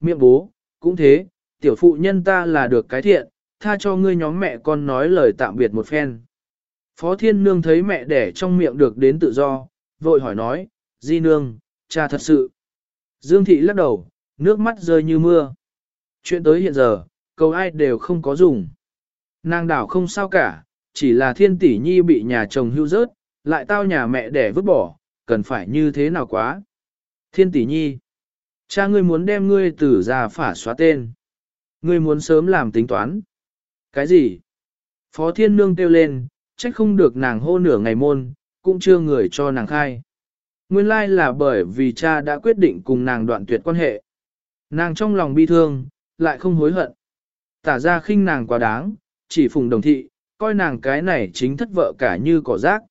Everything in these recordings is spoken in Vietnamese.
Miệng bố, cũng thế, tiểu phụ nhân ta là được cái thiện, tha cho ngươi nhóm mẹ con nói lời tạm biệt một phen. Phó Thiên Nương thấy mẹ đẻ trong miệng được đến tự do, vội hỏi nói, Di Nương, cha thật sự. Dương Thị lắc đầu, nước mắt rơi như mưa. Chuyện tới hiện giờ, cầu ai đều không có dùng. Nàng đảo không sao cả, chỉ là thiên tỷ nhi bị nhà chồng hưu rớt, lại tao nhà mẹ đẻ vứt bỏ, cần phải như thế nào quá. Thiên tỷ nhi, cha ngươi muốn đem ngươi tử ra phả xóa tên. Ngươi muốn sớm làm tính toán. Cái gì? Phó thiên nương kêu lên, trách không được nàng hô nửa ngày môn, cũng chưa người cho nàng khai. Nguyên lai là bởi vì cha đã quyết định cùng nàng đoạn tuyệt quan hệ. Nàng trong lòng bi thương, lại không hối hận. Tả ra khinh nàng quá đáng, chỉ phùng đồng thị, coi nàng cái này chính thất vợ cả như cỏ rác.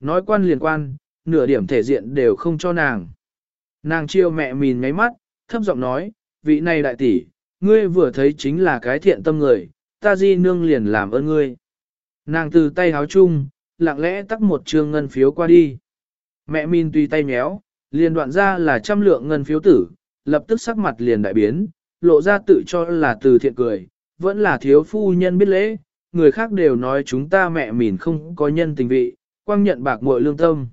Nói quan liền quan, nửa điểm thể diện đều không cho nàng. Nàng chiêu mẹ mìn ngáy mắt, thấp giọng nói, vị này đại tỷ, ngươi vừa thấy chính là cái thiện tâm người, ta di nương liền làm ơn ngươi. Nàng từ tay háo chung, lặng lẽ tắt một trường ngân phiếu qua đi. Mẹ mìn tùy tay méo, liền đoạn ra là trăm lượng ngân phiếu tử, lập tức sắc mặt liền đại biến, lộ ra tự cho là từ thiện cười, vẫn là thiếu phu nhân biết lễ, người khác đều nói chúng ta mẹ mìn không có nhân tình vị, quang nhận bạc muội lương tâm.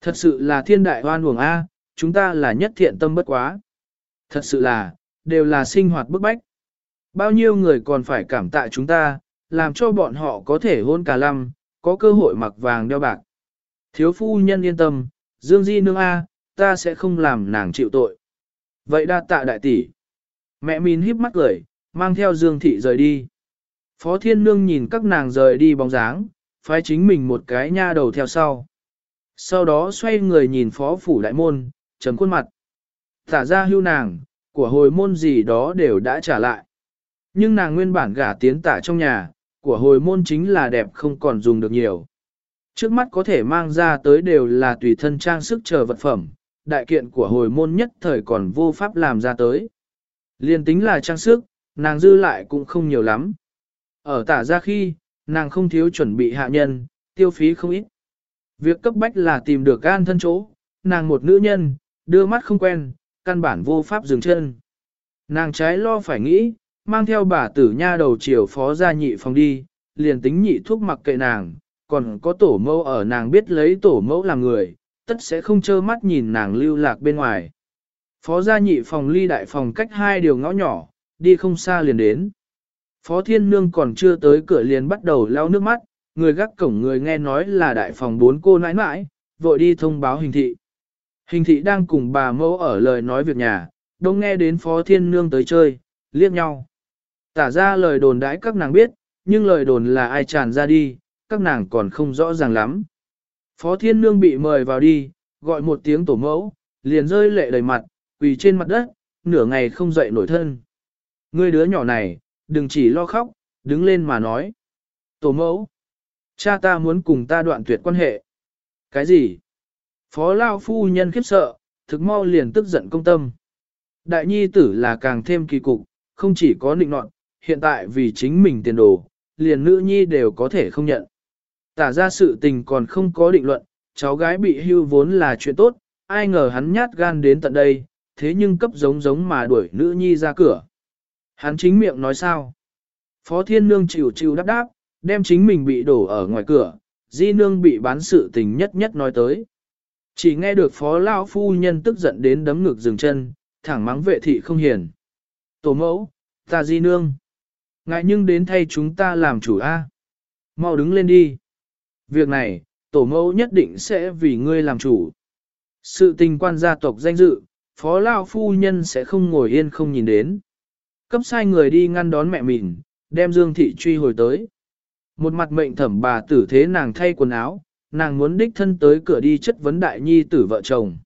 Thật sự là thiên đại hoan uổng A, chúng ta là nhất thiện tâm bất quá. Thật sự là, đều là sinh hoạt bức bách. Bao nhiêu người còn phải cảm tạ chúng ta, làm cho bọn họ có thể hôn cả lăm, có cơ hội mặc vàng đeo bạc. Thiếu phu nhân yên tâm, Dương Di nương A, ta sẽ không làm nàng chịu tội. Vậy đa tạ đại tỷ. Mẹ min híp mắt cười, mang theo Dương Thị rời đi. Phó Thiên Nương nhìn các nàng rời đi bóng dáng, phái chính mình một cái nha đầu theo sau. Sau đó xoay người nhìn phó phủ đại môn, trầm khuôn mặt. Tả ra hưu nàng, của hồi môn gì đó đều đã trả lại. Nhưng nàng nguyên bản gả tiến tả trong nhà, của hồi môn chính là đẹp không còn dùng được nhiều. Trước mắt có thể mang ra tới đều là tùy thân trang sức chờ vật phẩm, đại kiện của hồi môn nhất thời còn vô pháp làm ra tới. Liên tính là trang sức, nàng dư lại cũng không nhiều lắm. Ở tả ra khi, nàng không thiếu chuẩn bị hạ nhân, tiêu phí không ít. Việc cấp bách là tìm được gan thân chỗ, nàng một nữ nhân, đưa mắt không quen, căn bản vô pháp dừng chân. Nàng trái lo phải nghĩ, mang theo bà tử nha đầu chiều phó gia nhị phòng đi, liền tính nhị thuốc mặc kệ nàng, còn có tổ mẫu ở nàng biết lấy tổ mẫu làm người, tất sẽ không trơ mắt nhìn nàng lưu lạc bên ngoài. Phó gia nhị phòng ly đại phòng cách hai điều ngõ nhỏ, đi không xa liền đến. Phó Thiên Nương còn chưa tới cửa liền bắt đầu lau nước mắt, người gác cổng người nghe nói là đại phòng bốn cô nãi nãi, vội đi thông báo hình thị. Hình thị đang cùng bà mẫu ở lời nói việc nhà, đông nghe đến Phó Thiên Nương tới chơi, liếc nhau. Tả ra lời đồn đãi các nàng biết, nhưng lời đồn là ai tràn ra đi, các nàng còn không rõ ràng lắm. Phó Thiên Nương bị mời vào đi, gọi một tiếng tổ mẫu, liền rơi lệ đầy mặt, quỳ trên mặt đất, nửa ngày không dậy nổi thân. Ngươi đứa nhỏ này, đừng chỉ lo khóc, đứng lên mà nói. Tổ mẫu, cha ta muốn cùng ta đoạn tuyệt quan hệ. Cái gì? Phó Lao Phu Nhân khiếp sợ, thực mau liền tức giận công tâm. Đại nhi tử là càng thêm kỳ cục, không chỉ có định nọt, hiện tại vì chính mình tiền đồ, liền nữ nhi đều có thể không nhận. Tả ra sự tình còn không có định luận, cháu gái bị hưu vốn là chuyện tốt, ai ngờ hắn nhát gan đến tận đây, thế nhưng cấp giống giống mà đuổi nữ nhi ra cửa. Hắn chính miệng nói sao? Phó Thiên Nương chịu chịu đáp đáp, đem chính mình bị đổ ở ngoài cửa, Di Nương bị bán sự tình nhất nhất nói tới. Chỉ nghe được Phó Lao Phu Nhân tức giận đến đấm ngực dừng chân, thẳng mắng vệ thị không hiền. Tổ mẫu, ta Di Nương. Ngại nhưng đến thay chúng ta làm chủ A. Mau đứng lên đi. Việc này, tổ mẫu nhất định sẽ vì ngươi làm chủ. Sự tình quan gia tộc danh dự, phó lao phu nhân sẽ không ngồi yên không nhìn đến. Cấp sai người đi ngăn đón mẹ mình, đem Dương Thị truy hồi tới. Một mặt mệnh thẩm bà tử thế nàng thay quần áo, nàng muốn đích thân tới cửa đi chất vấn đại nhi tử vợ chồng.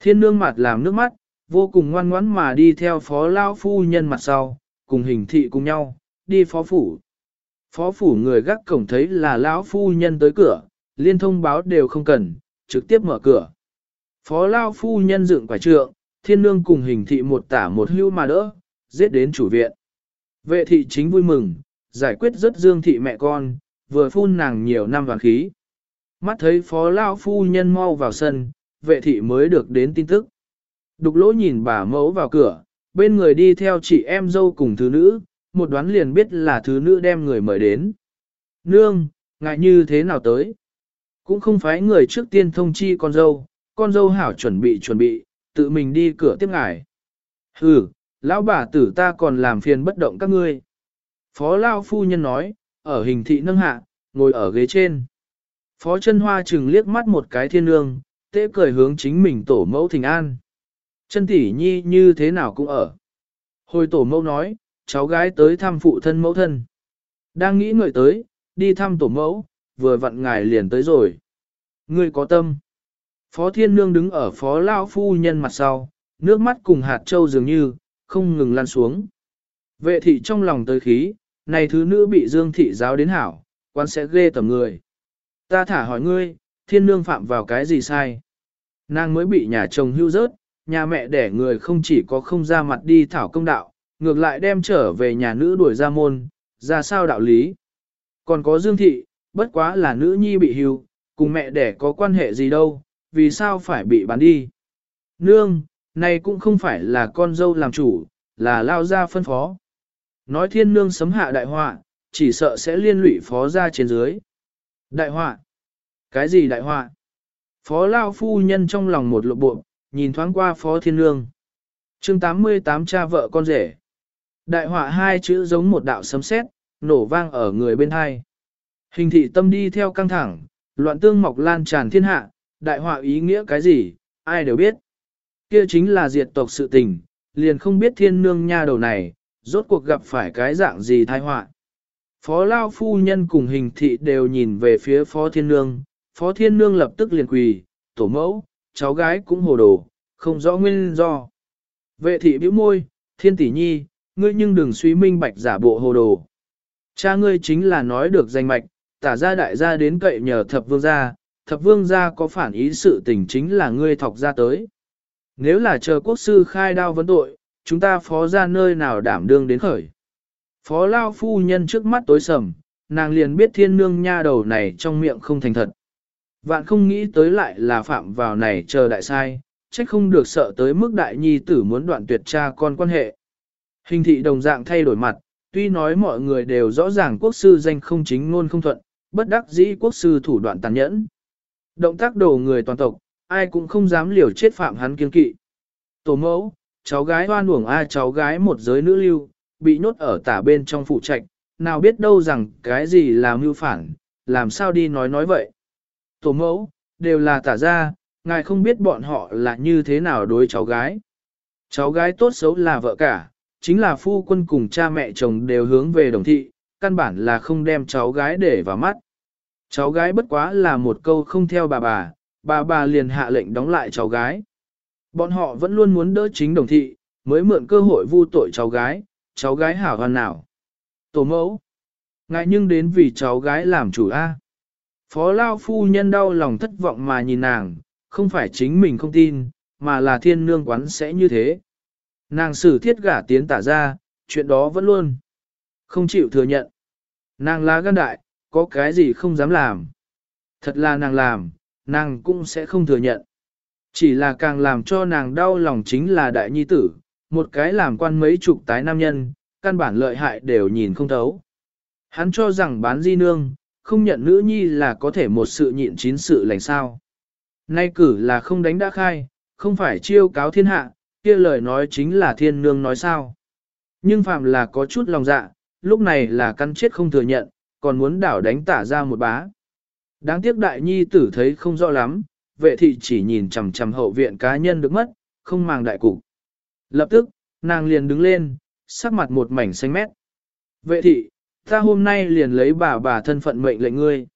Thiên nương mặt làm nước mắt, vô cùng ngoan ngoãn mà đi theo phó lao phu nhân mặt sau, cùng hình thị cùng nhau, đi phó phủ. Phó phủ người gác cổng thấy là lão phu nhân tới cửa, liên thông báo đều không cần, trực tiếp mở cửa. Phó lao phu nhân dựng quả trượng, thiên nương cùng hình thị một tả một hưu mà đỡ, giết đến chủ viện. Vệ thị chính vui mừng, giải quyết rất dương thị mẹ con, vừa phun nàng nhiều năm vàng khí. Mắt thấy phó lao phu nhân mau vào sân, vệ thị mới được đến tin tức. Đục lỗ nhìn bà mẫu vào cửa, bên người đi theo chị em dâu cùng thứ nữ, một đoán liền biết là thứ nữ đem người mời đến. Nương, ngại như thế nào tới? Cũng không phải người trước tiên thông chi con dâu, con dâu hảo chuẩn bị chuẩn bị, tự mình đi cửa tiếp ngài. Hừ, lão bà tử ta còn làm phiền bất động các ngươi. Phó Lao Phu Nhân nói, ở hình thị nâng hạ, ngồi ở ghế trên. Phó chân hoa chừng liếc mắt một cái thiên nương, tế cười hướng chính mình tổ mẫu thình an. Chân tỷ nhi như thế nào cũng ở. Hồi tổ mẫu nói, cháu gái tới thăm phụ thân mẫu thân. Đang nghĩ người tới, đi thăm tổ mẫu, vừa vặn ngài liền tới rồi. Ngươi có tâm. Phó thiên nương đứng ở phó lao phu nhân mặt sau, nước mắt cùng hạt trâu dường như, không ngừng lan xuống. Vệ thị trong lòng tới khí, này thứ nữ bị dương thị giáo đến hảo, quan sẽ ghê tầm người. Ta thả hỏi ngươi, thiên nương phạm vào cái gì sai? Nàng mới bị nhà chồng hưu rớt, nhà mẹ đẻ người không chỉ có không ra mặt đi thảo công đạo, ngược lại đem trở về nhà nữ đuổi ra môn, ra sao đạo lý. Còn có Dương Thị, bất quá là nữ nhi bị hưu, cùng mẹ đẻ có quan hệ gì đâu, vì sao phải bị bán đi. Nương, này cũng không phải là con dâu làm chủ, là lao ra phân phó. Nói thiên nương sấm hạ đại họa, chỉ sợ sẽ liên lụy phó ra trên dưới. Đại họa? Cái gì đại họa? Phó lao phu nhân trong lòng một lộ bộ, nhìn thoáng qua phó thiên lương. chương 88 cha vợ con rể. Đại họa hai chữ giống một đạo sấm sét, nổ vang ở người bên hai. Hình thị tâm đi theo căng thẳng, loạn tương mọc lan tràn thiên hạ, đại họa ý nghĩa cái gì, ai đều biết. Kia chính là diệt tộc sự tình, liền không biết thiên nương nha đầu này, rốt cuộc gặp phải cái dạng gì tai họa. Phó Lao Phu Nhân cùng hình thị đều nhìn về phía Phó Thiên Nương, Phó Thiên Nương lập tức liền quỳ, tổ mẫu, cháu gái cũng hồ đồ, không rõ nguyên do. Vệ thị bĩu môi, thiên tỷ nhi, ngươi nhưng đừng suy minh bạch giả bộ hồ đồ. Cha ngươi chính là nói được danh mạch, tả ra đại gia đến cậy nhờ thập vương gia, thập vương gia có phản ý sự tình chính là ngươi thọc ra tới. Nếu là chờ quốc sư khai đao vấn tội, chúng ta phó ra nơi nào đảm đương đến khởi. Phó lao phu nhân trước mắt tối sầm, nàng liền biết thiên nương nha đầu này trong miệng không thành thật. Vạn không nghĩ tới lại là phạm vào này chờ đại sai, trách không được sợ tới mức đại nhi tử muốn đoạn tuyệt cha con quan hệ. Hình thị đồng dạng thay đổi mặt, tuy nói mọi người đều rõ ràng quốc sư danh không chính ngôn không thuận, bất đắc dĩ quốc sư thủ đoạn tàn nhẫn. Động tác đổ người toàn tộc, ai cũng không dám liều chết phạm hắn kiên kỵ. Tổ mẫu, cháu gái hoan uổng ai cháu gái một giới nữ lưu, bị nhốt ở tả bên trong phụ trạch, nào biết đâu rằng cái gì là mưu phản, làm sao đi nói nói vậy. Tổ mẫu, đều là tả ra, ngài không biết bọn họ là như thế nào đối cháu gái. Cháu gái tốt xấu là vợ cả, chính là phu quân cùng cha mẹ chồng đều hướng về đồng thị, căn bản là không đem cháu gái để vào mắt. Cháu gái bất quá là một câu không theo bà bà, bà bà liền hạ lệnh đóng lại cháu gái. Bọn họ vẫn luôn muốn đỡ chính đồng thị, mới mượn cơ hội vu tội cháu gái, cháu gái hảo hoàn nào. Tổ mẫu, ngại nhưng đến vì cháu gái làm chủ A. Phó Lao Phu Nhân đau lòng thất vọng mà nhìn nàng, không phải chính mình không tin, mà là thiên nương quán sẽ như thế. Nàng xử thiết gả tiến tả ra, chuyện đó vẫn luôn. Không chịu thừa nhận. Nàng lá gan đại, có cái gì không dám làm. Thật là nàng làm, nàng cũng sẽ không thừa nhận. Chỉ là càng làm cho nàng đau lòng chính là đại nhi tử, một cái làm quan mấy chục tái nam nhân, căn bản lợi hại đều nhìn không thấu. Hắn cho rằng bán di nương, không nhận nữ nhi là có thể một sự nhịn chín sự lành sao. Nay cử là không đánh đã khai, không phải chiêu cáo thiên hạ, kia lời nói chính là thiên nương nói sao. Nhưng phạm là có chút lòng dạ, lúc này là căn chết không thừa nhận, còn muốn đảo đánh tả ra một bá. Đáng tiếc đại nhi tử thấy không rõ lắm, vệ thị chỉ nhìn chằm chằm hậu viện cá nhân được mất, không màng đại cục. Lập tức, nàng liền đứng lên, sắc mặt một mảnh xanh mét. Vệ thị, ta hôm nay liền lấy bà bà thân phận mệnh lệnh ngươi.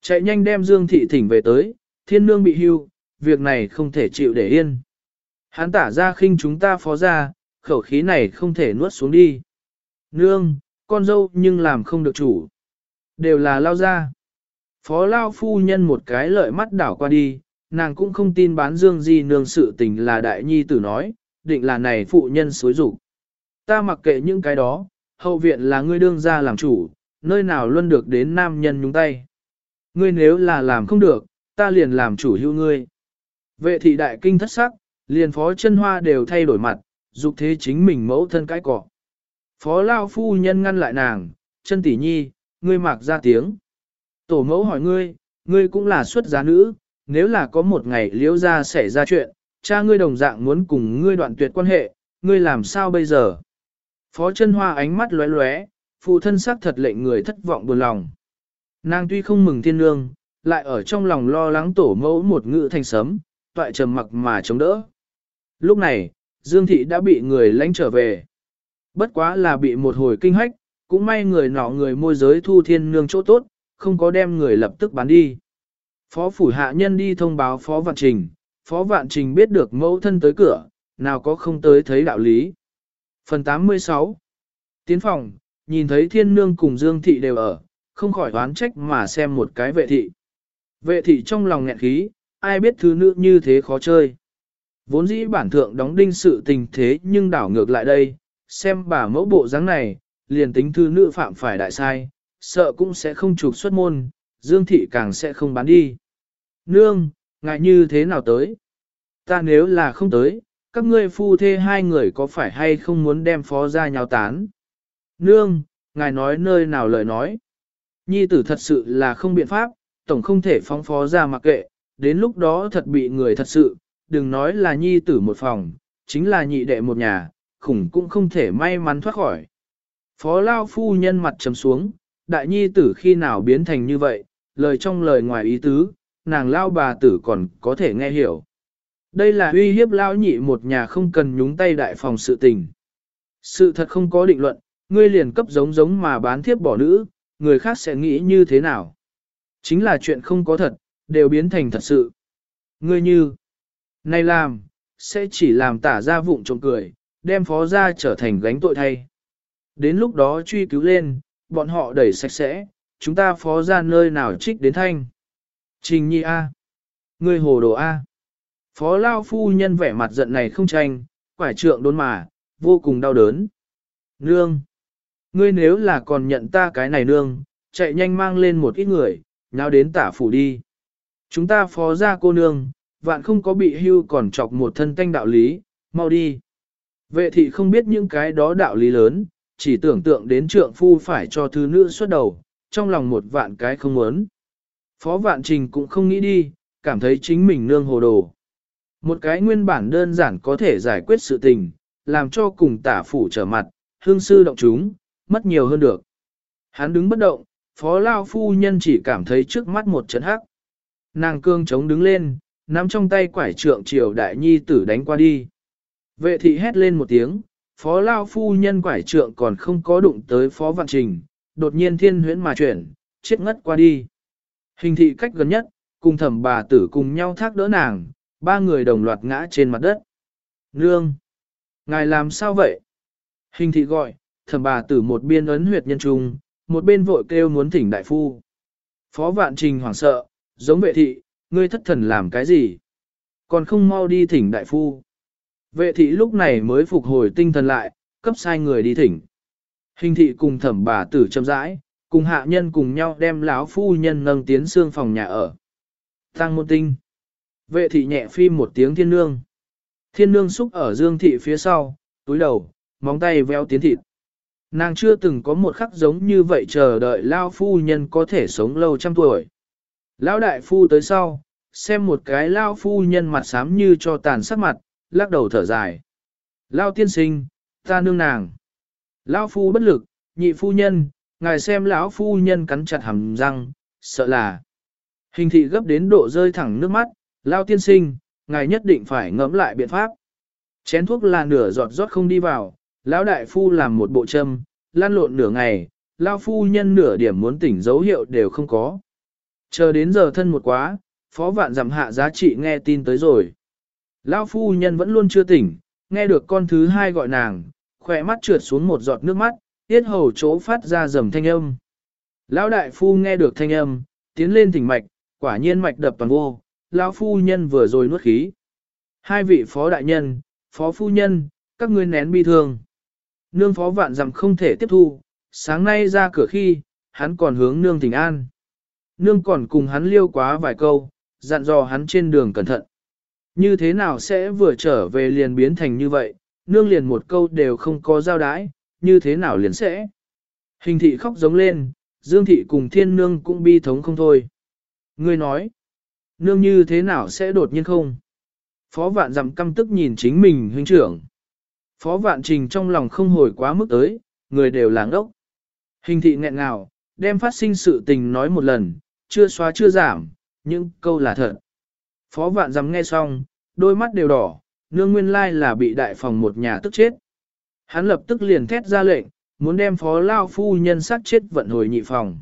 Chạy nhanh đem Dương thị thỉnh về tới, thiên nương bị hưu, việc này không thể chịu để yên. Hắn tả ra khinh chúng ta phó ra, khẩu khí này không thể nuốt xuống đi. Nương, con dâu nhưng làm không được chủ. Đều là lao ra. Phó lao phu nhân một cái lợi mắt đảo qua đi, nàng cũng không tin bán dương di nương sự tình là đại nhi tử nói, định là này phụ nhân xối rủ. Ta mặc kệ những cái đó, hậu viện là ngươi đương ra làm chủ, nơi nào luôn được đến nam nhân nhúng tay. Ngươi nếu là làm không được, ta liền làm chủ hữu ngươi. Vệ thị đại kinh thất sắc, liền phó chân hoa đều thay đổi mặt, dục thế chính mình mẫu thân cái cỏ. Phó Lao phu nhân ngăn lại nàng, chân tỷ nhi, ngươi mặc ra tiếng. Tổ mẫu hỏi ngươi, ngươi cũng là xuất giá nữ, nếu là có một ngày liễu ra xảy ra chuyện, cha ngươi đồng dạng muốn cùng ngươi đoạn tuyệt quan hệ, ngươi làm sao bây giờ? Phó chân hoa ánh mắt lóe lóe, phụ thân sắc thật lệnh người thất vọng buồn lòng. Nàng tuy không mừng thiên nương, lại ở trong lòng lo lắng tổ mẫu một ngự thành sấm, toại trầm mặc mà chống đỡ. Lúc này, Dương Thị đã bị người lãnh trở về. Bất quá là bị một hồi kinh hách, cũng may người nọ người môi giới thu thiên nương chỗ tốt, không có đem người lập tức bán đi. Phó phủ hạ nhân đi thông báo Phó Vạn Trình, Phó Vạn Trình biết được mẫu thân tới cửa, nào có không tới thấy đạo lý. Phần 86 Tiến phòng, nhìn thấy thiên nương cùng Dương Thị đều ở, không khỏi đoán trách mà xem một cái vệ thị. Vệ thị trong lòng nghẹn khí, ai biết thứ nữ như thế khó chơi. Vốn dĩ bản thượng đóng đinh sự tình thế nhưng đảo ngược lại đây, xem bà mẫu bộ dáng này, liền tính thư nữ phạm phải đại sai, sợ cũng sẽ không trục xuất môn, Dương Thị càng sẽ không bán đi. Nương, ngại như thế nào tới? Ta nếu là không tới, các ngươi phu thê hai người có phải hay không muốn đem phó ra nhào tán? Nương, ngài nói nơi nào lời nói? Nhi tử thật sự là không biện pháp, tổng không thể phóng phó ra mặc kệ, đến lúc đó thật bị người thật sự, đừng nói là nhi tử một phòng, chính là nhị đệ một nhà, khủng cũng không thể may mắn thoát khỏi. Phó Lao phu nhân mặt trầm xuống, đại nhi tử khi nào biến thành như vậy, lời trong lời ngoài ý tứ, nàng Lao bà tử còn có thể nghe hiểu. Đây là uy hiếp Lao nhị một nhà không cần nhúng tay đại phòng sự tình. Sự thật không có định luận, ngươi liền cấp giống giống mà bán thiếp bỏ nữ, người khác sẽ nghĩ như thế nào. Chính là chuyện không có thật, đều biến thành thật sự. Ngươi như, này làm, sẽ chỉ làm tả ra vụng trộm cười, đem phó ra trở thành gánh tội thay. Đến lúc đó truy cứu lên, bọn họ đẩy sạch sẽ, chúng ta phó ra nơi nào trích đến thanh. Trình nhi A. Ngươi hồ đồ A. Phó Lao phu nhân vẻ mặt giận này không tranh, quải trượng đốn mà, vô cùng đau đớn. Nương. Ngươi nếu là còn nhận ta cái này nương, chạy nhanh mang lên một ít người, nào đến tả phủ đi. Chúng ta phó ra cô nương, vạn không có bị hưu còn chọc một thân tanh đạo lý, mau đi. Vệ thị không biết những cái đó đạo lý lớn, chỉ tưởng tượng đến trượng phu phải cho thư nữ xuất đầu, trong lòng một vạn cái không muốn. Phó vạn trình cũng không nghĩ đi, cảm thấy chính mình nương hồ đồ. Một cái nguyên bản đơn giản có thể giải quyết sự tình, làm cho cùng tả phủ trở mặt, hương sư động chúng, mất nhiều hơn được. Hắn đứng bất động, phó lao phu nhân chỉ cảm thấy trước mắt một trận hắc. Nàng cương chống đứng lên, nắm trong tay quải trượng triều đại nhi tử đánh qua đi. Vệ thị hét lên một tiếng, phó lao phu nhân quải trượng còn không có đụng tới phó vạn trình, đột nhiên thiên huyễn mà chuyển, chết ngất qua đi. Hình thị cách gần nhất, cùng thẩm bà tử cùng nhau thác đỡ nàng, ba người đồng loạt ngã trên mặt đất. Nương! Ngài làm sao vậy? Hình thị gọi, thẩm bà tử một biên ấn huyệt nhân trung, một bên vội kêu muốn thỉnh đại phu. Phó vạn trình hoảng sợ, giống vệ thị, ngươi thất thần làm cái gì? Còn không mau đi thỉnh đại phu. Vệ thị lúc này mới phục hồi tinh thần lại, cấp sai người đi thỉnh. Hình thị cùng thẩm bà tử chậm rãi, cùng hạ nhân cùng nhau đem lão phu nhân nâng tiến xương phòng nhà ở. Tăng môn tinh. Vệ thị nhẹ phi một tiếng thiên nương. Thiên nương xúc ở dương thị phía sau, túi đầu, móng tay veo tiến thịt. Nàng chưa từng có một khắc giống như vậy chờ đợi lao phu nhân có thể sống lâu trăm tuổi. Lão đại phu tới sau, xem một cái lao phu nhân mặt xám như cho tàn sắc mặt, lắc đầu thở dài. Lao tiên sinh, ta nương nàng. Lao phu bất lực, nhị phu nhân, ngài xem lão phu nhân cắn chặt hàm răng, sợ là. Hình thị gấp đến độ rơi thẳng nước mắt, Lao tiên sinh, ngài nhất định phải ngẫm lại biện pháp. Chén thuốc là nửa giọt rót không đi vào, lão đại phu làm một bộ châm, lan lộn nửa ngày, Lao phu nhân nửa điểm muốn tỉnh dấu hiệu đều không có. Chờ đến giờ thân một quá, phó vạn giảm hạ giá trị nghe tin tới rồi. Lão phu nhân vẫn luôn chưa tỉnh, nghe được con thứ hai gọi nàng, khỏe mắt trượt xuống một giọt nước mắt, tiết hầu chỗ phát ra rầm thanh âm. Lão đại phu nghe được thanh âm, tiến lên thỉnh mạch, quả nhiên mạch đập toàn vô, lão phu nhân vừa rồi nuốt khí. Hai vị phó đại nhân, phó phu nhân, các ngươi nén bi thương. Nương phó vạn dặm không thể tiếp thu, sáng nay ra cửa khi, hắn còn hướng nương thỉnh an. Nương còn cùng hắn liêu quá vài câu, dặn dò hắn trên đường cẩn thận. Như thế nào sẽ vừa trở về liền biến thành như vậy, nương liền một câu đều không có giao đái, như thế nào liền sẽ. Hình thị khóc giống lên, Dương thị cùng thiên nương cũng bi thống không thôi. Ngươi nói, nương như thế nào sẽ đột nhiên không? Phó vạn dặm căm tức nhìn chính mình huynh trưởng. Phó vạn trình trong lòng không hồi quá mức tới, người đều làng ốc. Hình thị nghẹn ngào, đem phát sinh sự tình nói một lần, chưa xóa chưa giảm, nhưng câu là thật. Phó vạn dằm nghe xong, đôi mắt đều đỏ, nương nguyên lai là bị đại phòng một nhà tức chết. Hắn lập tức liền thét ra lệnh, muốn đem phó lao phu nhân sát chết vận hồi nhị phòng.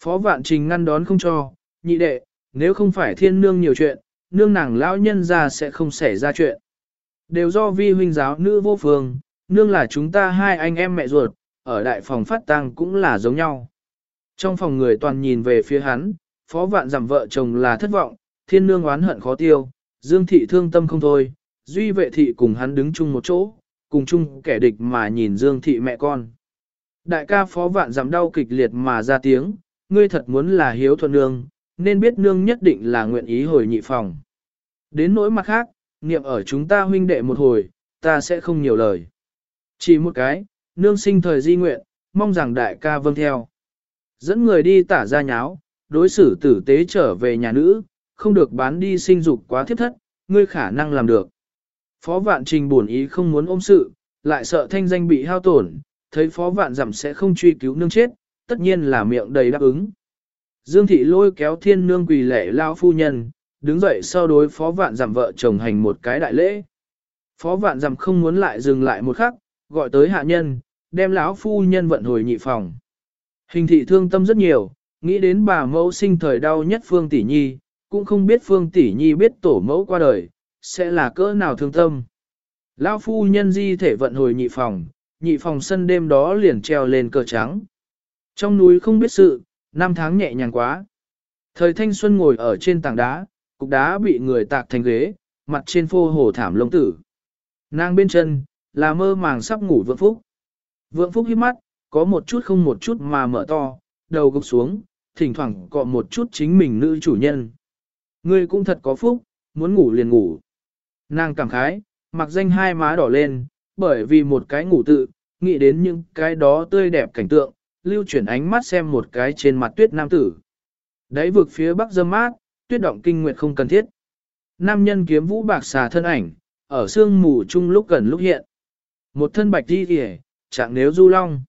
Phó vạn trình ngăn đón không cho, nhị đệ, nếu không phải thiên nương nhiều chuyện, nương nàng lão nhân ra sẽ không xảy ra chuyện. Đều do vi huynh giáo nữ vô phương, nương là chúng ta hai anh em mẹ ruột, ở đại phòng phát tang cũng là giống nhau. Trong phòng người toàn nhìn về phía hắn, phó vạn giảm vợ chồng là thất vọng, thiên nương oán hận khó tiêu, dương thị thương tâm không thôi, duy vệ thị cùng hắn đứng chung một chỗ, cùng chung kẻ địch mà nhìn dương thị mẹ con. Đại ca phó vạn giảm đau kịch liệt mà ra tiếng, ngươi thật muốn là hiếu thuận nương, nên biết nương nhất định là nguyện ý hồi nhị phòng. Đến nỗi mặt khác, niệm ở chúng ta huynh đệ một hồi, ta sẽ không nhiều lời. Chỉ một cái, nương sinh thời di nguyện, mong rằng đại ca vâng theo. Dẫn người đi tả ra nháo, đối xử tử tế trở về nhà nữ, không được bán đi sinh dục quá thiếp thất, ngươi khả năng làm được. Phó vạn trình buồn ý không muốn ôm sự, lại sợ thanh danh bị hao tổn, thấy phó vạn giảm sẽ không truy cứu nương chết, tất nhiên là miệng đầy đáp ứng. Dương thị lôi kéo thiên nương quỳ lệ lao phu nhân, đứng dậy sau đối phó vạn giảm vợ chồng hành một cái đại lễ. Phó vạn giảm không muốn lại dừng lại một khắc, gọi tới hạ nhân, đem lão phu nhân vận hồi nhị phòng. Hình thị thương tâm rất nhiều, nghĩ đến bà mẫu sinh thời đau nhất Phương Tỷ Nhi, cũng không biết Phương Tỷ Nhi biết tổ mẫu qua đời, sẽ là cỡ nào thương tâm. Lão phu nhân di thể vận hồi nhị phòng, nhị phòng sân đêm đó liền treo lên cờ trắng. Trong núi không biết sự, năm tháng nhẹ nhàng quá. Thời thanh xuân ngồi ở trên tảng đá, cục đá bị người tạc thành ghế, mặt trên phô hồ thảm lông tử. Nàng bên chân, là mơ màng sắp ngủ vượng phúc. Vượng phúc hít mắt, có một chút không một chút mà mở to, đầu gục xuống, thỉnh thoảng cọ một chút chính mình nữ chủ nhân. Ngươi cũng thật có phúc, muốn ngủ liền ngủ. Nàng cảm khái, mặc danh hai má đỏ lên, bởi vì một cái ngủ tự, nghĩ đến những cái đó tươi đẹp cảnh tượng, lưu chuyển ánh mắt xem một cái trên mặt tuyết nam tử. Đáy vực phía bắc dâm mát, tuyết động kinh nguyệt không cần thiết. Nam nhân kiếm vũ bạc xà thân ảnh, ở sương mù chung lúc gần lúc hiện. Một thân bạch đi kìa, chẳng nếu du long.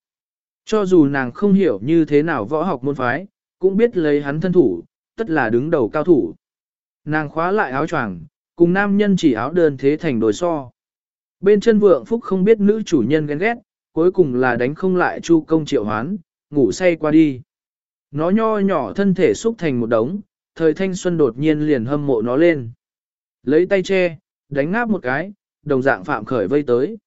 Cho dù nàng không hiểu như thế nào võ học môn phái, cũng biết lấy hắn thân thủ, tất là đứng đầu cao thủ. Nàng khóa lại áo choàng, cùng nam nhân chỉ áo đơn thế thành đồi so. Bên chân vượng phúc không biết nữ chủ nhân ghen ghét, cuối cùng là đánh không lại chu công triệu hoán, ngủ say qua đi. Nó nho nhỏ thân thể xúc thành một đống, thời thanh xuân đột nhiên liền hâm mộ nó lên. Lấy tay che, đánh ngáp một cái, đồng dạng phạm khởi vây tới.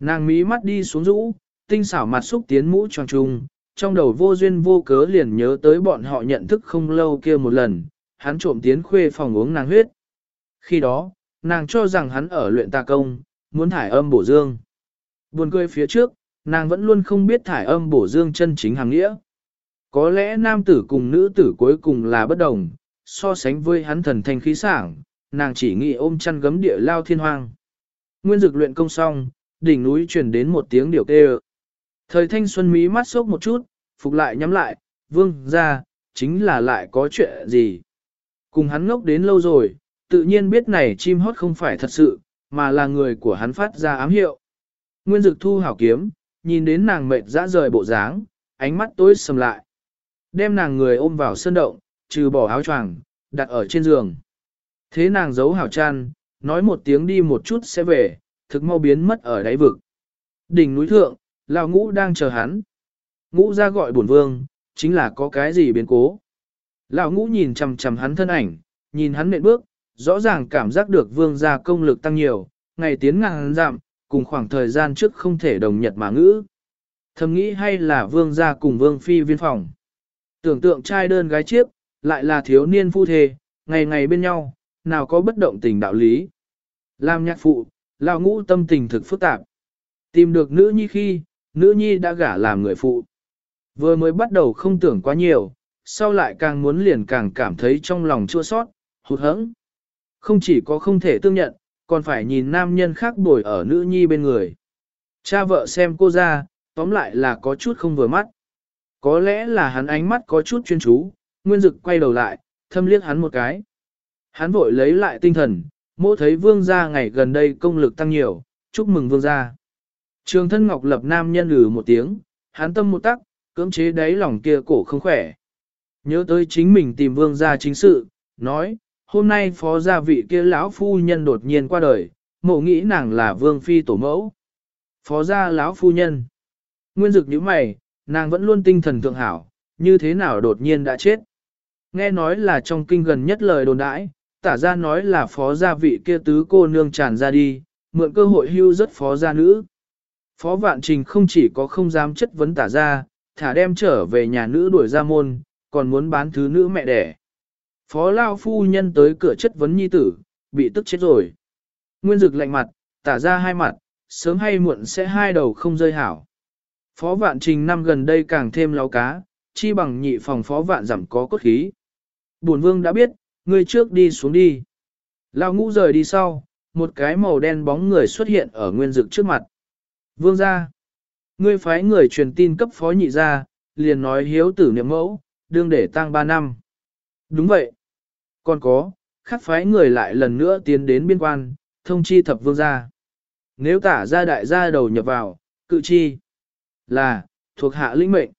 Nàng mí mắt đi xuống rũ, tinh xảo mặt xúc tiến mũ tròn trùng, trong đầu vô duyên vô cớ liền nhớ tới bọn họ nhận thức không lâu kia một lần, hắn trộm tiến khuê phòng uống nàng huyết. Khi đó, nàng cho rằng hắn ở luyện tà công, muốn thải âm bổ dương. Buồn cười phía trước, nàng vẫn luôn không biết thải âm bổ dương chân chính hàng nghĩa. Có lẽ nam tử cùng nữ tử cuối cùng là bất đồng, so sánh với hắn thần thanh khí sảng, nàng chỉ nghĩ ôm chăn gấm địa lao thiên hoang. Nguyên dực luyện công xong, đỉnh núi truyền đến một tiếng điều kêu. Thời thanh xuân mí mắt sốc một chút, phục lại nhắm lại, vương ra, chính là lại có chuyện gì. Cùng hắn ngốc đến lâu rồi, tự nhiên biết này chim hót không phải thật sự, mà là người của hắn phát ra ám hiệu. Nguyên dực thu hảo kiếm, nhìn đến nàng mệt dã rời bộ dáng, ánh mắt tối sầm lại. Đem nàng người ôm vào sân động, trừ bỏ áo choàng, đặt ở trên giường. Thế nàng giấu hảo chăn, nói một tiếng đi một chút sẽ về, thực mau biến mất ở đáy vực. Đỉnh núi thượng, lão ngũ đang chờ hắn. Ngũ ra gọi bổn vương, chính là có cái gì biến cố. Lão ngũ nhìn chằm chằm hắn thân ảnh, nhìn hắn nện bước, rõ ràng cảm giác được vương gia công lực tăng nhiều, ngày tiến ngàn giảm, cùng khoảng thời gian trước không thể đồng nhật mà ngữ. Thầm nghĩ hay là vương gia cùng vương phi viên phòng. Tưởng tượng trai đơn gái chiếc, lại là thiếu niên phu thề, ngày ngày bên nhau, nào có bất động tình đạo lý. Làm nhạc phụ, lão ngũ tâm tình thực phức tạp. Tìm được nữ nhi khi, nữ nhi đã gả làm người phụ. Vừa mới bắt đầu không tưởng quá nhiều, sau lại càng muốn liền càng cảm thấy trong lòng chua sót, hụt hẫng. Không chỉ có không thể tương nhận, còn phải nhìn nam nhân khác bồi ở nữ nhi bên người. Cha vợ xem cô ra, tóm lại là có chút không vừa mắt. Có lẽ là hắn ánh mắt có chút chuyên chú, Nguyên Dực quay đầu lại, thâm liếc hắn một cái. Hắn vội lấy lại tinh thần, mô thấy vương gia ngày gần đây công lực tăng nhiều, chúc mừng vương gia. Trường thân ngọc lập nam nhân lử một tiếng, hắn tâm một tắc, cưỡng chế đáy lòng kia cổ không khỏe. Nhớ tới chính mình tìm vương gia chính sự, nói, hôm nay phó gia vị kia lão phu nhân đột nhiên qua đời, mộ nghĩ nàng là vương phi tổ mẫu. Phó gia lão phu nhân. Nguyên dực như mày, nàng vẫn luôn tinh thần thượng hảo, như thế nào đột nhiên đã chết. Nghe nói là trong kinh gần nhất lời đồn đãi, tả ra nói là phó gia vị kia tứ cô nương tràn ra đi, mượn cơ hội hưu rất phó gia nữ. Phó vạn trình không chỉ có không dám chất vấn tả ra, thả đem trở về nhà nữ đuổi ra môn, còn muốn bán thứ nữ mẹ đẻ. Phó lao phu nhân tới cửa chất vấn nhi tử, bị tức chết rồi. Nguyên dực lạnh mặt, tả ra hai mặt, sớm hay muộn sẽ hai đầu không rơi hảo. Phó vạn trình năm gần đây càng thêm láo cá, chi bằng nhị phòng phó vạn giảm có cốt khí. Bổn vương đã biết, người trước đi xuống đi. Lao ngũ rời đi sau, một cái màu đen bóng người xuất hiện ở nguyên dực trước mặt. Vương ra. Ngươi phái người truyền tin cấp phó nhị ra, liền nói hiếu tử niệm mẫu, đương để tăng ba năm. Đúng vậy. Còn có, khắc phái người lại lần nữa tiến đến biên quan, thông chi thập vương gia. Nếu tả gia đại gia đầu nhập vào, cự chi là, thuộc hạ linh mệnh.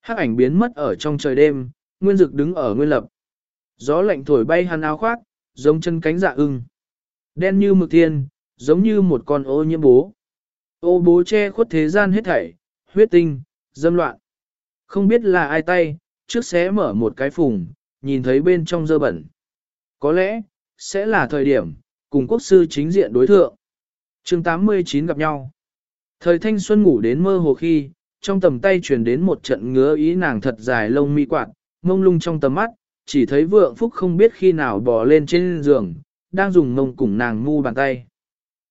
Hắc ảnh biến mất ở trong trời đêm, nguyên dực đứng ở nguyên lập. Gió lạnh thổi bay hắn áo khoác, giống chân cánh dạ ưng. Đen như mực thiên, giống như một con ô nhiễm bố. Ô bố che khuất thế gian hết thảy, huyết tinh, dâm loạn. Không biết là ai tay, trước xé mở một cái phùng, nhìn thấy bên trong dơ bẩn. Có lẽ, sẽ là thời điểm, cùng quốc sư chính diện đối thượng. chương 89 gặp nhau. Thời thanh xuân ngủ đến mơ hồ khi, trong tầm tay truyền đến một trận ngứa ý nàng thật dài lông mi quạt, mông lung trong tầm mắt, chỉ thấy vượng phúc không biết khi nào bò lên trên giường, đang dùng mông cùng nàng mu bàn tay.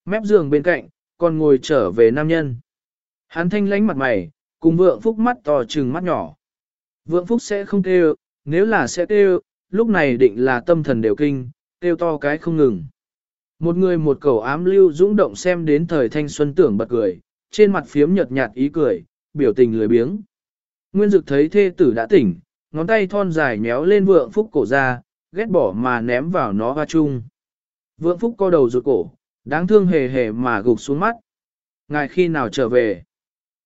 Mép giường bên cạnh, còn ngồi trở về nam nhân. Hắn thanh lánh mặt mày, cùng vượng phúc mắt to trừng mắt nhỏ. Vượng phúc sẽ không kêu, nếu là sẽ kêu, lúc này định là tâm thần đều kinh, kêu to cái không ngừng. Một người một cầu ám lưu dũng động xem đến thời thanh xuân tưởng bật cười, trên mặt phiếm nhợt nhạt ý cười, biểu tình lười biếng. Nguyên dực thấy thê tử đã tỉnh, ngón tay thon dài méo lên vượng phúc cổ ra, ghét bỏ mà ném vào nó hoa chung. Vượng phúc co đầu rụt cổ, đáng thương hề hề mà gục xuống mắt. Ngài khi nào trở về?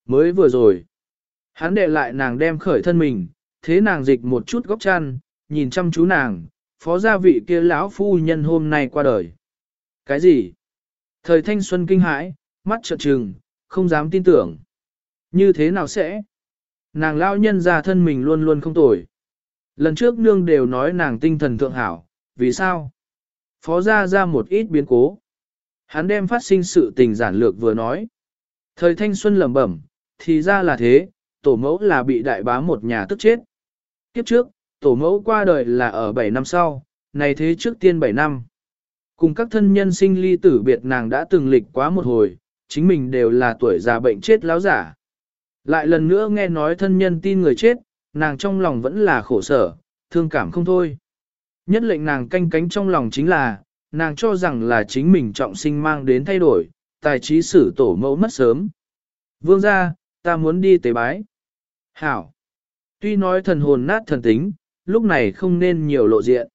Mới vừa rồi. Hắn đệ lại nàng đem khởi thân mình, thế nàng dịch một chút góc chăn, nhìn chăm chú nàng, phó gia vị kia lão phu nhân hôm nay qua đời. Cái gì? Thời thanh xuân kinh hãi, mắt trợn trừng, không dám tin tưởng. Như thế nào sẽ? Nàng lão nhân ra thân mình luôn luôn không tồi. Lần trước nương đều nói nàng tinh thần thượng hảo, vì sao? Phó gia ra một ít biến cố. Hắn đem phát sinh sự tình giản lược vừa nói. Thời thanh xuân lẩm bẩm, thì ra là thế, tổ mẫu là bị đại bá một nhà tức chết. Kiếp trước, tổ mẫu qua đời là ở 7 năm sau, này thế trước tiên 7 năm. Cùng các thân nhân sinh ly tử biệt nàng đã từng lịch quá một hồi, chính mình đều là tuổi già bệnh chết láo giả. Lại lần nữa nghe nói thân nhân tin người chết, nàng trong lòng vẫn là khổ sở, thương cảm không thôi. Nhất lệnh nàng canh cánh trong lòng chính là, nàng cho rằng là chính mình trọng sinh mang đến thay đổi, tài trí sử tổ mẫu mất sớm. Vương ra, ta muốn đi tế bái. Hảo. Tuy nói thần hồn nát thần tính, lúc này không nên nhiều lộ diện.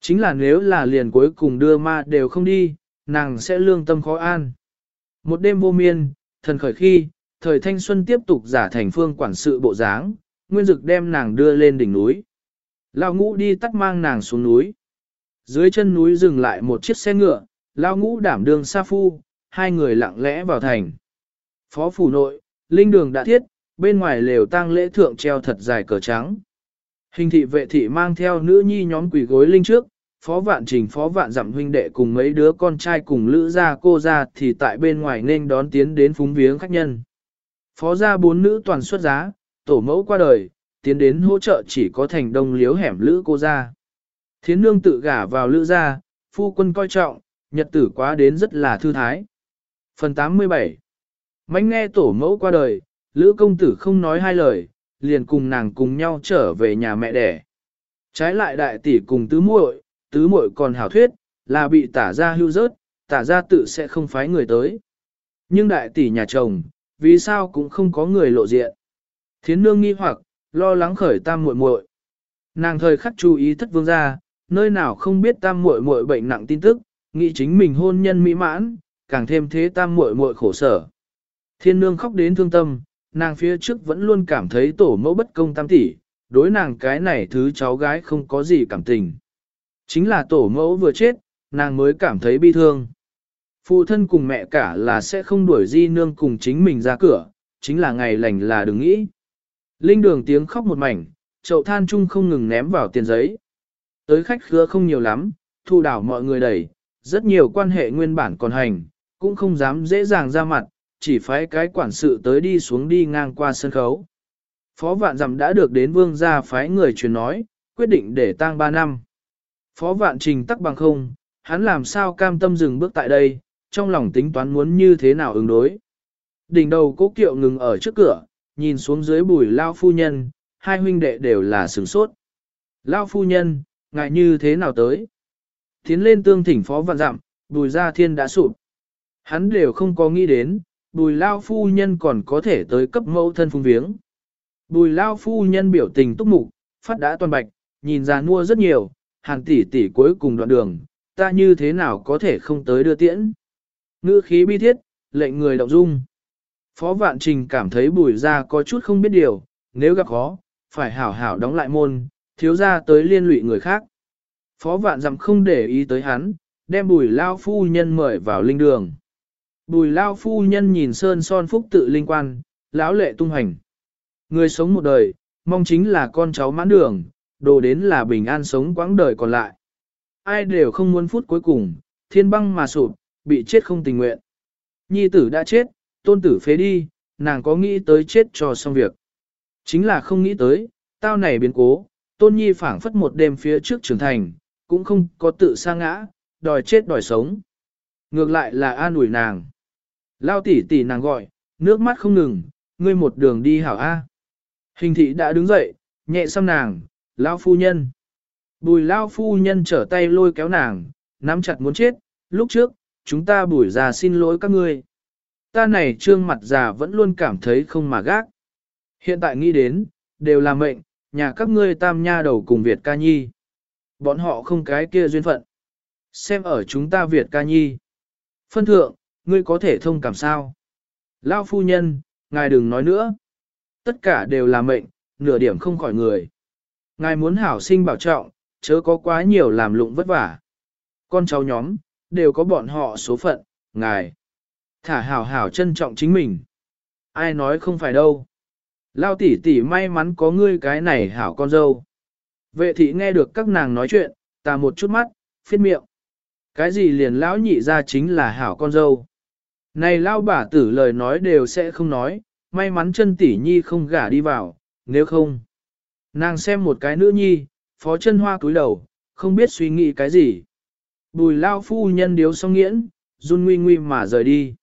Chính là nếu là liền cuối cùng đưa ma đều không đi, nàng sẽ lương tâm khó an. Một đêm vô miên, thần khởi khi, thời thanh xuân tiếp tục giả thành phương quản sự bộ dáng, nguyên dực đem nàng đưa lên đỉnh núi. Lao ngũ đi tắt mang nàng xuống núi. Dưới chân núi dừng lại một chiếc xe ngựa, Lao ngũ đảm đường sa phu, hai người lặng lẽ vào thành. Phó phủ nội, linh đường đã thiết, bên ngoài lều tang lễ thượng treo thật dài cờ trắng. Hình thị vệ thị mang theo nữ nhi nhóm quỷ gối linh trước, phó vạn trình phó vạn dặm huynh đệ cùng mấy đứa con trai cùng lữ gia cô gia thì tại bên ngoài nên đón tiến đến phúng viếng khách nhân. Phó gia bốn nữ toàn xuất giá, tổ mẫu qua đời, tiến đến hỗ trợ chỉ có thành đông liếu hẻm lữ cô gia. Thiến nương tự gả vào lữ gia, phu quân coi trọng, nhật tử quá đến rất là thư thái. Phần 87 Mánh nghe tổ mẫu qua đời, lữ công tử không nói hai lời, liền cùng nàng cùng nhau trở về nhà mẹ đẻ. Trái lại đại tỷ cùng tứ muội, tứ muội còn hảo thuyết, là bị tả ra hưu rớt, tả ra tự sẽ không phái người tới. Nhưng đại tỷ nhà chồng, vì sao cũng không có người lộ diện. Thiến nương nghi hoặc, lo lắng khởi tam muội muội. Nàng thời khắc chú ý thất vương gia, nơi nào không biết tam muội muội bệnh nặng tin tức, nghĩ chính mình hôn nhân mỹ mãn, càng thêm thế tam muội muội khổ sở. Thiên nương khóc đến thương tâm, nàng phía trước vẫn luôn cảm thấy tổ mẫu bất công tam tỷ, đối nàng cái này thứ cháu gái không có gì cảm tình. Chính là tổ mẫu vừa chết, nàng mới cảm thấy bi thương. Phụ thân cùng mẹ cả là sẽ không đuổi di nương cùng chính mình ra cửa, chính là ngày lành là đừng nghĩ. Linh đường tiếng khóc một mảnh, chậu than chung không ngừng ném vào tiền giấy. Tới khách khứa không nhiều lắm, thu đảo mọi người đẩy, rất nhiều quan hệ nguyên bản còn hành, cũng không dám dễ dàng ra mặt, chỉ phái cái quản sự tới đi xuống đi ngang qua sân khấu. Phó vạn dặm đã được đến vương gia phái người truyền nói, quyết định để tang 3 năm. Phó vạn trình tắc bằng không, hắn làm sao cam tâm dừng bước tại đây, trong lòng tính toán muốn như thế nào ứng đối. Đỉnh đầu cố kiệu ngừng ở trước cửa, nhìn xuống dưới bùi lao phu nhân, hai huynh đệ đều là sửng sốt. Lao phu nhân, ngại như thế nào tới? Tiến lên tương thỉnh phó vạn dặm, bùi gia thiên đã sụp. Hắn đều không có nghĩ đến, bùi lao phu nhân còn có thể tới cấp mẫu thân phung viếng. Bùi lao phu nhân biểu tình túc mục, phát đã toàn bạch, nhìn ra mua rất nhiều, hàng tỷ tỷ cuối cùng đoạn đường, ta như thế nào có thể không tới đưa tiễn. Ngữ khí bi thiết, lệnh người động dung. Phó Vạn Trình cảm thấy bùi ra có chút không biết điều, nếu gặp khó, phải hảo hảo đóng lại môn, thiếu ra tới liên lụy người khác. Phó Vạn dặm không để ý tới hắn, đem bùi lao phu nhân mời vào linh đường. Bùi lao phu nhân nhìn sơn son phúc tự linh quan, lão lệ tung hành. Người sống một đời, mong chính là con cháu mãn đường, đồ đến là bình an sống quãng đời còn lại. Ai đều không muốn phút cuối cùng, thiên băng mà sụp, bị chết không tình nguyện. Nhi tử đã chết, tôn tử phế đi, nàng có nghĩ tới chết cho xong việc. Chính là không nghĩ tới, tao này biến cố, tôn nhi phảng phất một đêm phía trước trưởng thành, cũng không có tự sa ngã, đòi chết đòi sống. Ngược lại là an ủi nàng. Lao tỷ tỷ nàng gọi, nước mắt không ngừng, ngươi một đường đi hảo A. Hình thị đã đứng dậy, nhẹ xăm nàng, Lao phu nhân. Bùi Lao phu nhân trở tay lôi kéo nàng, nắm chặt muốn chết, lúc trước, chúng ta bùi già xin lỗi các ngươi. Ta này trương mặt già vẫn luôn cảm thấy không mà gác. Hiện tại nghĩ đến, đều là mệnh, nhà các ngươi tam nha đầu cùng Việt ca nhi. Bọn họ không cái kia duyên phận. Xem ở chúng ta Việt ca nhi. Phân thượng, ngươi có thể thông cảm sao? Lao phu nhân, ngài đừng nói nữa. Tất cả đều là mệnh, nửa điểm không khỏi người. Ngài muốn hảo sinh bảo trọng, chớ có quá nhiều làm lụng vất vả. Con cháu nhóm, đều có bọn họ số phận, ngài. Thả hảo hảo trân trọng chính mình. Ai nói không phải đâu. Lao tỷ tỷ may mắn có ngươi cái này hảo con dâu. Vệ thị nghe được các nàng nói chuyện, ta một chút mắt, phiết miệng. Cái gì liền lão nhị ra chính là hảo con dâu. Này lao bà tử lời nói đều sẽ không nói, may mắn chân tỷ nhi không gả đi vào, nếu không. Nàng xem một cái nữ nhi, phó chân hoa cúi đầu, không biết suy nghĩ cái gì. Bùi lao phu nhân điếu xong nghiễn, run nguy nguy mà rời đi.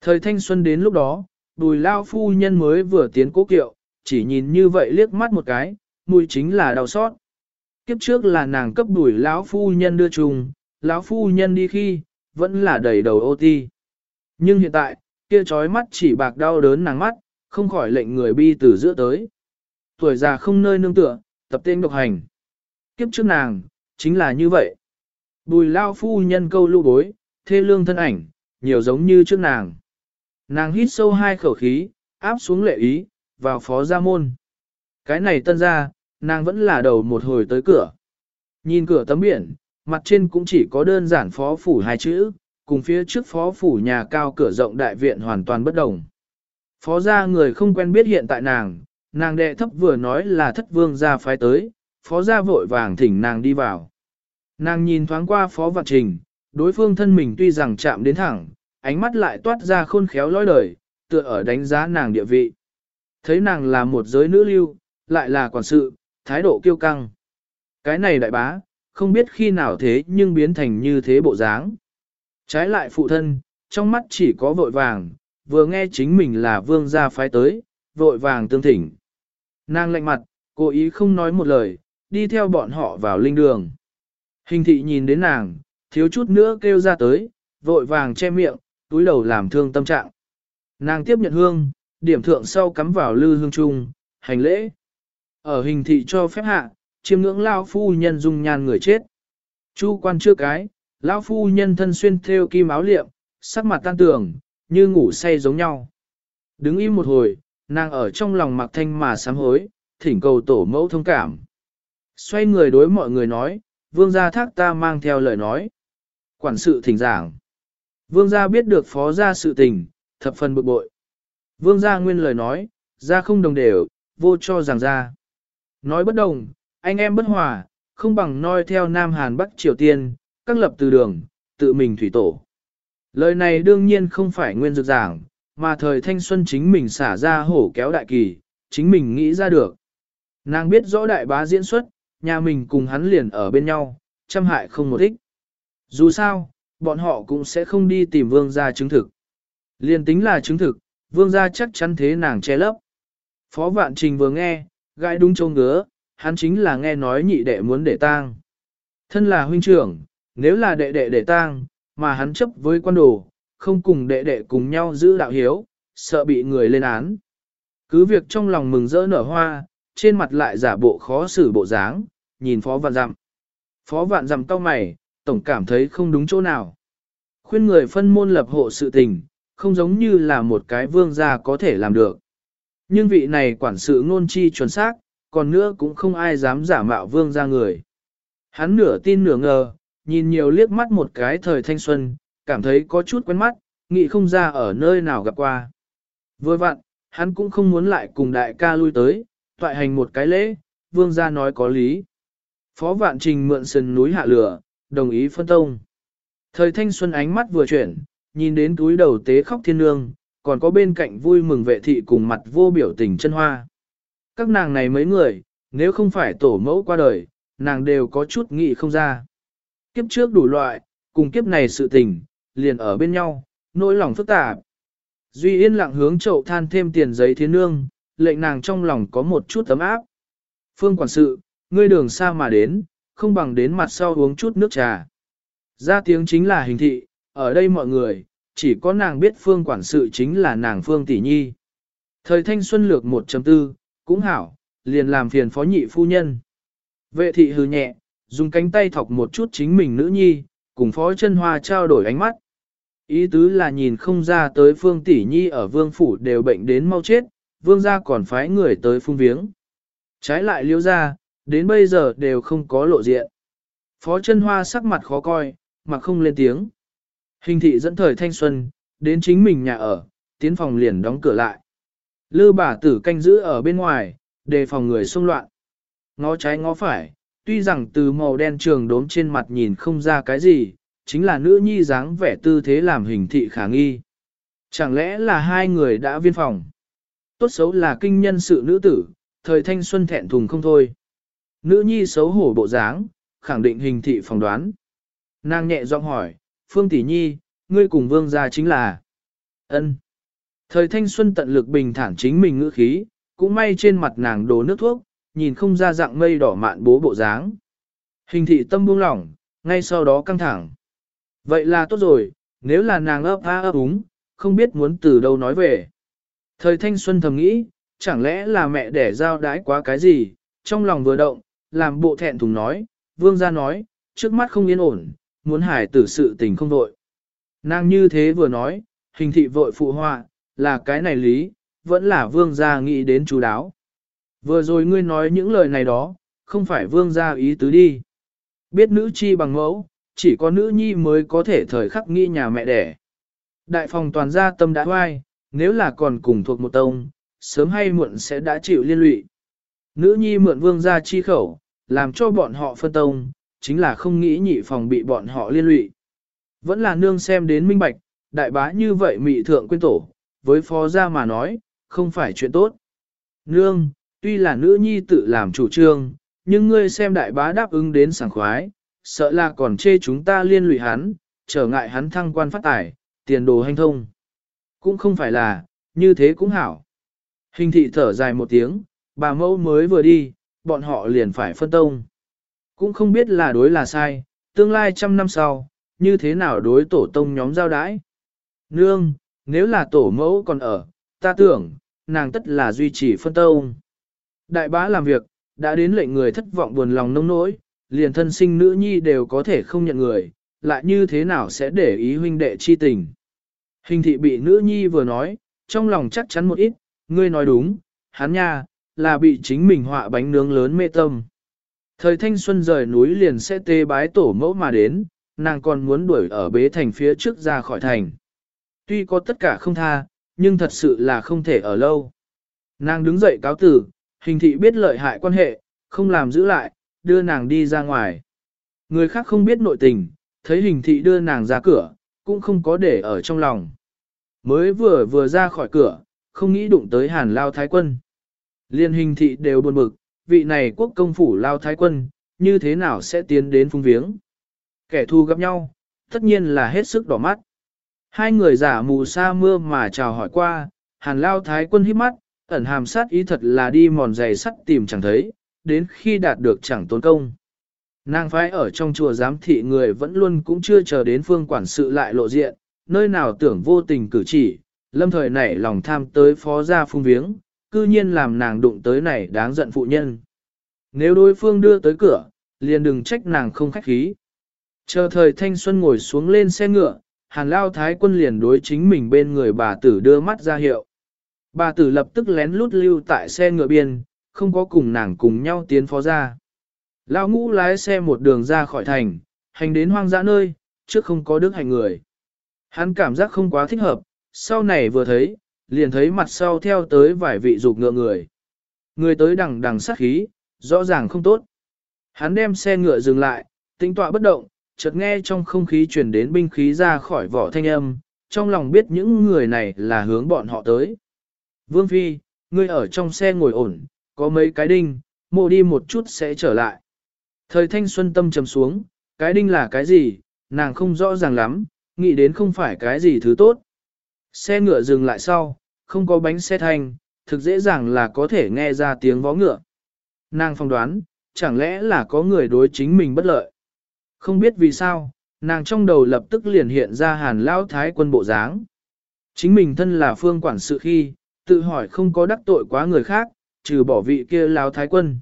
Thời thanh xuân đến lúc đó, bùi lao phu nhân mới vừa tiến cố kiệu, chỉ nhìn như vậy liếc mắt một cái, mùi chính là đau xót. Kiếp trước là nàng cấp bùi lão phu nhân đưa trùng, lão phu nhân đi khi, vẫn là đầy đầu ô ti. Nhưng hiện tại, kia trói mắt chỉ bạc đau đớn nàng mắt, không khỏi lệnh người bi từ giữa tới. Tuổi già không nơi nương tựa, tập tên độc hành. Kiếp trước nàng, chính là như vậy. Bùi lao phu nhân câu lưu bối, thê lương thân ảnh, nhiều giống như trước nàng. Nàng hít sâu hai khẩu khí, áp xuống lệ ý, vào phó gia môn. Cái này tân ra, nàng vẫn là đầu một hồi tới cửa. Nhìn cửa tấm biển, mặt trên cũng chỉ có đơn giản phó phủ hai chữ, cùng phía trước phó phủ nhà cao cửa rộng đại viện hoàn toàn bất đồng. Phó gia người không quen biết hiện tại nàng, nàng đệ thấp vừa nói là thất vương gia phái tới, phó gia vội vàng thỉnh nàng đi vào. Nàng nhìn thoáng qua phó vạn trình, đối phương thân mình tuy rằng chạm đến thẳng, ánh mắt lại toát ra khôn khéo lối đời, tựa ở đánh giá nàng địa vị. Thấy nàng là một giới nữ lưu, lại là quản sự, thái độ kiêu căng. Cái này đại bá, không biết khi nào thế nhưng biến thành như thế bộ dáng. Trái lại phụ thân, trong mắt chỉ có vội vàng, vừa nghe chính mình là vương gia phái tới, vội vàng tương thỉnh. Nàng lạnh mặt, cố ý không nói một lời, đi theo bọn họ vào linh đường. Hình thị nhìn đến nàng, thiếu chút nữa kêu ra tới, vội vàng che miệng, túi đầu làm thương tâm trạng. Nàng tiếp nhận hương, điểm thượng sau cắm vào lư hương trung, hành lễ. Ở hình thị cho phép hạ, chiêm ngưỡng lao phu nhân dung nhan người chết. Chu quan chưa cái, Lão phu nhân thân xuyên theo kim áo liệm, sắc mặt tan tường, như ngủ say giống nhau. Đứng im một hồi, nàng ở trong lòng mặc thanh mà sám hối, thỉnh cầu tổ mẫu thông cảm. Xoay người đối mọi người nói, vương gia thác ta mang theo lời nói. Quản sự thỉnh giảng. Vương gia biết được phó gia sự tình, thập phần bực bội. Vương gia nguyên lời nói, gia không đồng đều, vô cho rằng gia. Nói bất đồng, anh em bất hòa, không bằng noi theo Nam Hàn Bắc Triều Tiên, các lập từ đường, tự mình thủy tổ. Lời này đương nhiên không phải nguyên dược giảng, mà thời thanh xuân chính mình xả ra hổ kéo đại kỳ, chính mình nghĩ ra được. Nàng biết rõ đại bá diễn xuất, nhà mình cùng hắn liền ở bên nhau, trăm hại không một ích. Dù sao, bọn họ cũng sẽ không đi tìm vương gia chứng thực. Liền tính là chứng thực, vương gia chắc chắn thế nàng che lấp. Phó vạn trình vừa nghe, gai đúng châu ngứa, hắn chính là nghe nói nhị đệ muốn để tang. Thân là huynh trưởng, nếu là đệ đệ để tang, mà hắn chấp với quan đồ, không cùng đệ đệ cùng nhau giữ đạo hiếu, sợ bị người lên án. Cứ việc trong lòng mừng rỡ nở hoa, trên mặt lại giả bộ khó xử bộ dáng, nhìn phó vạn dặm. Phó vạn dặm cau mày, tổng cảm thấy không đúng chỗ nào. Khuyên người phân môn lập hộ sự tình, không giống như là một cái vương gia có thể làm được. Nhưng vị này quản sự ngôn chi chuẩn xác, còn nữa cũng không ai dám giả mạo vương gia người. Hắn nửa tin nửa ngờ, nhìn nhiều liếc mắt một cái thời thanh xuân, cảm thấy có chút quen mắt, nghĩ không ra ở nơi nào gặp qua. Vừa vặn, hắn cũng không muốn lại cùng đại ca lui tới, toại hành một cái lễ, vương gia nói có lý. Phó vạn trình mượn sườn núi hạ lửa, đồng ý phân tông. Thời thanh xuân ánh mắt vừa chuyển, nhìn đến túi đầu tế khóc thiên nương, còn có bên cạnh vui mừng vệ thị cùng mặt vô biểu tình chân hoa. Các nàng này mấy người, nếu không phải tổ mẫu qua đời, nàng đều có chút nghị không ra. Kiếp trước đủ loại, cùng kiếp này sự tình, liền ở bên nhau, nỗi lòng phức tạp. Duy yên lặng hướng chậu than thêm tiền giấy thiên nương, lệnh nàng trong lòng có một chút tấm áp. Phương quản sự, ngươi đường xa mà đến, không bằng đến mặt sau uống chút nước trà. Ra tiếng chính là hình thị, ở đây mọi người, chỉ có nàng biết phương quản sự chính là nàng phương tỷ nhi. Thời thanh xuân lược 1.4, cũng hảo, liền làm phiền phó nhị phu nhân. Vệ thị hừ nhẹ, dùng cánh tay thọc một chút chính mình nữ nhi, cùng phó chân hoa trao đổi ánh mắt. Ý tứ là nhìn không ra tới phương tỷ nhi ở vương phủ đều bệnh đến mau chết, vương gia còn phái người tới phung viếng. Trái lại liêu ra, đến bây giờ đều không có lộ diện. Phó chân hoa sắc mặt khó coi, mà không lên tiếng. Hình thị dẫn thời thanh xuân, đến chính mình nhà ở, tiến phòng liền đóng cửa lại. Lư bà tử canh giữ ở bên ngoài, đề phòng người xung loạn. Ngó trái ngó phải, tuy rằng từ màu đen trường đốm trên mặt nhìn không ra cái gì, chính là nữ nhi dáng vẻ tư thế làm hình thị khả nghi. Chẳng lẽ là hai người đã viên phòng? Tốt xấu là kinh nhân sự nữ tử, thời thanh xuân thẹn thùng không thôi. Nữ nhi xấu hổ bộ dáng, khẳng định hình thị phỏng đoán. Nàng nhẹ giọng hỏi, Phương Tỷ Nhi, ngươi cùng vương gia chính là... ân. Thời thanh xuân tận lực bình thản chính mình ngữ khí, cũng may trên mặt nàng đổ nước thuốc, nhìn không ra dạng mây đỏ mạn bố bộ dáng. Hình thị tâm buông lỏng, ngay sau đó căng thẳng. Vậy là tốt rồi, nếu là nàng ấp a ấp úng, không biết muốn từ đâu nói về. Thời thanh xuân thầm nghĩ, chẳng lẽ là mẹ đẻ giao đái quá cái gì, trong lòng vừa động, làm bộ thẹn thùng nói, vương gia nói, trước mắt không yên ổn, muốn hải tử sự tình không vội. Nàng như thế vừa nói, hình thị vội phụ họa, là cái này lý, vẫn là vương gia nghĩ đến chú đáo. Vừa rồi ngươi nói những lời này đó, không phải vương gia ý tứ đi. Biết nữ chi bằng mẫu, chỉ có nữ nhi mới có thể thời khắc nghi nhà mẹ đẻ. Đại phòng toàn gia tâm đã hoai, nếu là còn cùng thuộc một tông, sớm hay muộn sẽ đã chịu liên lụy. Nữ nhi mượn vương gia chi khẩu, làm cho bọn họ phân tông, chính là không nghĩ nhị phòng bị bọn họ liên lụy. Vẫn là nương xem đến minh bạch, đại bá như vậy mị thượng quên tổ, với phó gia mà nói, không phải chuyện tốt. Nương, tuy là nữ nhi tự làm chủ trương, nhưng ngươi xem đại bá đáp ứng đến sảng khoái, sợ là còn chê chúng ta liên lụy hắn, trở ngại hắn thăng quan phát tài, tiền đồ hành thông. Cũng không phải là, như thế cũng hảo. Hình thị thở dài một tiếng, bà mẫu mới vừa đi, bọn họ liền phải phân tông. Cũng không biết là đối là sai, tương lai trăm năm sau, như thế nào đối tổ tông nhóm giao đãi. Nương, nếu là tổ mẫu còn ở, ta tưởng, nàng tất là duy trì phân tông. Đại bá làm việc, đã đến lệnh người thất vọng buồn lòng nông nỗi, liền thân sinh nữ nhi đều có thể không nhận người, lại như thế nào sẽ để ý huynh đệ chi tình. Hình thị bị nữ nhi vừa nói, trong lòng chắc chắn một ít, ngươi nói đúng, hắn nha, là bị chính mình họa bánh nướng lớn mê tâm. Thời thanh xuân rời núi liền sẽ tê bái tổ mẫu mà đến, nàng còn muốn đuổi ở bế thành phía trước ra khỏi thành. Tuy có tất cả không tha, nhưng thật sự là không thể ở lâu. Nàng đứng dậy cáo tử, hình thị biết lợi hại quan hệ, không làm giữ lại, đưa nàng đi ra ngoài. Người khác không biết nội tình, thấy hình thị đưa nàng ra cửa, cũng không có để ở trong lòng. Mới vừa vừa ra khỏi cửa, không nghĩ đụng tới hàn lao thái quân. Liên hình thị đều buồn bực, vị này quốc công phủ lao thái quân, như thế nào sẽ tiến đến phung viếng. Kẻ thù gặp nhau, tất nhiên là hết sức đỏ mắt. Hai người giả mù sa mưa mà chào hỏi qua, hàn lao thái quân hít mắt, ẩn hàm sát ý thật là đi mòn giày sắt tìm chẳng thấy, đến khi đạt được chẳng tốn công. Nàng phái ở trong chùa giám thị người vẫn luôn cũng chưa chờ đến phương quản sự lại lộ diện, nơi nào tưởng vô tình cử chỉ, lâm thời nảy lòng tham tới phó gia phung viếng, cư nhiên làm nàng đụng tới này đáng giận phụ nhân. Nếu đối phương đưa tới cửa, liền đừng trách nàng không khách khí. Chờ thời thanh xuân ngồi xuống lên xe ngựa, hàn lao thái quân liền đối chính mình bên người bà tử đưa mắt ra hiệu. Bà tử lập tức lén lút lưu tại xe ngựa biên, không có cùng nàng cùng nhau tiến phó ra. Lao ngũ lái xe một đường ra khỏi thành, hành đến hoang dã nơi, trước không có đức hành người. Hắn cảm giác không quá thích hợp, sau này vừa thấy, liền thấy mặt sau theo tới vài vị dục ngựa người. Người tới đằng đằng sát khí, rõ ràng không tốt. Hắn đem xe ngựa dừng lại, tính tọa bất động, chợt nghe trong không khí truyền đến binh khí ra khỏi vỏ thanh âm, trong lòng biết những người này là hướng bọn họ tới. Vương Phi, ngươi ở trong xe ngồi ổn, có mấy cái đinh, mộ đi một chút sẽ trở lại. Thời thanh xuân tâm trầm xuống, cái đinh là cái gì, nàng không rõ ràng lắm, nghĩ đến không phải cái gì thứ tốt. Xe ngựa dừng lại sau, không có bánh xe thanh, thực dễ dàng là có thể nghe ra tiếng vó ngựa. Nàng phong đoán, chẳng lẽ là có người đối chính mình bất lợi. Không biết vì sao, nàng trong đầu lập tức liền hiện ra hàn lao thái quân bộ dáng. Chính mình thân là phương quản sự khi, tự hỏi không có đắc tội quá người khác, trừ bỏ vị kia lao thái quân.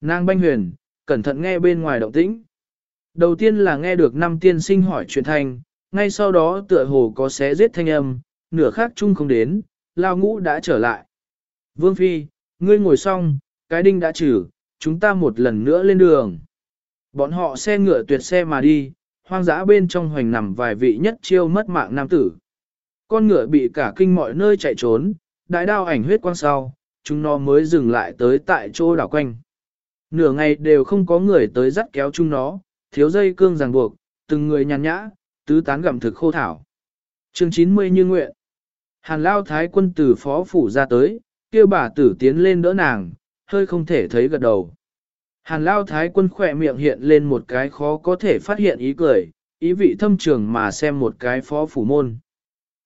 Nàng banh huyền, cẩn thận nghe bên ngoài động tĩnh. Đầu tiên là nghe được năm tiên sinh hỏi chuyện thành, ngay sau đó tựa hồ có xé giết thanh âm, nửa khác chung không đến, lao ngũ đã trở lại. Vương Phi, ngươi ngồi xong, cái đinh đã trừ, chúng ta một lần nữa lên đường. Bọn họ xe ngựa tuyệt xe mà đi, hoang dã bên trong hoành nằm vài vị nhất chiêu mất mạng nam tử. Con ngựa bị cả kinh mọi nơi chạy trốn, đại đao ảnh huyết quang sau, chúng nó mới dừng lại tới tại chỗ đảo quanh. Nửa ngày đều không có người tới dắt kéo chúng nó, thiếu dây cương ràng buộc, từng người nhàn nhã, tứ tán gặm thực khô thảo. chương 90 như nguyện. Hàn lao thái quân từ phó phủ ra tới, kêu bà tử tiến lên đỡ nàng, hơi không thể thấy gật đầu. Hàn lao thái quân khỏe miệng hiện lên một cái khó có thể phát hiện ý cười, ý vị thâm trường mà xem một cái phó phủ môn.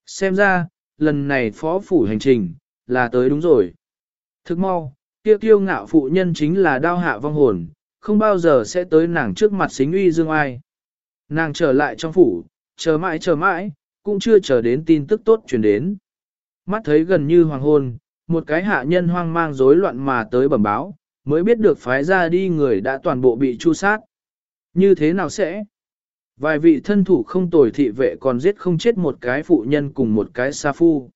Xem ra, lần này phó phủ hành trình, là tới đúng rồi. Thức mau, kia kiêu ngạo phụ nhân chính là đao hạ vong hồn, không bao giờ sẽ tới nàng trước mặt xính uy dương ai. Nàng trở lại trong phủ, chờ mãi chờ mãi, cũng chưa chờ đến tin tức tốt truyền đến. Mắt thấy gần như hoàng hôn, một cái hạ nhân hoang mang rối loạn mà tới bẩm báo, mới biết được phái ra đi người đã toàn bộ bị chu sát. Như thế nào sẽ? Vài vị thân thủ không tồi thị vệ còn giết không chết một cái phụ nhân cùng một cái sa phu.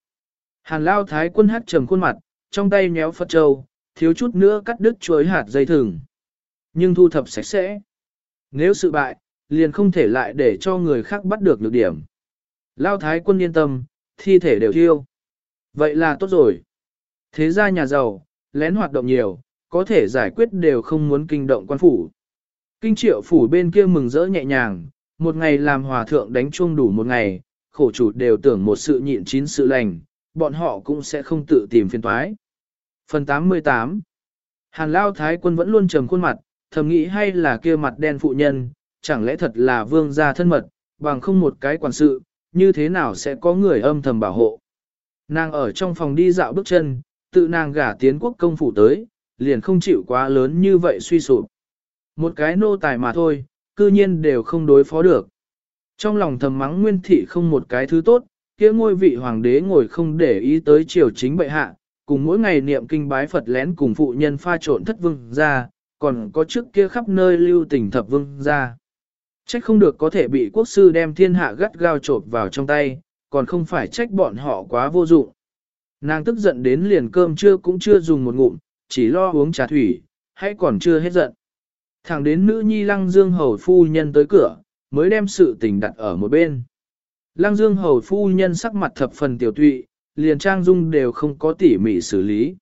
Hàn lao thái quân hát trầm khuôn mặt, trong tay nhéo Phật Châu, thiếu chút nữa cắt đứt chuối hạt dây thừng. Nhưng thu thập sạch sẽ. Nếu sự bại, liền không thể lại để cho người khác bắt được lược điểm. Lao thái quân yên tâm, thi thể đều thiêu. Vậy là tốt rồi. Thế ra nhà giàu, lén hoạt động nhiều, có thể giải quyết đều không muốn kinh động quan phủ. Kinh triệu phủ bên kia mừng rỡ nhẹ nhàng, một ngày làm hòa thượng đánh chuông đủ một ngày, khổ chủ đều tưởng một sự nhịn chín sự lành, bọn họ cũng sẽ không tự tìm phiền toái. Phần 88 Hàn Lao Thái quân vẫn luôn trầm khuôn mặt, thầm nghĩ hay là kia mặt đen phụ nhân, chẳng lẽ thật là vương gia thân mật, bằng không một cái quản sự, như thế nào sẽ có người âm thầm bảo hộ. Nàng ở trong phòng đi dạo bước chân, tự nàng gả tiến quốc công phủ tới, liền không chịu quá lớn như vậy suy sụp. Một cái nô tài mà thôi, cư nhiên đều không đối phó được. Trong lòng thầm mắng nguyên thị không một cái thứ tốt, kia ngôi vị hoàng đế ngồi không để ý tới triều chính bệ hạ, cùng mỗi ngày niệm kinh bái Phật lén cùng phụ nhân pha trộn thất vương ra, còn có trước kia khắp nơi lưu tình thập vương ra. Trách không được có thể bị quốc sư đem thiên hạ gắt gao trộp vào trong tay, còn không phải trách bọn họ quá vô dụng. Nàng tức giận đến liền cơm trưa cũng chưa dùng một ngụm, chỉ lo uống trà thủy, hay còn chưa hết giận. Thẳng đến nữ nhi lăng dương hầu phu nhân tới cửa, mới đem sự tình đặt ở một bên. Lăng dương hầu phu nhân sắc mặt thập phần tiểu tụy, liền trang dung đều không có tỉ mỉ xử lý.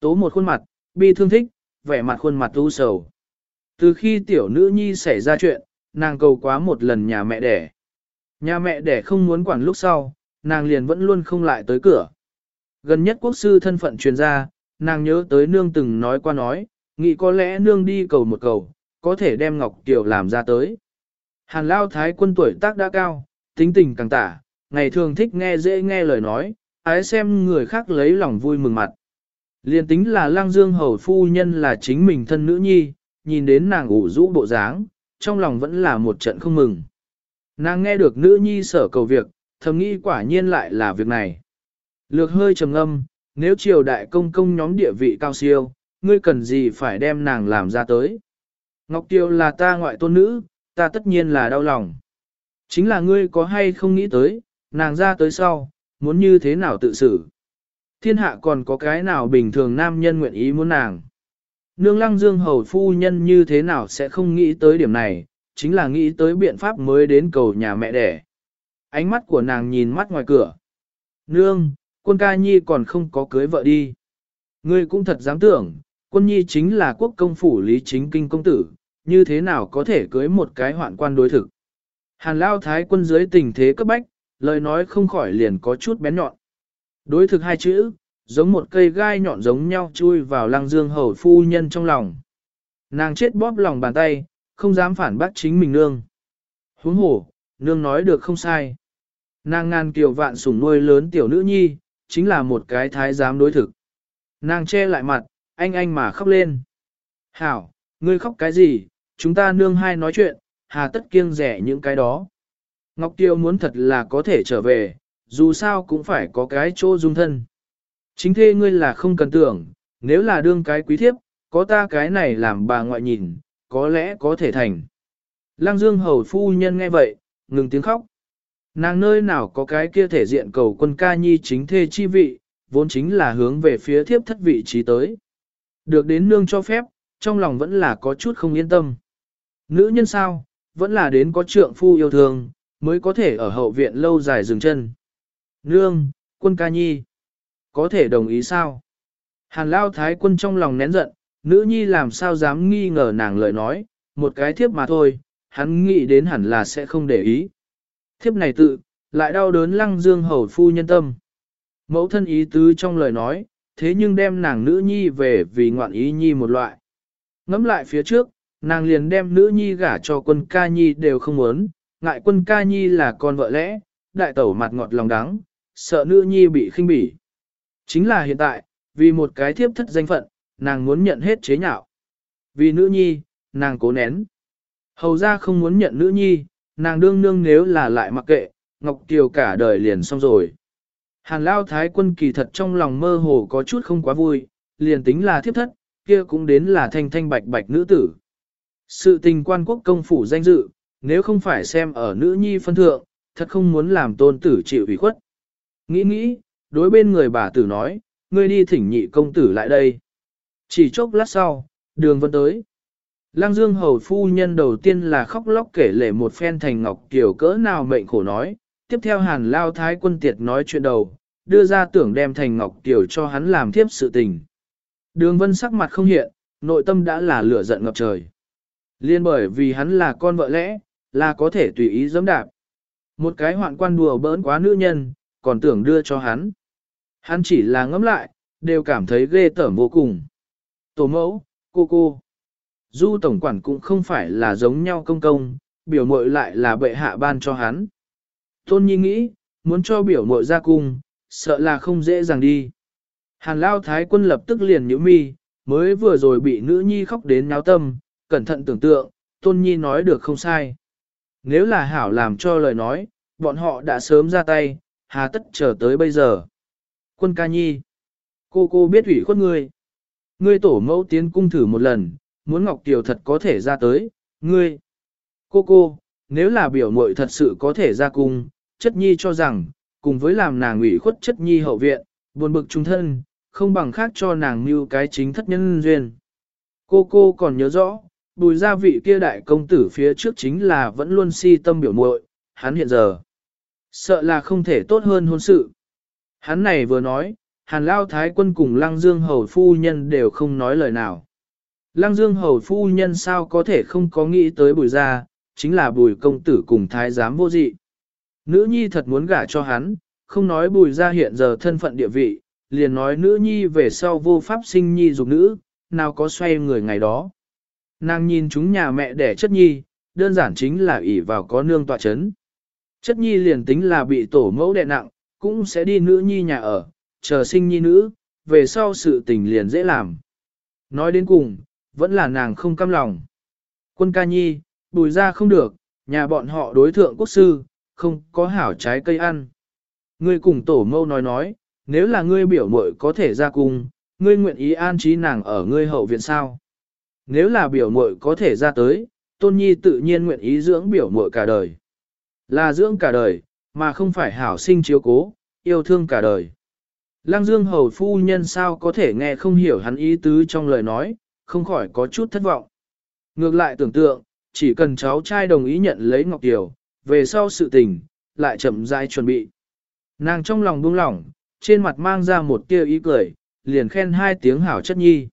Tố một khuôn mặt, bi thương thích, vẻ mặt khuôn mặt u sầu. Từ khi tiểu nữ nhi xảy ra chuyện, nàng cầu quá một lần nhà mẹ đẻ. Nhà mẹ đẻ không muốn quản lúc sau, nàng liền vẫn luôn không lại tới cửa. Gần nhất quốc sư thân phận truyền ra, nàng nhớ tới nương từng nói qua nói, nghĩ có lẽ nương đi cầu một cầu, có thể đem Ngọc Kiều làm ra tới. Hàn Lao Thái quân tuổi tác đã cao, tính tình càng tả, ngày thường thích nghe dễ nghe lời nói, ái xem người khác lấy lòng vui mừng mặt. Liên tính là lang dương hầu phu nhân là chính mình thân nữ nhi, nhìn đến nàng ủ rũ bộ dáng, trong lòng vẫn là một trận không mừng. Nàng nghe được nữ nhi sở cầu việc, thầm nghĩ quả nhiên lại là việc này. Lược hơi trầm âm, nếu triều đại công công nhóm địa vị cao siêu, ngươi cần gì phải đem nàng làm ra tới. Ngọc Tiêu là ta ngoại tôn nữ, ta tất nhiên là đau lòng. Chính là ngươi có hay không nghĩ tới, nàng ra tới sau, muốn như thế nào tự xử. Thiên hạ còn có cái nào bình thường nam nhân nguyện ý muốn nàng. Nương lăng dương hầu phu nhân như thế nào sẽ không nghĩ tới điểm này, chính là nghĩ tới biện pháp mới đến cầu nhà mẹ đẻ. Ánh mắt của nàng nhìn mắt ngoài cửa. Nương, quân ca nhi còn không có cưới vợ đi. Ngươi cũng thật dám tưởng, quân nhi chính là quốc công phủ lý chính kinh công tử, như thế nào có thể cưới một cái hoạn quan đối thực. Hàn lao thái quân dưới tình thế cấp bách, lời nói không khỏi liền có chút bén nhọn. Đối thực hai chữ, giống một cây gai nhọn giống nhau chui vào lăng dương hầu phu nhân trong lòng. Nàng chết bóp lòng bàn tay, không dám phản bác chính mình nương. Huống hổ, nương nói được không sai. Nàng ngàn kiều vạn sủng nuôi lớn tiểu nữ nhi, chính là một cái thái giám đối thực. Nàng che lại mặt, anh anh mà khóc lên. Hảo, ngươi khóc cái gì, chúng ta nương hai nói chuyện, hà tất kiêng rẻ những cái đó. Ngọc Tiêu muốn thật là có thể trở về, dù sao cũng phải có cái chỗ dung thân. Chính thê ngươi là không cần tưởng, nếu là đương cái quý thiếp, có ta cái này làm bà ngoại nhìn, có lẽ có thể thành. Lăng Dương hầu phu nhân nghe vậy, ngừng tiếng khóc. Nàng nơi nào có cái kia thể diện cầu quân ca nhi chính thê chi vị, vốn chính là hướng về phía thiếp thất vị trí tới. Được đến nương cho phép, trong lòng vẫn là có chút không yên tâm. Nữ nhân sao, vẫn là đến có trượng phu yêu thương, mới có thể ở hậu viện lâu dài dừng chân. Nương, quân ca nhi, có thể đồng ý sao? Hàn lao thái quân trong lòng nén giận, nữ nhi làm sao dám nghi ngờ nàng lời nói, một cái thiếp mà thôi, hắn nghĩ đến hẳn là sẽ không để ý. Thiếp này tự, lại đau đớn lăng dương hầu phu nhân tâm. Mẫu thân ý tứ trong lời nói, thế nhưng đem nàng nữ nhi về vì ngoạn ý nhi một loại. Ngắm lại phía trước, nàng liền đem nữ nhi gả cho quân ca nhi đều không muốn, ngại quân ca nhi là con vợ lẽ, đại tẩu mặt ngọt lòng đắng, sợ nữ nhi bị khinh bỉ. Chính là hiện tại, vì một cái thiếp thất danh phận, nàng muốn nhận hết chế nhạo. Vì nữ nhi, nàng cố nén. Hầu ra không muốn nhận nữ nhi, nàng đương nương nếu là lại mặc kệ, Ngọc Kiều cả đời liền xong rồi. Hàn Lao Thái quân kỳ thật trong lòng mơ hồ có chút không quá vui, liền tính là thiếp thất, kia cũng đến là thanh thanh bạch bạch nữ tử. Sự tình quan quốc công phủ danh dự, nếu không phải xem ở nữ nhi phân thượng, thật không muốn làm tôn tử chịu ủy khuất. Nghĩ nghĩ, đối bên người bà tử nói, ngươi đi thỉnh nhị công tử lại đây. Chỉ chốc lát sau, đường vẫn tới. Lăng Dương hầu phu nhân đầu tiên là khóc lóc kể lể một phen thành ngọc kiểu cỡ nào mệnh khổ nói, tiếp theo hàn lao thái quân tiệt nói chuyện đầu, đưa ra tưởng đem thành ngọc tiểu cho hắn làm tiếp sự tình. Đường vân sắc mặt không hiện, nội tâm đã là lửa giận ngập trời. Liên bởi vì hắn là con vợ lẽ, là có thể tùy ý dẫm đạp. Một cái hoạn quan đùa bỡn quá nữ nhân, còn tưởng đưa cho hắn. Hắn chỉ là ngẫm lại, đều cảm thấy ghê tởm vô cùng. Tổ mẫu, cô cô. Du tổng quản cũng không phải là giống nhau công công, biểu mội lại là bệ hạ ban cho hắn. Tôn Nhi nghĩ, muốn cho biểu mội ra cung, sợ là không dễ dàng đi. Hàn Lao Thái quân lập tức liền nhíu mi, mới vừa rồi bị nữ nhi khóc đến nháo tâm, cẩn thận tưởng tượng, Tôn Nhi nói được không sai. Nếu là hảo làm cho lời nói, bọn họ đã sớm ra tay, hà tất chờ tới bây giờ. Quân ca nhi, cô cô biết ủy khuất ngươi. Ngươi tổ mẫu tiến cung thử một lần, muốn Ngọc Kiều thật có thể ra tới, ngươi. Cô cô, nếu là biểu muội thật sự có thể ra cung, chất nhi cho rằng, cùng với làm nàng ủy khuất chất nhi hậu viện, buồn bực trung thân, không bằng khác cho nàng mưu cái chính thất nhân duyên. Cô cô còn nhớ rõ, bùi gia vị kia đại công tử phía trước chính là vẫn luôn si tâm biểu muội, hắn hiện giờ. Sợ là không thể tốt hơn hôn sự. Hắn này vừa nói, hàn lao thái quân cùng lăng dương hầu phu nhân đều không nói lời nào. Lăng dương hầu phu nhân sao có thể không có nghĩ tới bùi gia, chính là bùi công tử cùng thái giám vô dị. Nữ nhi thật muốn gả cho hắn, không nói bùi gia hiện giờ thân phận địa vị, liền nói nữ nhi về sau vô pháp sinh nhi dục nữ, nào có xoay người ngày đó. Nàng nhìn chúng nhà mẹ đẻ chất nhi, đơn giản chính là ỷ vào có nương tọa chấn. Chất nhi liền tính là bị tổ mẫu đẻ nặng, cũng sẽ đi nữ nhi nhà ở, chờ sinh nhi nữ, về sau sự tình liền dễ làm. Nói đến cùng, vẫn là nàng không cam lòng. Quân ca nhi, bùi ra không được, nhà bọn họ đối thượng quốc sư, không có hảo trái cây ăn. Ngươi cùng tổ mâu nói nói, nếu là ngươi biểu muội có thể ra cung, ngươi nguyện ý an trí nàng ở ngươi hậu viện sao? Nếu là biểu muội có thể ra tới, tôn nhi tự nhiên nguyện ý dưỡng biểu muội cả đời. Là dưỡng cả đời, mà không phải hảo sinh chiếu cố, yêu thương cả đời. Lăng Dương hầu phu nhân sao có thể nghe không hiểu hắn ý tứ trong lời nói, không khỏi có chút thất vọng. Ngược lại tưởng tượng, chỉ cần cháu trai đồng ý nhận lấy Ngọc Kiều, về sau sự tình, lại chậm rãi chuẩn bị. Nàng trong lòng buông lỏng, trên mặt mang ra một tia ý cười, liền khen hai tiếng hảo chất nhi.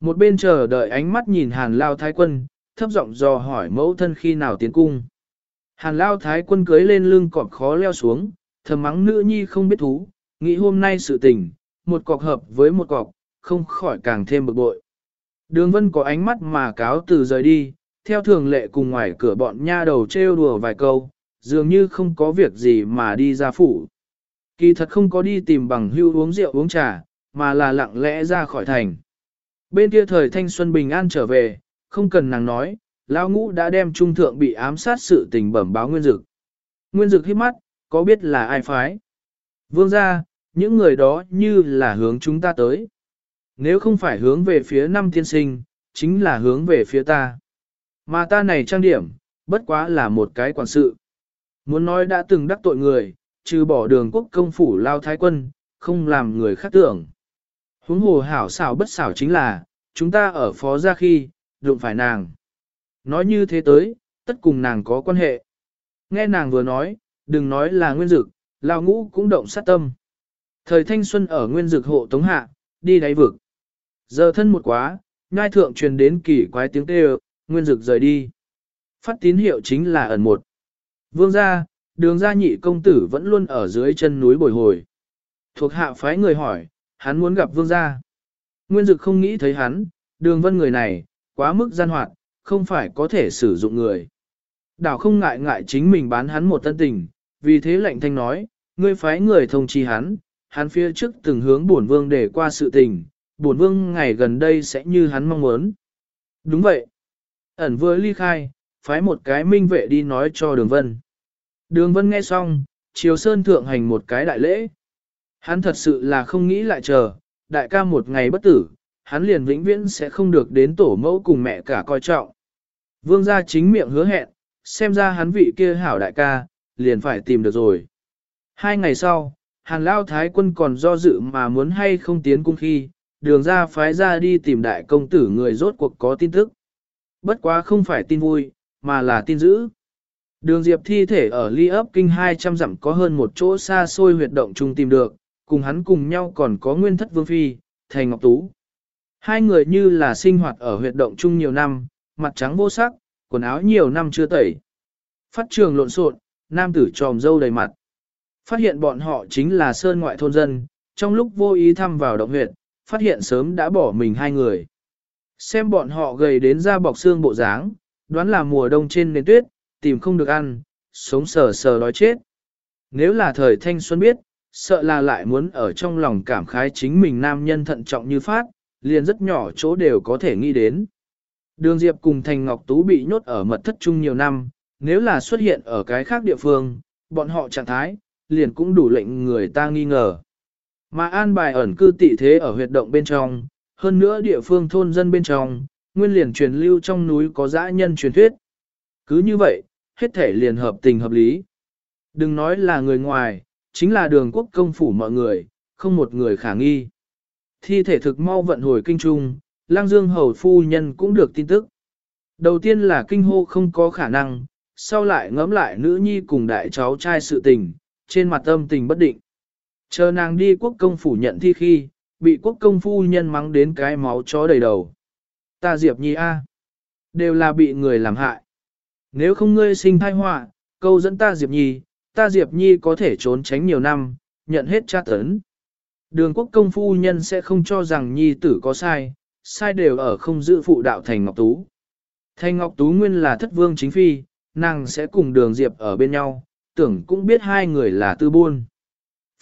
Một bên chờ đợi ánh mắt nhìn hàn lao thái quân, thấp giọng dò hỏi mẫu thân khi nào tiến cung. Hàn lao thái quân cưới lên lưng cọp khó leo xuống, thầm mắng nữ nhi không biết thú, nghĩ hôm nay sự tình, một cọc hợp với một cọc, không khỏi càng thêm bực bội. Đường vân có ánh mắt mà cáo từ rời đi, theo thường lệ cùng ngoài cửa bọn nha đầu trêu đùa vài câu, dường như không có việc gì mà đi ra phủ. Kỳ thật không có đi tìm bằng hưu uống rượu uống trà, mà là lặng lẽ ra khỏi thành. Bên kia thời thanh xuân bình an trở về, không cần nàng nói, lão ngũ đã đem trung thượng bị ám sát sự tình bẩm báo nguyên dực. Nguyên dực hít mắt, có biết là ai phái? Vương ra, những người đó như là hướng chúng ta tới. Nếu không phải hướng về phía năm tiên sinh, chính là hướng về phía ta. Mà ta này trang điểm, bất quá là một cái quản sự. Muốn nói đã từng đắc tội người, trừ bỏ đường quốc công phủ lao thái quân, không làm người khác tưởng. Huống hồ hảo xảo bất xảo chính là, chúng ta ở phó gia khi, đụng phải nàng. Nói như thế tới, tất cùng nàng có quan hệ. Nghe nàng vừa nói, đừng nói là nguyên dực, lao ngũ cũng động sát tâm. Thời thanh xuân ở nguyên dực hộ tống hạ, đi đáy vực. Giờ thân một quá, ngai thượng truyền đến kỳ quái tiếng kêu, nguyên dực rời đi. Phát tín hiệu chính là ẩn một. Vương gia, đường gia nhị công tử vẫn luôn ở dưới chân núi bồi hồi. Thuộc hạ phái người hỏi, hắn muốn gặp vương gia. Nguyên dực không nghĩ thấy hắn, đường vân người này, quá mức gian hoạt, không phải có thể sử dụng người. Đảo không ngại ngại chính mình bán hắn một tân tình, vì thế lệnh thanh nói, ngươi phái người thông chi hắn, hắn phía trước từng hướng bổn vương để qua sự tình, bổn vương ngày gần đây sẽ như hắn mong muốn. Đúng vậy. Ẩn vừa ly khai, phái một cái minh vệ đi nói cho đường vân. Đường vân nghe xong, chiều sơn thượng hành một cái đại lễ. Hắn thật sự là không nghĩ lại chờ, đại ca một ngày bất tử, hắn liền vĩnh viễn sẽ không được đến tổ mẫu cùng mẹ cả coi trọng. Vương gia chính miệng hứa hẹn, xem ra hắn vị kia hảo đại ca, liền phải tìm được rồi. Hai ngày sau, hàn lao thái quân còn do dự mà muốn hay không tiến cung khi, đường ra phái ra đi tìm đại công tử người rốt cuộc có tin tức. Bất quá không phải tin vui, mà là tin dữ. Đường Diệp thi thể ở ly ấp kinh 200 dặm có hơn một chỗ xa xôi huyệt động chung tìm được, cùng hắn cùng nhau còn có nguyên thất vương phi, thành ngọc tú. Hai người như là sinh hoạt ở huyệt động chung nhiều năm, mặt trắng vô sắc, quần áo nhiều năm chưa tẩy. Phát trường lộn xộn, nam tử tròm dâu đầy mặt. Phát hiện bọn họ chính là sơn ngoại thôn dân, trong lúc vô ý thăm vào động huyệt, phát hiện sớm đã bỏ mình hai người. Xem bọn họ gầy đến da bọc xương bộ dáng, đoán là mùa đông trên nền tuyết, tìm không được ăn, sống sờ sờ đói chết. Nếu là thời thanh xuân biết, sợ là lại muốn ở trong lòng cảm khái chính mình nam nhân thận trọng như phát, liền rất nhỏ chỗ đều có thể nghĩ đến. Đường Diệp cùng Thành Ngọc Tú bị nhốt ở mật thất chung nhiều năm, nếu là xuất hiện ở cái khác địa phương, bọn họ trạng thái, liền cũng đủ lệnh người ta nghi ngờ. Mà an bài ẩn cư tị thế ở huyệt động bên trong, hơn nữa địa phương thôn dân bên trong, nguyên liền truyền lưu trong núi có dã nhân truyền thuyết. Cứ như vậy, hết thể liền hợp tình hợp lý. Đừng nói là người ngoài, chính là đường quốc công phủ mọi người, không một người khả nghi. Thi thể thực mau vận hồi kinh trung, lang dương hầu phu nhân cũng được tin tức. Đầu tiên là kinh hô không có khả năng, sau lại ngẫm lại nữ nhi cùng đại cháu trai sự tình, trên mặt âm tình bất định. Chờ nàng đi quốc công phủ nhận thi khi, bị quốc công phu nhân mắng đến cái máu chó đầy đầu. Ta Diệp Nhi A. Đều là bị người làm hại. Nếu không ngươi sinh thai họa, câu dẫn ta Diệp Nhi, ta Diệp Nhi có thể trốn tránh nhiều năm, nhận hết tra tấn. Đường quốc công phu nhân sẽ không cho rằng Nhi tử có sai, sai đều ở không giữ phụ đạo Thành Ngọc Tú. Thành Ngọc Tú nguyên là thất vương chính phi, nàng sẽ cùng đường Diệp ở bên nhau, tưởng cũng biết hai người là tư buôn.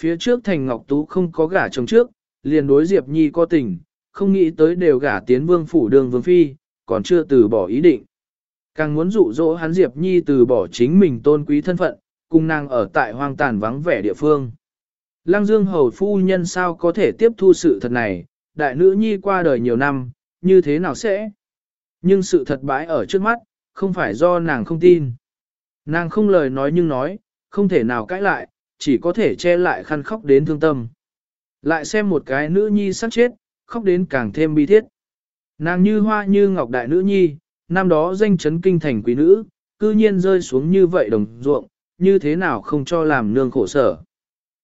Phía trước Thành Ngọc Tú không có gả chồng trước, liền đối Diệp Nhi có tình, không nghĩ tới đều gả tiến vương phủ đường vương phi, còn chưa từ bỏ ý định. Càng muốn dụ dỗ hắn Diệp Nhi từ bỏ chính mình tôn quý thân phận, cùng nàng ở tại hoang tàn vắng vẻ địa phương. Lăng Dương hầu phu nhân sao có thể tiếp thu sự thật này, đại nữ nhi qua đời nhiều năm, như thế nào sẽ? Nhưng sự thật bãi ở trước mắt, không phải do nàng không tin. Nàng không lời nói nhưng nói, không thể nào cãi lại, chỉ có thể che lại khăn khóc đến thương tâm. Lại xem một cái nữ nhi sắp chết, khóc đến càng thêm bi thiết. Nàng như hoa như ngọc đại nữ nhi, năm đó danh chấn kinh thành quý nữ, cư nhiên rơi xuống như vậy đồng ruộng, như thế nào không cho làm nương khổ sở.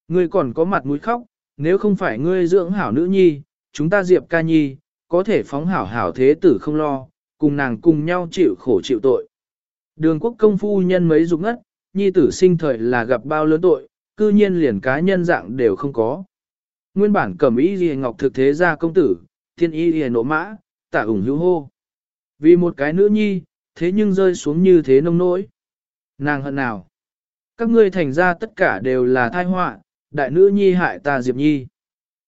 Ngươi còn có mặt mũi khóc, nếu không phải ngươi dưỡng hảo nữ nhi, chúng ta diệp ca nhi, có thể phóng hảo hảo thế tử không lo, cùng nàng cùng nhau chịu khổ chịu tội. Đường quốc công phu nhân mấy dục ngất, nhi tử sinh thời là gặp bao lớn tội, cư nhiên liền cá nhân dạng đều không có. Nguyên bản cầm ý gì ngọc thực thế gia công tử, thiên ý gì nộ mã, tả ủng hữu hô. Vì một cái nữ nhi, thế nhưng rơi xuống như thế nông nỗi. Nàng hận nào? Các ngươi thành ra tất cả đều là thai họa, đại nữ nhi hại ta Diệp Nhi.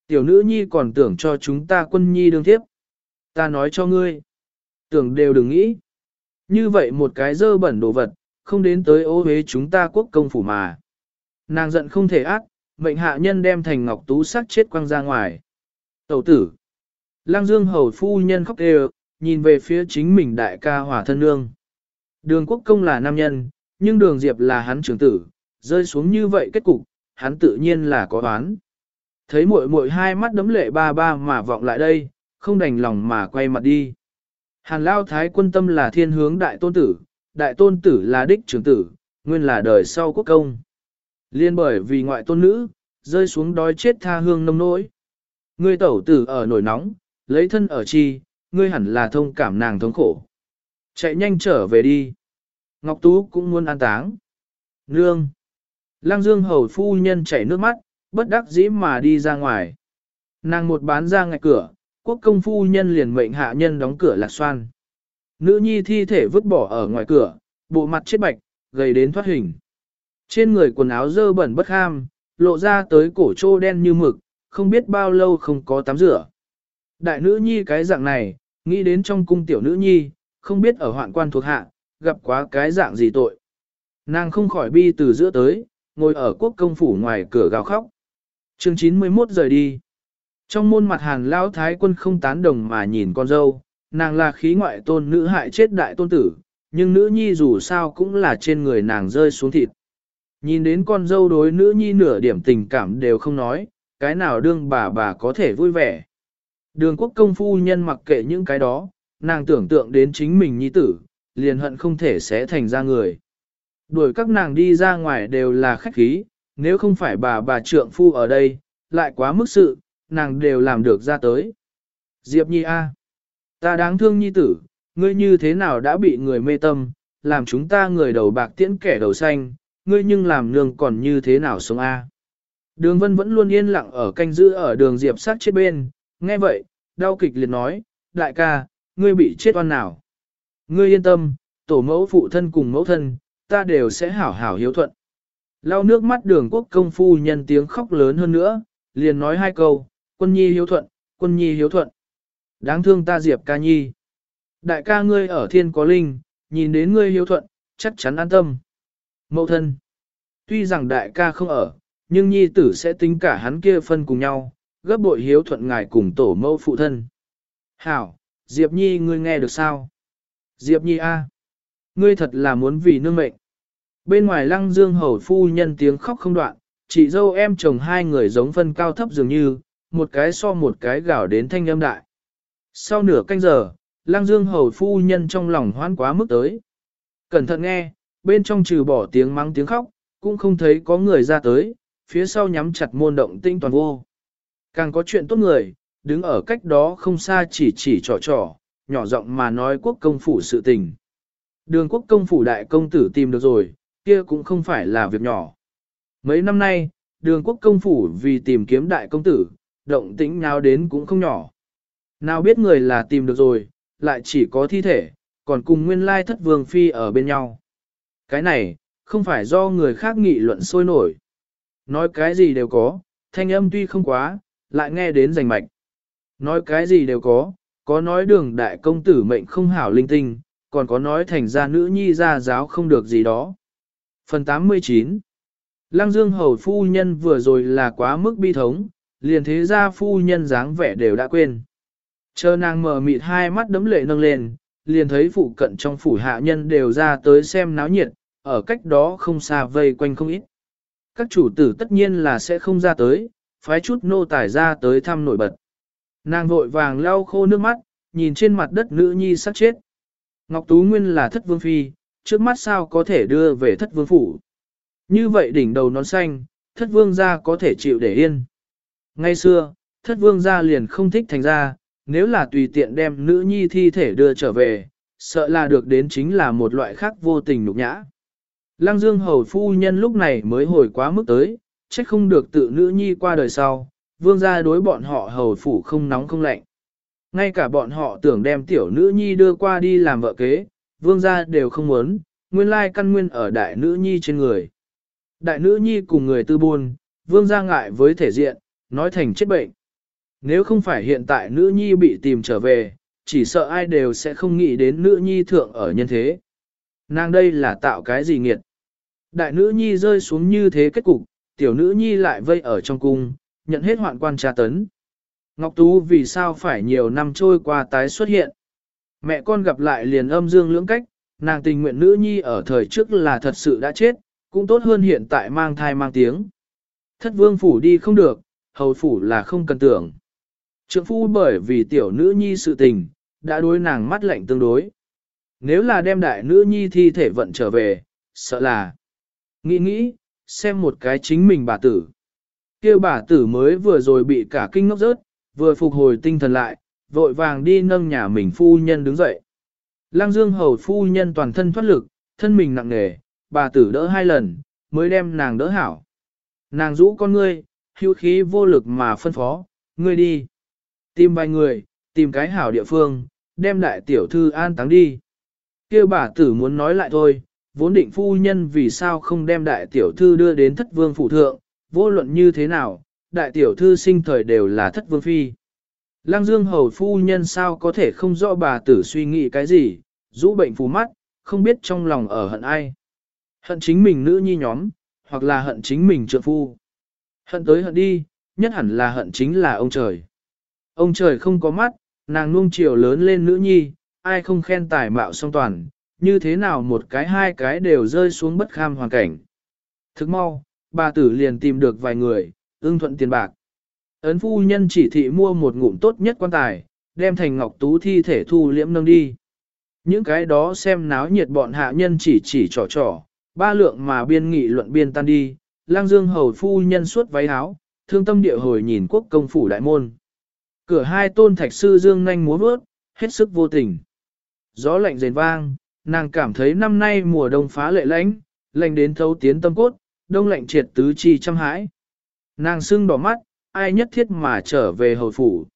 Tiểu nữ nhi còn tưởng cho chúng ta quân nhi đương tiếp. Ta nói cho ngươi. Tưởng đều đừng nghĩ. Như vậy một cái dơ bẩn đồ vật, không đến tới ô hế chúng ta quốc công phủ mà. Nàng giận không thể ác, mệnh hạ nhân đem thành ngọc tú sát chết quăng ra ngoài. Tẩu tử. Lăng dương hầu phu nhân khóc đều, nhìn về phía chính mình đại ca hỏa thân nương. Đường quốc công là nam nhân, nhưng đường diệp là hắn trưởng tử, rơi xuống như vậy kết cục, hắn tự nhiên là có oán. Thấy muội muội hai mắt đấm lệ ba ba mà vọng lại đây, không đành lòng mà quay mặt đi. Hàn Lao Thái quân tâm là thiên hướng đại tôn tử, đại tôn tử là đích trưởng tử, nguyên là đời sau quốc công. Liên bởi vì ngoại tôn nữ, rơi xuống đói chết tha hương nông nỗi. Ngươi tẩu tử ở nổi nóng, lấy thân ở chi, ngươi hẳn là thông cảm nàng thống khổ. Chạy nhanh trở về đi. Ngọc Tú cũng muốn an táng. Nương. Lăng Dương hầu phu nhân chảy nước mắt, bất đắc dĩ mà đi ra ngoài. Nàng một bán ra ngạch cửa, quốc công phu nhân liền mệnh hạ nhân đóng cửa lạc xoan. Nữ nhi thi thể vứt bỏ ở ngoài cửa, bộ mặt chết bạch, gầy đến thoát hình. Trên người quần áo dơ bẩn bất ham, lộ ra tới cổ trô đen như mực, không biết bao lâu không có tắm rửa. Đại nữ nhi cái dạng này, nghĩ đến trong cung tiểu nữ nhi, không biết ở hoạn quan thuộc hạ, gặp quá cái dạng gì tội. Nàng không khỏi bi từ giữa tới, ngồi ở quốc công phủ ngoài cửa gào khóc. chương 91 rời đi. Trong môn mặt hàn lão thái quân không tán đồng mà nhìn con dâu, nàng là khí ngoại tôn nữ hại chết đại tôn tử, nhưng nữ nhi dù sao cũng là trên người nàng rơi xuống thịt. Nhìn đến con dâu đối nữ nhi nửa điểm tình cảm đều không nói, cái nào đương bà bà có thể vui vẻ. Đường quốc công phu nhân mặc kệ những cái đó, nàng tưởng tượng đến chính mình nhi tử, liền hận không thể sẽ thành ra người. Đuổi các nàng đi ra ngoài đều là khách khí, nếu không phải bà bà trượng phu ở đây, lại quá mức sự, nàng đều làm được ra tới. Diệp Nhi A. Ta đáng thương Nhi tử, ngươi như thế nào đã bị người mê tâm, làm chúng ta người đầu bạc tiễn kẻ đầu xanh, ngươi nhưng làm nương còn như thế nào sống A. Đường vân vẫn luôn yên lặng ở canh giữ ở đường Diệp sát chết bên, nghe vậy, đau kịch liệt nói, đại ca, ngươi bị chết oan nào. Ngươi yên tâm, tổ mẫu phụ thân cùng mẫu thân, ta đều sẽ hảo hảo hiếu thuận. Lau nước mắt đường quốc công phu nhân tiếng khóc lớn hơn nữa, liền nói hai câu, quân nhi hiếu thuận, quân nhi hiếu thuận. Đáng thương ta Diệp ca nhi. Đại ca ngươi ở thiên có linh, nhìn đến ngươi hiếu thuận, chắc chắn an tâm. Mẫu thân. Tuy rằng đại ca không ở, nhưng nhi tử sẽ tính cả hắn kia phân cùng nhau, gấp bội hiếu thuận ngài cùng tổ mẫu phụ thân. Hảo, Diệp Nhi ngươi nghe được sao? Diệp Nhi A. Ngươi thật là muốn vì nương mệnh. Bên ngoài lăng dương hầu phu nhân tiếng khóc không đoạn, chị dâu em chồng hai người giống phân cao thấp dường như, một cái so một cái gạo đến thanh âm đại. Sau nửa canh giờ, lăng dương hầu phu nhân trong lòng hoan quá mức tới. Cẩn thận nghe, bên trong trừ bỏ tiếng mắng tiếng khóc, cũng không thấy có người ra tới, phía sau nhắm chặt môn động tinh toàn vô. Càng có chuyện tốt người, đứng ở cách đó không xa chỉ chỉ trò trò, nhỏ giọng mà nói quốc công phủ sự tình. Đường quốc công phủ đại công tử tìm được rồi, kia cũng không phải là việc nhỏ. Mấy năm nay, đường quốc công phủ vì tìm kiếm đại công tử, động tĩnh nào đến cũng không nhỏ. Nào biết người là tìm được rồi, lại chỉ có thi thể, còn cùng nguyên lai thất vương phi ở bên nhau. Cái này, không phải do người khác nghị luận sôi nổi. Nói cái gì đều có, thanh âm tuy không quá, lại nghe đến rành mạch. Nói cái gì đều có, có nói đường đại công tử mệnh không hảo linh tinh, còn có nói thành ra nữ nhi ra giáo không được gì đó. Phần 89 Lăng Dương Hầu Phu Nhân vừa rồi là quá mức bi thống, liền thế ra Phu Nhân dáng vẻ đều đã quên. Chờ nàng mở mịt hai mắt đấm lệ nâng lên, liền thấy phụ cận trong phủ hạ nhân đều ra tới xem náo nhiệt, ở cách đó không xa vây quanh không ít. Các chủ tử tất nhiên là sẽ không ra tới, phái chút nô tài ra tới thăm nổi bật. Nàng vội vàng lau khô nước mắt, nhìn trên mặt đất nữ nhi sắc chết. Ngọc Tú Nguyên là thất vương phi, trước mắt sao có thể đưa về thất vương phủ. Như vậy đỉnh đầu nón xanh, thất vương gia có thể chịu để yên. Ngay xưa, thất vương gia liền không thích thành gia nếu là tùy tiện đem nữ nhi thi thể đưa trở về, sợ là được đến chính là một loại khác vô tình nhục nhã. Lăng Dương hầu phu nhân lúc này mới hồi quá mức tới, trách không được tự nữ nhi qua đời sau, vương gia đối bọn họ hầu phủ không nóng không lạnh. Ngay cả bọn họ tưởng đem tiểu nữ nhi đưa qua đi làm vợ kế, vương gia đều không muốn, nguyên lai căn nguyên ở đại nữ nhi trên người. Đại nữ nhi cùng người tư buôn, vương gia ngại với thể diện, nói thành chết bệnh. Nếu không phải hiện tại nữ nhi bị tìm trở về, chỉ sợ ai đều sẽ không nghĩ đến nữ nhi thượng ở nhân thế. Nàng đây là tạo cái gì nghiệt. Đại nữ nhi rơi xuống như thế kết cục, tiểu nữ nhi lại vây ở trong cung, nhận hết hoạn quan tra tấn. Ngọc Tú vì sao phải nhiều năm trôi qua tái xuất hiện. Mẹ con gặp lại liền âm dương lưỡng cách, nàng tình nguyện nữ nhi ở thời trước là thật sự đã chết, cũng tốt hơn hiện tại mang thai mang tiếng. Thất vương phủ đi không được, hầu phủ là không cần tưởng. Trượng phu bởi vì tiểu nữ nhi sự tình, đã đối nàng mắt lạnh tương đối. Nếu là đem đại nữ nhi thi thể vận trở về, sợ là nghĩ nghĩ, xem một cái chính mình bà tử. kêu bà tử mới vừa rồi bị cả kinh ngốc rớt, vừa phục hồi tinh thần lại, vội vàng đi nâng nhà mình phu nhân đứng dậy. Lăng dương hầu phu nhân toàn thân thoát lực, thân mình nặng nề, bà tử đỡ hai lần, mới đem nàng đỡ hảo. Nàng rũ con ngươi, hưu khí vô lực mà phân phó, ngươi đi. Tìm vài người, tìm cái hảo địa phương, đem đại tiểu thư an táng đi. Kêu bà tử muốn nói lại thôi, vốn định phu nhân vì sao không đem đại tiểu thư đưa đến thất vương phủ thượng, vô luận như thế nào, đại tiểu thư sinh thời đều là thất vương phi. Lăng dương hầu phu nhân sao có thể không rõ bà tử suy nghĩ cái gì, rũ bệnh phù mắt, không biết trong lòng ở hận ai. Hận chính mình nữ nhi nhóm, hoặc là hận chính mình trượng phu. Hận tới hận đi, nhất hẳn là hận chính là ông trời. Ông trời không có mắt, nàng nuông chiều lớn lên nữ nhi, ai không khen tài mạo song toàn, như thế nào một cái hai cái đều rơi xuống bất kham hoàn cảnh. Thức mau, bà tử liền tìm được vài người, ưng thuận tiền bạc. Ấn phu nhân chỉ thị mua một ngụm tốt nhất quan tài, đem thành ngọc tú thi thể thu liễm nâng đi. Những cái đó xem náo nhiệt bọn hạ nhân chỉ chỉ trò trò, ba lượng mà biên nghị luận biên tan đi, lang dương hầu phu nhân suốt váy áo, thương tâm địa hồi nhìn quốc công phủ đại môn. Cửa hai tôn thạch sư dương nhanh múa vớt, hết sức vô tình. Gió lạnh rền vang, nàng cảm thấy năm nay mùa đông phá lệ lạnh lạnh đến thấu tiến tâm cốt, đông lạnh triệt tứ chi trăm hãi. Nàng sưng đỏ mắt, ai nhất thiết mà trở về hầu phủ.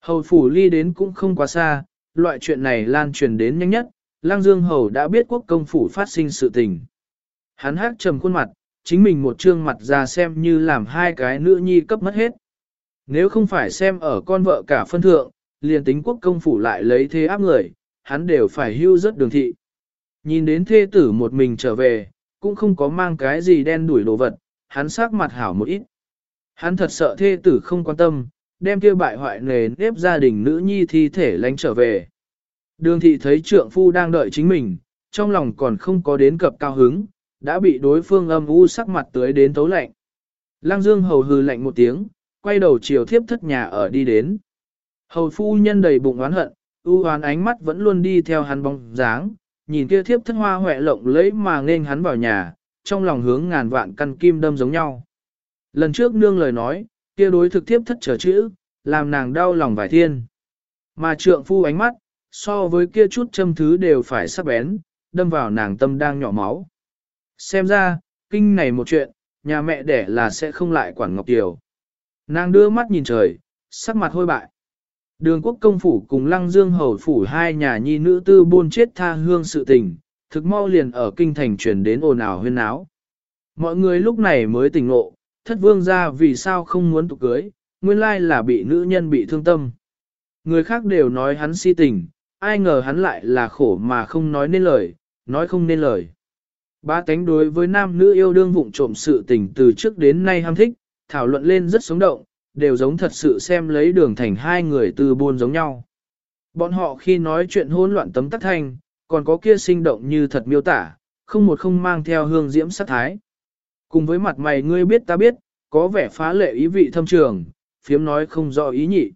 Hầu phủ ly đến cũng không quá xa, loại chuyện này lan truyền đến nhanh nhất, lang dương hầu đã biết quốc công phủ phát sinh sự tình. Hắn hát trầm khuôn mặt, chính mình một trương mặt ra xem như làm hai cái nữ nhi cấp mất hết. Nếu không phải xem ở con vợ cả phân thượng, liền tính quốc công phủ lại lấy thế áp người, hắn đều phải hưu rất đường thị. Nhìn đến thê tử một mình trở về, cũng không có mang cái gì đen đuổi đồ vật, hắn sắc mặt hảo một ít. Hắn thật sợ thê tử không quan tâm, đem kia bại hoại nề nếp gia đình nữ nhi thi thể lánh trở về. Đường thị thấy trượng phu đang đợi chính mình, trong lòng còn không có đến cập cao hứng, đã bị đối phương âm u sắc mặt tới đến tấu lạnh. Lăng Dương hầu hừ lạnh một tiếng, quay đầu chiều thiếp thất nhà ở đi đến. Hầu phu nhân đầy bụng oán hận, ưu hoán ánh mắt vẫn luôn đi theo hắn bóng dáng, nhìn kia thiếp thất hoa hoẹ lộng lẫy mà nên hắn vào nhà, trong lòng hướng ngàn vạn căn kim đâm giống nhau. Lần trước nương lời nói, kia đối thực thiếp thất trở chữ, làm nàng đau lòng vài thiên. Mà trượng phu ánh mắt, so với kia chút châm thứ đều phải sắc bén, đâm vào nàng tâm đang nhỏ máu. Xem ra, kinh này một chuyện, nhà mẹ đẻ là sẽ không lại quản Ngọc Kiều. Nàng đưa mắt nhìn trời, sắc mặt hôi bại. Đường quốc công phủ cùng lăng dương hầu phủ hai nhà nhi nữ tư buôn chết tha hương sự tình, thực mau liền ở kinh thành truyền đến ồn ào huyên áo. Mọi người lúc này mới tỉnh ngộ, thất vương ra vì sao không muốn tục cưới, nguyên lai là bị nữ nhân bị thương tâm. Người khác đều nói hắn si tình, ai ngờ hắn lại là khổ mà không nói nên lời, nói không nên lời. Ba tánh đối với nam nữ yêu đương vụng trộm sự tình từ trước đến nay ham thích, thảo luận lên rất sống động, đều giống thật sự xem lấy đường thành hai người từ buôn giống nhau. Bọn họ khi nói chuyện hỗn loạn tấm tắc thanh, còn có kia sinh động như thật miêu tả, không một không mang theo hương diễm sát thái. Cùng với mặt mày ngươi biết ta biết, có vẻ phá lệ ý vị thâm trường, phiếm nói không rõ ý nhị.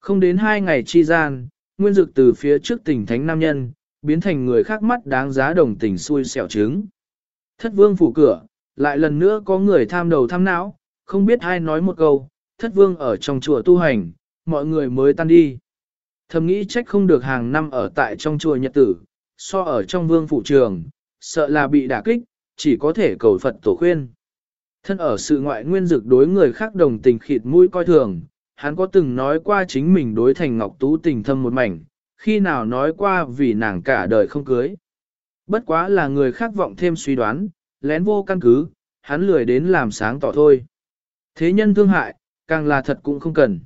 Không đến hai ngày chi gian, nguyên dực từ phía trước tỉnh thánh nam nhân, biến thành người khác mắt đáng giá đồng tình xui xẻo trứng. Thất vương phủ cửa, lại lần nữa có người tham đầu tham não, không biết ai nói một câu, thất vương ở trong chùa tu hành, mọi người mới tan đi. Thầm nghĩ trách không được hàng năm ở tại trong chùa nhật tử, so ở trong vương phủ trường, sợ là bị đả kích, chỉ có thể cầu Phật tổ khuyên. Thân ở sự ngoại nguyên dực đối người khác đồng tình khịt mũi coi thường, hắn có từng nói qua chính mình đối thành Ngọc Tú tình thâm một mảnh, khi nào nói qua vì nàng cả đời không cưới. Bất quá là người khác vọng thêm suy đoán, lén vô căn cứ, hắn lười đến làm sáng tỏ thôi. Thế nhân thương hại, càng là thật cũng không cần.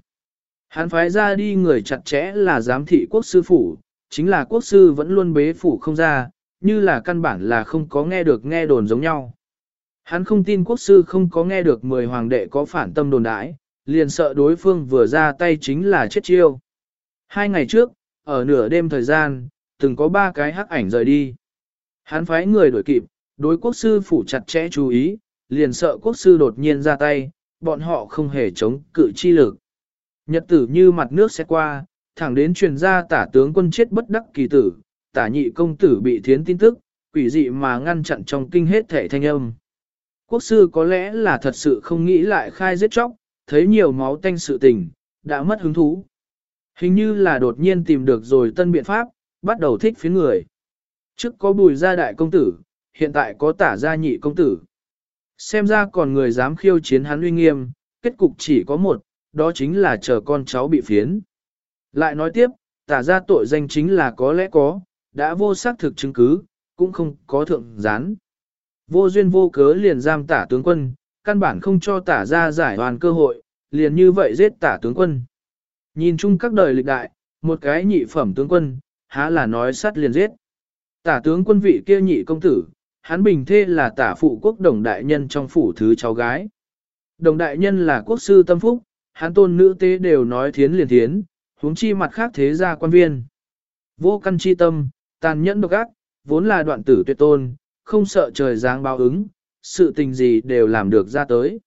Hắn phái ra đi người chặt chẽ là giám thị quốc sư phủ, chính là quốc sư vẫn luôn bế phủ không ra, như là căn bản là không có nghe được nghe đồn giống nhau. Hắn không tin quốc sư không có nghe được mười hoàng đệ có phản tâm đồn đãi, liền sợ đối phương vừa ra tay chính là chết chiêu. Hai ngày trước, ở nửa đêm thời gian, từng có ba cái hắc ảnh rời đi. Hắn phái người đuổi kịp, đối quốc sư phủ chặt chẽ chú ý, liền sợ quốc sư đột nhiên ra tay, bọn họ không hề chống cự chi lực. Nhật tử như mặt nước sẽ qua, thẳng đến truyền ra tả tướng quân chết bất đắc kỳ tử, tả nhị công tử bị thiến tin tức, quỷ dị mà ngăn chặn trong kinh hết thể thanh âm. Quốc sư có lẽ là thật sự không nghĩ lại khai giết chóc, thấy nhiều máu tanh sự tình, đã mất hứng thú. Hình như là đột nhiên tìm được rồi tân biện pháp, bắt đầu thích phía người. Trước có bùi gia đại công tử, hiện tại có tả gia nhị công tử. Xem ra còn người dám khiêu chiến hắn uy nghiêm, kết cục chỉ có một, đó chính là chờ con cháu bị phiến. Lại nói tiếp, tả ra tội danh chính là có lẽ có, đã vô xác thực chứng cứ, cũng không có thượng gián. Vô duyên vô cớ liền giam tả tướng quân, căn bản không cho tả ra giải hoàn cơ hội, liền như vậy giết tả tướng quân. Nhìn chung các đời lịch đại, một cái nhị phẩm tướng quân, há là nói sát liền giết. Tả tướng quân vị kia nhị công tử, hắn bình thê là tả phụ quốc đồng đại nhân trong phủ thứ cháu gái. Đồng đại nhân là quốc sư tâm phúc, hắn tôn nữ tế đều nói thiến liền thiến, huống chi mặt khác thế gia quan viên. Vô căn chi tâm, tàn nhẫn độc ác, vốn là đoạn tử tuyệt tôn, không sợ trời giáng báo ứng, sự tình gì đều làm được ra tới.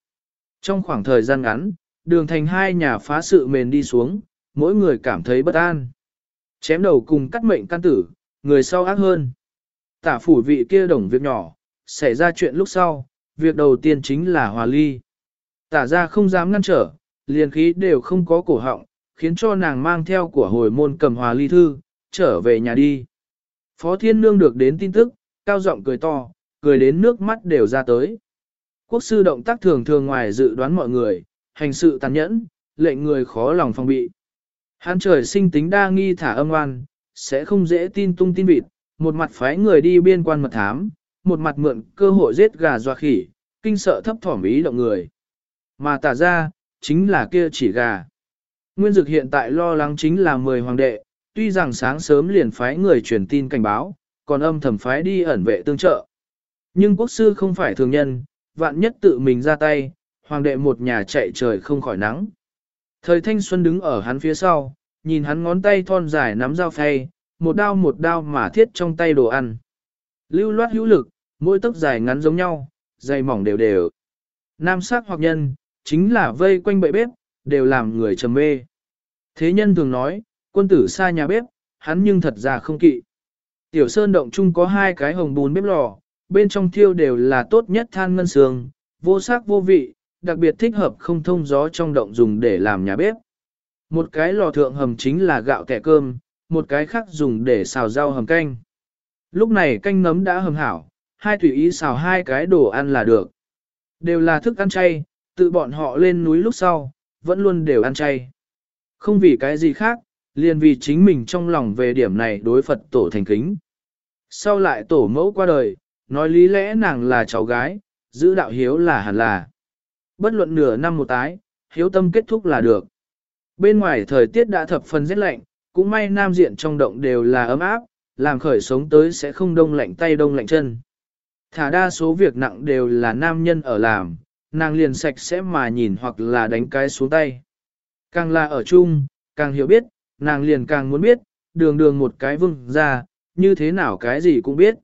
Trong khoảng thời gian ngắn, đường thành hai nhà phá sự mền đi xuống, mỗi người cảm thấy bất an. Chém đầu cùng cắt mệnh căn tử, người sau ác hơn. Tả phủ vị kia đồng việc nhỏ, xảy ra chuyện lúc sau, việc đầu tiên chính là hòa ly. Tả ra không dám ngăn trở, liền khí đều không có cổ họng, khiến cho nàng mang theo của hồi môn cầm hòa ly thư, trở về nhà đi. Phó Thiên Nương được đến tin tức, cao giọng cười to, cười đến nước mắt đều ra tới. Quốc sư động tác thường thường ngoài dự đoán mọi người, hành sự tàn nhẫn, lệnh người khó lòng phòng bị. Hán trời sinh tính đa nghi thả âm oan, sẽ không dễ tin tung tin vịt, một mặt phái người đi biên quan mật thám, một mặt mượn cơ hội giết gà doa khỉ, kinh sợ thấp thỏm ý động người. Mà tả ra, chính là kia chỉ gà. Nguyên dực hiện tại lo lắng chính là 10 hoàng đệ, tuy rằng sáng sớm liền phái người truyền tin cảnh báo, còn âm thầm phái đi ẩn vệ tương trợ. Nhưng quốc sư không phải thường nhân, vạn nhất tự mình ra tay, hoàng đệ một nhà chạy trời không khỏi nắng. Thời thanh xuân đứng ở hắn phía sau, nhìn hắn ngón tay thon dài nắm dao phay, một đao một đao mà thiết trong tay đồ ăn. Lưu loát hữu lực, mỗi tấc dài ngắn giống nhau, dày mỏng đều đều. Nam sắc hoặc nhân, chính là vây quanh bậy bếp, đều làm người trầm mê. Thế nhân thường nói, quân tử xa nhà bếp, hắn nhưng thật ra không kỵ. Tiểu sơn động chung có hai cái hồng bùn bếp lò, bên trong thiêu đều là tốt nhất than ngân sương, vô sắc vô vị, đặc biệt thích hợp không thông gió trong động dùng để làm nhà bếp. Một cái lò thượng hầm chính là gạo kẻ cơm, một cái khác dùng để xào rau hầm canh. Lúc này canh nấm đã hầm hảo, hai tùy ý xào hai cái đồ ăn là được. Đều là thức ăn chay, tự bọn họ lên núi lúc sau, vẫn luôn đều ăn chay. Không vì cái gì khác, liền vì chính mình trong lòng về điểm này đối Phật tổ thành kính. Sau lại tổ mẫu qua đời, nói lý lẽ nàng là cháu gái, giữ đạo hiếu là hẳn là. Bất luận nửa năm một tái, hiếu tâm kết thúc là được. Bên ngoài thời tiết đã thập phần rét lạnh, cũng may nam diện trong động đều là ấm áp, làm khởi sống tới sẽ không đông lạnh tay đông lạnh chân. Thả đa số việc nặng đều là nam nhân ở làm, nàng liền sạch sẽ mà nhìn hoặc là đánh cái xuống tay. Càng là ở chung, càng hiểu biết, nàng liền càng muốn biết, đường đường một cái vương ra, như thế nào cái gì cũng biết.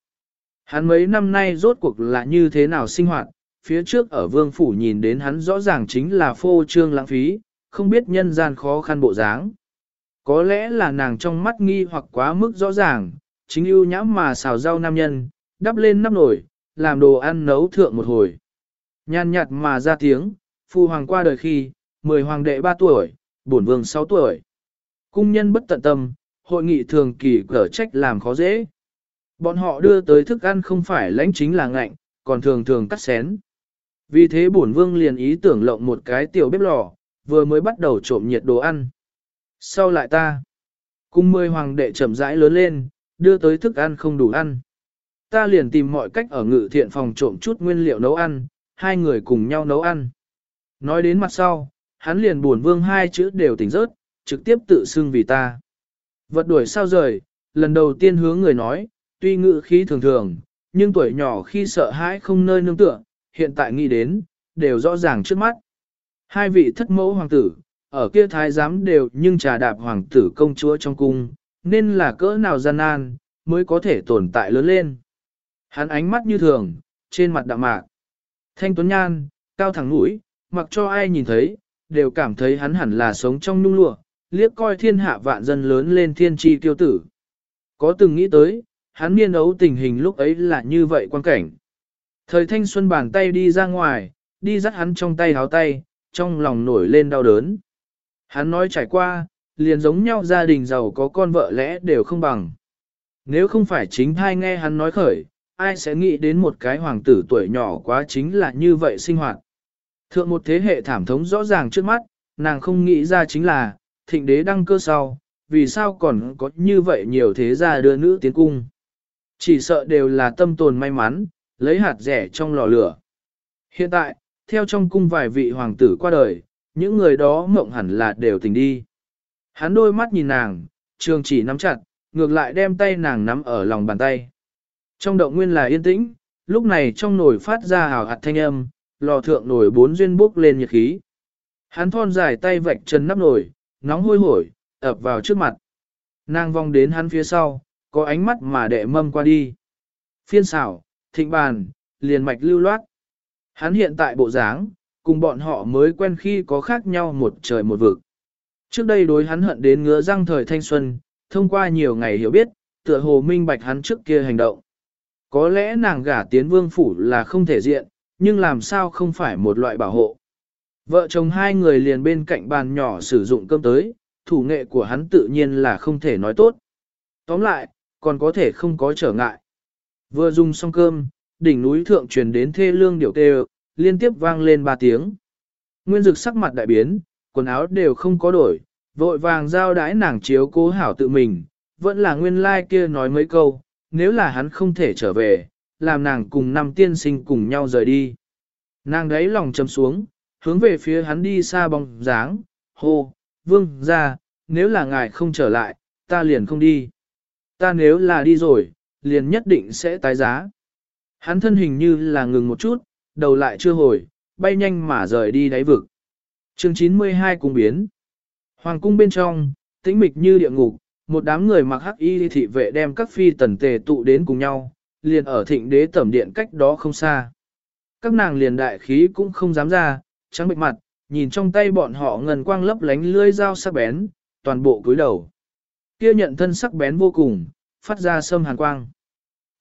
Hắn mấy năm nay rốt cuộc là như thế nào sinh hoạt, phía trước ở vương phủ nhìn đến hắn rõ ràng chính là phô trương lãng phí, không biết nhân gian khó khăn bộ dáng. Có lẽ là nàng trong mắt nghi hoặc quá mức rõ ràng, chính ưu nhãm mà xào rau nam nhân, đắp lên nắp nổi làm đồ ăn nấu thượng một hồi. Nhàn nhạt mà ra tiếng, phu hoàng qua đời khi, mười hoàng đệ 3 tuổi, bổn vương 6 tuổi. Cung nhân bất tận tâm, hội nghị thường kỳ cở trách làm khó dễ. Bọn họ đưa tới thức ăn không phải lãnh chính là ngạnh, còn thường thường cắt xén. Vì thế bổn vương liền ý tưởng lộng một cái tiểu bếp lò, vừa mới bắt đầu trộm nhiệt đồ ăn. Sau lại ta, cung mười hoàng đệ chậm rãi lớn lên, đưa tới thức ăn không đủ ăn. Ta liền tìm mọi cách ở ngự thiện phòng trộm chút nguyên liệu nấu ăn, hai người cùng nhau nấu ăn. Nói đến mặt sau, hắn liền buồn vương hai chữ đều tỉnh rớt, trực tiếp tự xưng vì ta. Vật đuổi sao rời, lần đầu tiên hướng người nói, tuy ngự khí thường thường, nhưng tuổi nhỏ khi sợ hãi không nơi nương tựa, hiện tại nghĩ đến, đều rõ ràng trước mắt. Hai vị thất mẫu hoàng tử, ở kia thái giám đều nhưng trà đạp hoàng tử công chúa trong cung, nên là cỡ nào gian nan, mới có thể tồn tại lớn lên. Hắn ánh mắt như thường, trên mặt đạm mạc. Thanh tuấn nhan, cao thẳng mũi, mặc cho ai nhìn thấy, đều cảm thấy hắn hẳn là sống trong nung lụa, liếc coi thiên hạ vạn dân lớn lên thiên tri tiêu tử. Có từng nghĩ tới, hắn niên ấu tình hình lúc ấy là như vậy quan cảnh. Thời thanh xuân bàn tay đi ra ngoài, đi dắt hắn trong tay háo tay, trong lòng nổi lên đau đớn. Hắn nói trải qua, liền giống nhau gia đình giàu có con vợ lẽ đều không bằng. Nếu không phải chính thai nghe hắn nói khởi, ai sẽ nghĩ đến một cái hoàng tử tuổi nhỏ quá chính là như vậy sinh hoạt. Thượng một thế hệ thảm thống rõ ràng trước mắt, nàng không nghĩ ra chính là, thịnh đế đăng cơ sau, vì sao còn có như vậy nhiều thế gia đưa nữ tiến cung. Chỉ sợ đều là tâm tồn may mắn, lấy hạt rẻ trong lò lửa. Hiện tại, theo trong cung vài vị hoàng tử qua đời, những người đó mộng hẳn là đều tình đi. Hắn đôi mắt nhìn nàng, trường chỉ nắm chặt, ngược lại đem tay nàng nắm ở lòng bàn tay. Trong động nguyên là yên tĩnh, lúc này trong nồi phát ra hào hạt thanh âm, lò thượng nồi bốn duyên bốc lên nhiệt khí. Hắn thon dài tay vạch chân nắp nồi, nóng hôi hổi, ập vào trước mặt. Nàng vòng đến hắn phía sau, có ánh mắt mà đệ mâm qua đi. Phiên xảo, thịnh bàn, liền mạch lưu loát. Hắn hiện tại bộ dáng, cùng bọn họ mới quen khi có khác nhau một trời một vực. Trước đây đối hắn hận đến ngứa răng thời thanh xuân, thông qua nhiều ngày hiểu biết, tựa hồ minh bạch hắn trước kia hành động. Có lẽ nàng gả tiến vương phủ là không thể diện, nhưng làm sao không phải một loại bảo hộ. Vợ chồng hai người liền bên cạnh bàn nhỏ sử dụng cơm tới, thủ nghệ của hắn tự nhiên là không thể nói tốt. Tóm lại, còn có thể không có trở ngại. Vừa dùng xong cơm, đỉnh núi thượng truyền đến thê lương điều kêu, liên tiếp vang lên ba tiếng. Nguyên dực sắc mặt đại biến, quần áo đều không có đổi, vội vàng giao đái nàng chiếu cố hảo tự mình, vẫn là nguyên lai like kia nói mấy câu, nếu là hắn không thể trở về, làm nàng cùng năm tiên sinh cùng nhau rời đi. Nàng đấy lòng chấm xuống, hướng về phía hắn đi xa bóng dáng, hô, vương ra, nếu là ngài không trở lại, ta liền không đi. Ta nếu là đi rồi, liền nhất định sẽ tái giá. Hắn thân hình như là ngừng một chút, đầu lại chưa hồi, bay nhanh mà rời đi đáy vực. chương 92 cung biến. Hoàng cung bên trong, tĩnh mịch như địa ngục, một đám người mặc hắc y thị vệ đem các phi tần tề tụ đến cùng nhau, liền ở thịnh đế tẩm điện cách đó không xa. Các nàng liền đại khí cũng không dám ra, trắng bệch mặt, nhìn trong tay bọn họ ngần quang lấp lánh lưỡi dao sắc bén, toàn bộ cúi đầu. Kia nhận thân sắc bén vô cùng, phát ra sâm hàn quang.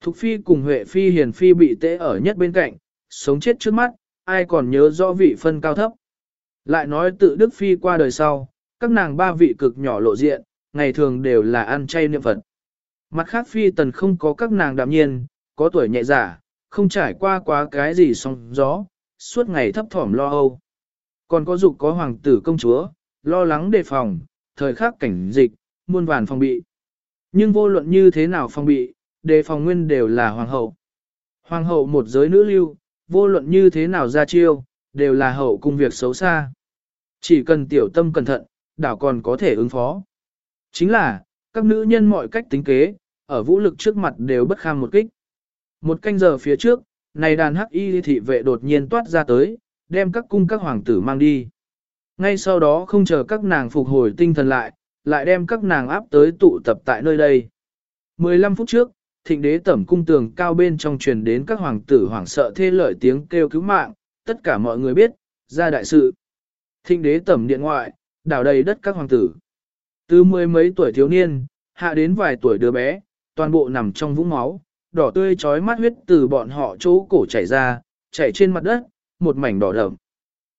Thục phi cùng Huệ phi hiền phi bị tễ ở nhất bên cạnh, sống chết trước mắt, ai còn nhớ rõ vị phân cao thấp. Lại nói tự Đức Phi qua đời sau, các nàng ba vị cực nhỏ lộ diện, ngày thường đều là ăn chay niệm Phật. Mặt khác Phi tần không có các nàng đạm nhiên, có tuổi nhẹ giả, không trải qua quá cái gì sóng gió, suốt ngày thấp thỏm lo âu. Còn có dục có hoàng tử công chúa, lo lắng đề phòng, thời khắc cảnh dịch, muôn vàn phòng bị. Nhưng vô luận như thế nào phòng bị, đề phòng nguyên đều là hoàng hậu. Hoàng hậu một giới nữ lưu, vô luận như thế nào ra chiêu, đều là hậu cung việc xấu xa. Chỉ cần tiểu tâm cẩn thận, đảo còn có thể ứng phó. Chính là, các nữ nhân mọi cách tính kế, ở vũ lực trước mặt đều bất kham một kích. Một canh giờ phía trước, này đàn hắc y thị vệ đột nhiên toát ra tới, đem các cung các hoàng tử mang đi. Ngay sau đó không chờ các nàng phục hồi tinh thần lại, lại đem các nàng áp tới tụ tập tại nơi đây. 15 phút trước, thịnh đế tẩm cung tường cao bên trong truyền đến các hoàng tử hoảng sợ thê lợi tiếng kêu cứu mạng, tất cả mọi người biết, ra đại sự. Thịnh đế tẩm điện ngoại, đảo đầy đất các hoàng tử. Từ mười mấy tuổi thiếu niên, hạ đến vài tuổi đứa bé, toàn bộ nằm trong vũng máu, đỏ tươi trói mắt huyết từ bọn họ chỗ cổ chảy ra, chảy trên mặt đất, một mảnh đỏ đậm.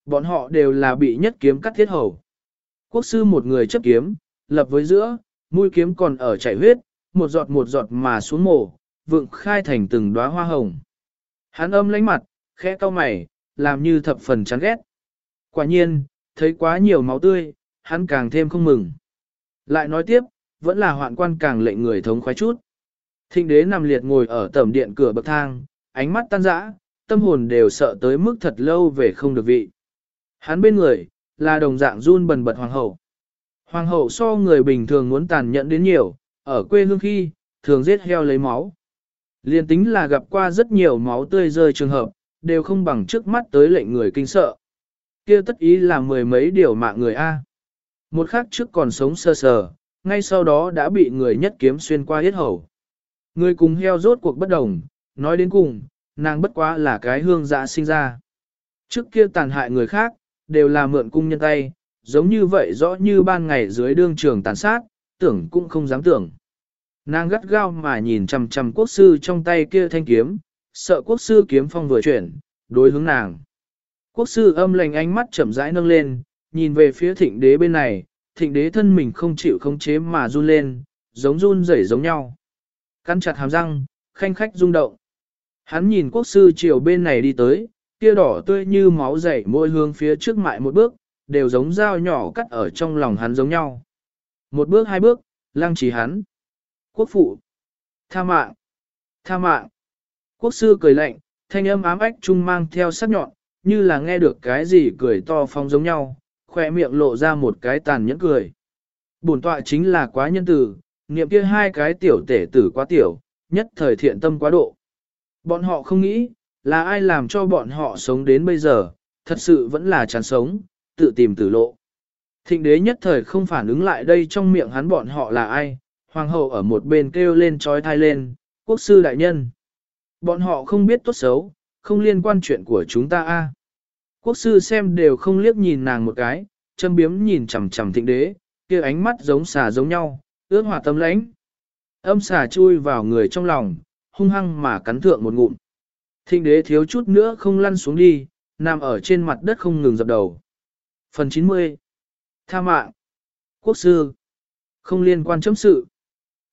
Bọn họ đều là bị nhất kiếm cắt thiết hầu. Quốc sư một người chấp kiếm, lập với giữa, mũi kiếm còn ở chảy huyết, một giọt một giọt mà xuống mổ, vượng khai thành từng đóa hoa hồng. Hắn âm lánh mặt, khẽ cau mày, làm như thập phần chán ghét. Quả nhiên, thấy quá nhiều máu tươi, hắn càng thêm không mừng. Lại nói tiếp, vẫn là hoạn quan càng lệnh người thống khoái chút. Thịnh đế nằm liệt ngồi ở tẩm điện cửa bậc thang, ánh mắt tan rã, tâm hồn đều sợ tới mức thật lâu về không được vị. Hắn bên người, là đồng dạng run bần bật hoàng hậu. Hoàng hậu so người bình thường muốn tàn nhẫn đến nhiều, ở quê hương khi, thường giết heo lấy máu. Liên tính là gặp qua rất nhiều máu tươi rơi trường hợp, đều không bằng trước mắt tới lệnh người kinh sợ. kia tất ý là mười mấy điều mạng người A. Một khắc trước còn sống sơ sờ, ngay sau đó đã bị người nhất kiếm xuyên qua hết hầu. Người cùng heo rốt cuộc bất đồng, nói đến cùng, nàng bất quá là cái hương dạ sinh ra. Trước kia tàn hại người khác, đều là mượn cung nhân tay, giống như vậy rõ như ban ngày dưới đương trường tàn sát, tưởng cũng không dám tưởng. Nàng gắt gao mà nhìn chằm chằm quốc sư trong tay kia thanh kiếm, sợ quốc sư kiếm phong vừa chuyển, đối hướng nàng. Quốc sư âm lành ánh mắt chậm rãi nâng lên, nhìn về phía thịnh đế bên này, thịnh đế thân mình không chịu khống chế mà run lên, giống run rẩy giống nhau. Cắn chặt hàm răng, khanh khách rung động. Hắn nhìn quốc sư chiều bên này đi tới, kia đỏ tươi như máu dày môi hương phía trước mại một bước, đều giống dao nhỏ cắt ở trong lòng hắn giống nhau. Một bước hai bước, lăng trì hắn. Quốc phụ. Tha mạng. Tha mạng. Quốc sư cười lạnh, thanh âm ám ách trung mang theo sắc nhọn, như là nghe được cái gì cười to phong giống nhau, khoe miệng lộ ra một cái tàn nhẫn cười. Bổn tọa chính là quá nhân tử, niệm kia hai cái tiểu tể tử quá tiểu, nhất thời thiện tâm quá độ. Bọn họ không nghĩ, là ai làm cho bọn họ sống đến bây giờ, thật sự vẫn là chán sống, tự tìm tử lộ. Thịnh đế nhất thời không phản ứng lại đây trong miệng hắn bọn họ là ai, hoàng hậu ở một bên kêu lên trói thai lên, quốc sư đại nhân. Bọn họ không biết tốt xấu, không liên quan chuyện của chúng ta a. Quốc sư xem đều không liếc nhìn nàng một cái, châm biếm nhìn chằm chằm thịnh đế, kia ánh mắt giống xà giống nhau, ướt hòa tâm lãnh. Âm xà chui vào người trong lòng, hung hăng mà cắn thượng một ngụm. Thịnh đế thiếu chút nữa không lăn xuống đi, nằm ở trên mặt đất không ngừng dập đầu. Phần 90 Tha mạng Quốc sư Không liên quan chấm sự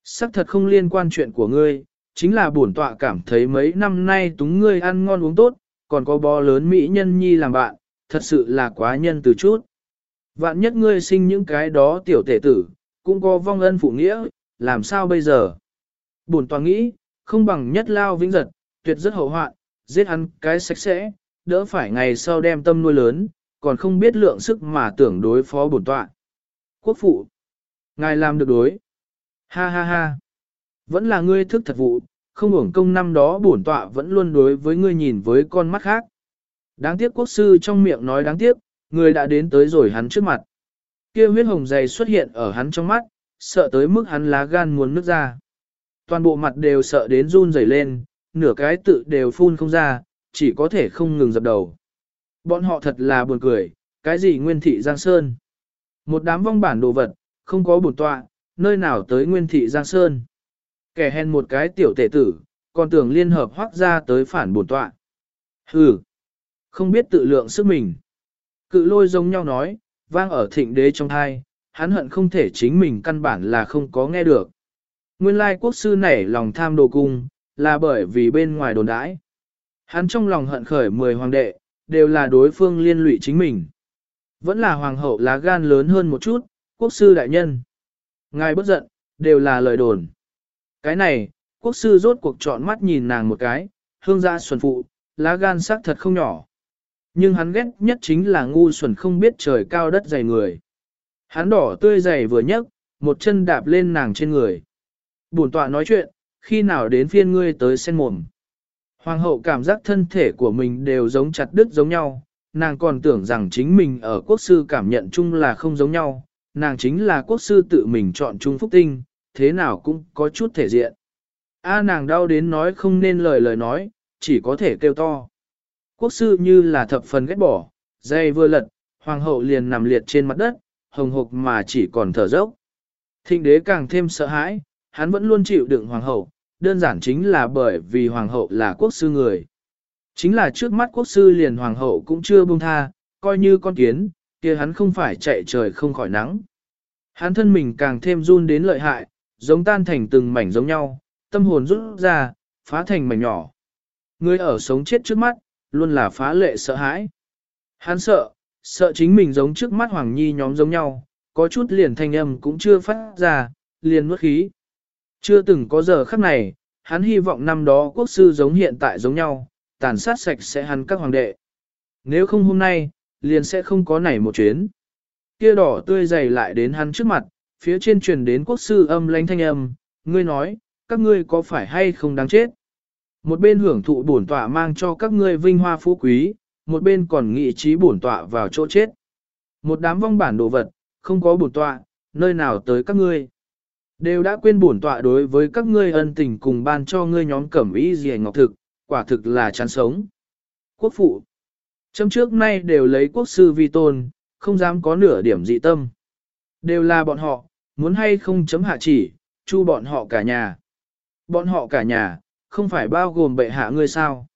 Sắc thật không liên quan chuyện của ngươi, chính là bổn tọa cảm thấy mấy năm nay túng ngươi ăn ngon uống tốt, còn có bò lớn mỹ nhân nhi làm bạn, thật sự là quá nhân từ chút. Vạn nhất ngươi sinh những cái đó tiểu tể tử, cũng có vong ân phụ nghĩa, làm sao bây giờ? Bổn tọa nghĩ, không bằng nhất lao vĩnh giật, tuyệt rất hậu hoạn, giết ăn cái sạch sẽ, đỡ phải ngày sau đem tâm nuôi lớn, còn không biết lượng sức mà tưởng đối phó bổn tọa. Quốc phụ, ngài làm được đối. Ha ha ha. Vẫn là ngươi thức thật vụ, không hưởng công năm đó bổn tọa vẫn luôn đối với ngươi nhìn với con mắt khác. Đáng tiếc quốc sư trong miệng nói đáng tiếc, người đã đến tới rồi hắn trước mặt. Kia huyết hồng dày xuất hiện ở hắn trong mắt, sợ tới mức hắn lá gan muốn nước ra. Toàn bộ mặt đều sợ đến run rẩy lên, nửa cái tự đều phun không ra, chỉ có thể không ngừng dập đầu. Bọn họ thật là buồn cười, cái gì nguyên thị Giang Sơn. Một đám vong bản đồ vật, không có bổn tọa, nơi nào tới nguyên thị Giang Sơn. Kẻ hèn một cái tiểu tể tử, còn tưởng liên hợp hoác ra tới phản bổn tọa. Hừ, không biết tự lượng sức mình. Cự lôi giống nhau nói, vang ở thịnh đế trong thai, hắn hận không thể chính mình căn bản là không có nghe được. Nguyên lai quốc sư nảy lòng tham đồ cung, là bởi vì bên ngoài đồn đãi. Hắn trong lòng hận khởi mười hoàng đệ, đều là đối phương liên lụy chính mình. Vẫn là hoàng hậu lá gan lớn hơn một chút, quốc sư đại nhân. Ngài bất giận, đều là lời đồn. Cái này, quốc sư rốt cuộc chọn mắt nhìn nàng một cái, hương gia xuân phụ, lá gan sắc thật không nhỏ. Nhưng hắn ghét nhất chính là ngu xuẩn không biết trời cao đất dày người. Hắn đỏ tươi dày vừa nhấc, một chân đạp lên nàng trên người. Bổn tọa nói chuyện, khi nào đến phiên ngươi tới sen mồm. Hoàng hậu cảm giác thân thể của mình đều giống chặt đứt giống nhau, nàng còn tưởng rằng chính mình ở quốc sư cảm nhận chung là không giống nhau, nàng chính là quốc sư tự mình chọn chung phúc tinh, thế nào cũng có chút thể diện. A nàng đau đến nói không nên lời lời nói, chỉ có thể kêu to. Quốc sư như là thập phần ghét bỏ, dây vừa lật, hoàng hậu liền nằm liệt trên mặt đất, hồng hộc mà chỉ còn thở dốc. Thịnh đế càng thêm sợ hãi, hắn vẫn luôn chịu đựng hoàng hậu, đơn giản chính là bởi vì hoàng hậu là quốc sư người. Chính là trước mắt quốc sư liền hoàng hậu cũng chưa buông tha, coi như con kiến, kia hắn không phải chạy trời không khỏi nắng. Hắn thân mình càng thêm run đến lợi hại, giống tan thành từng mảnh giống nhau, tâm hồn rút ra, phá thành mảnh nhỏ. Người ở sống chết trước mắt, luôn là phá lệ sợ hãi. Hắn sợ, sợ chính mình giống trước mắt Hoàng Nhi nhóm giống nhau, có chút liền thanh âm cũng chưa phát ra, liền nuốt khí. Chưa từng có giờ khắc này, hắn hy vọng năm đó quốc sư giống hiện tại giống nhau, tàn sát sạch sẽ hắn các hoàng đệ. Nếu không hôm nay, liền sẽ không có nảy một chuyến. Kia đỏ tươi dày lại đến hắn trước mặt, phía trên truyền đến quốc sư âm lãnh thanh âm, ngươi nói, các ngươi có phải hay không đáng chết? Một bên hưởng thụ bổn tọa mang cho các ngươi vinh hoa phú quý, một bên còn nghị trí bổn tọa vào chỗ chết. Một đám vong bản đồ vật, không có bổn tọa, nơi nào tới các ngươi. Đều đã quên bổn tọa đối với các ngươi ân tình cùng ban cho ngươi nhóm cẩm ý gì ngọc thực, quả thực là chán sống. Quốc phụ. Trong trước nay đều lấy quốc sư vi tôn, không dám có nửa điểm dị tâm. Đều là bọn họ, muốn hay không chấm hạ chỉ, chu bọn họ cả nhà. Bọn họ cả nhà, không phải bao gồm bệ hạ ngươi sao.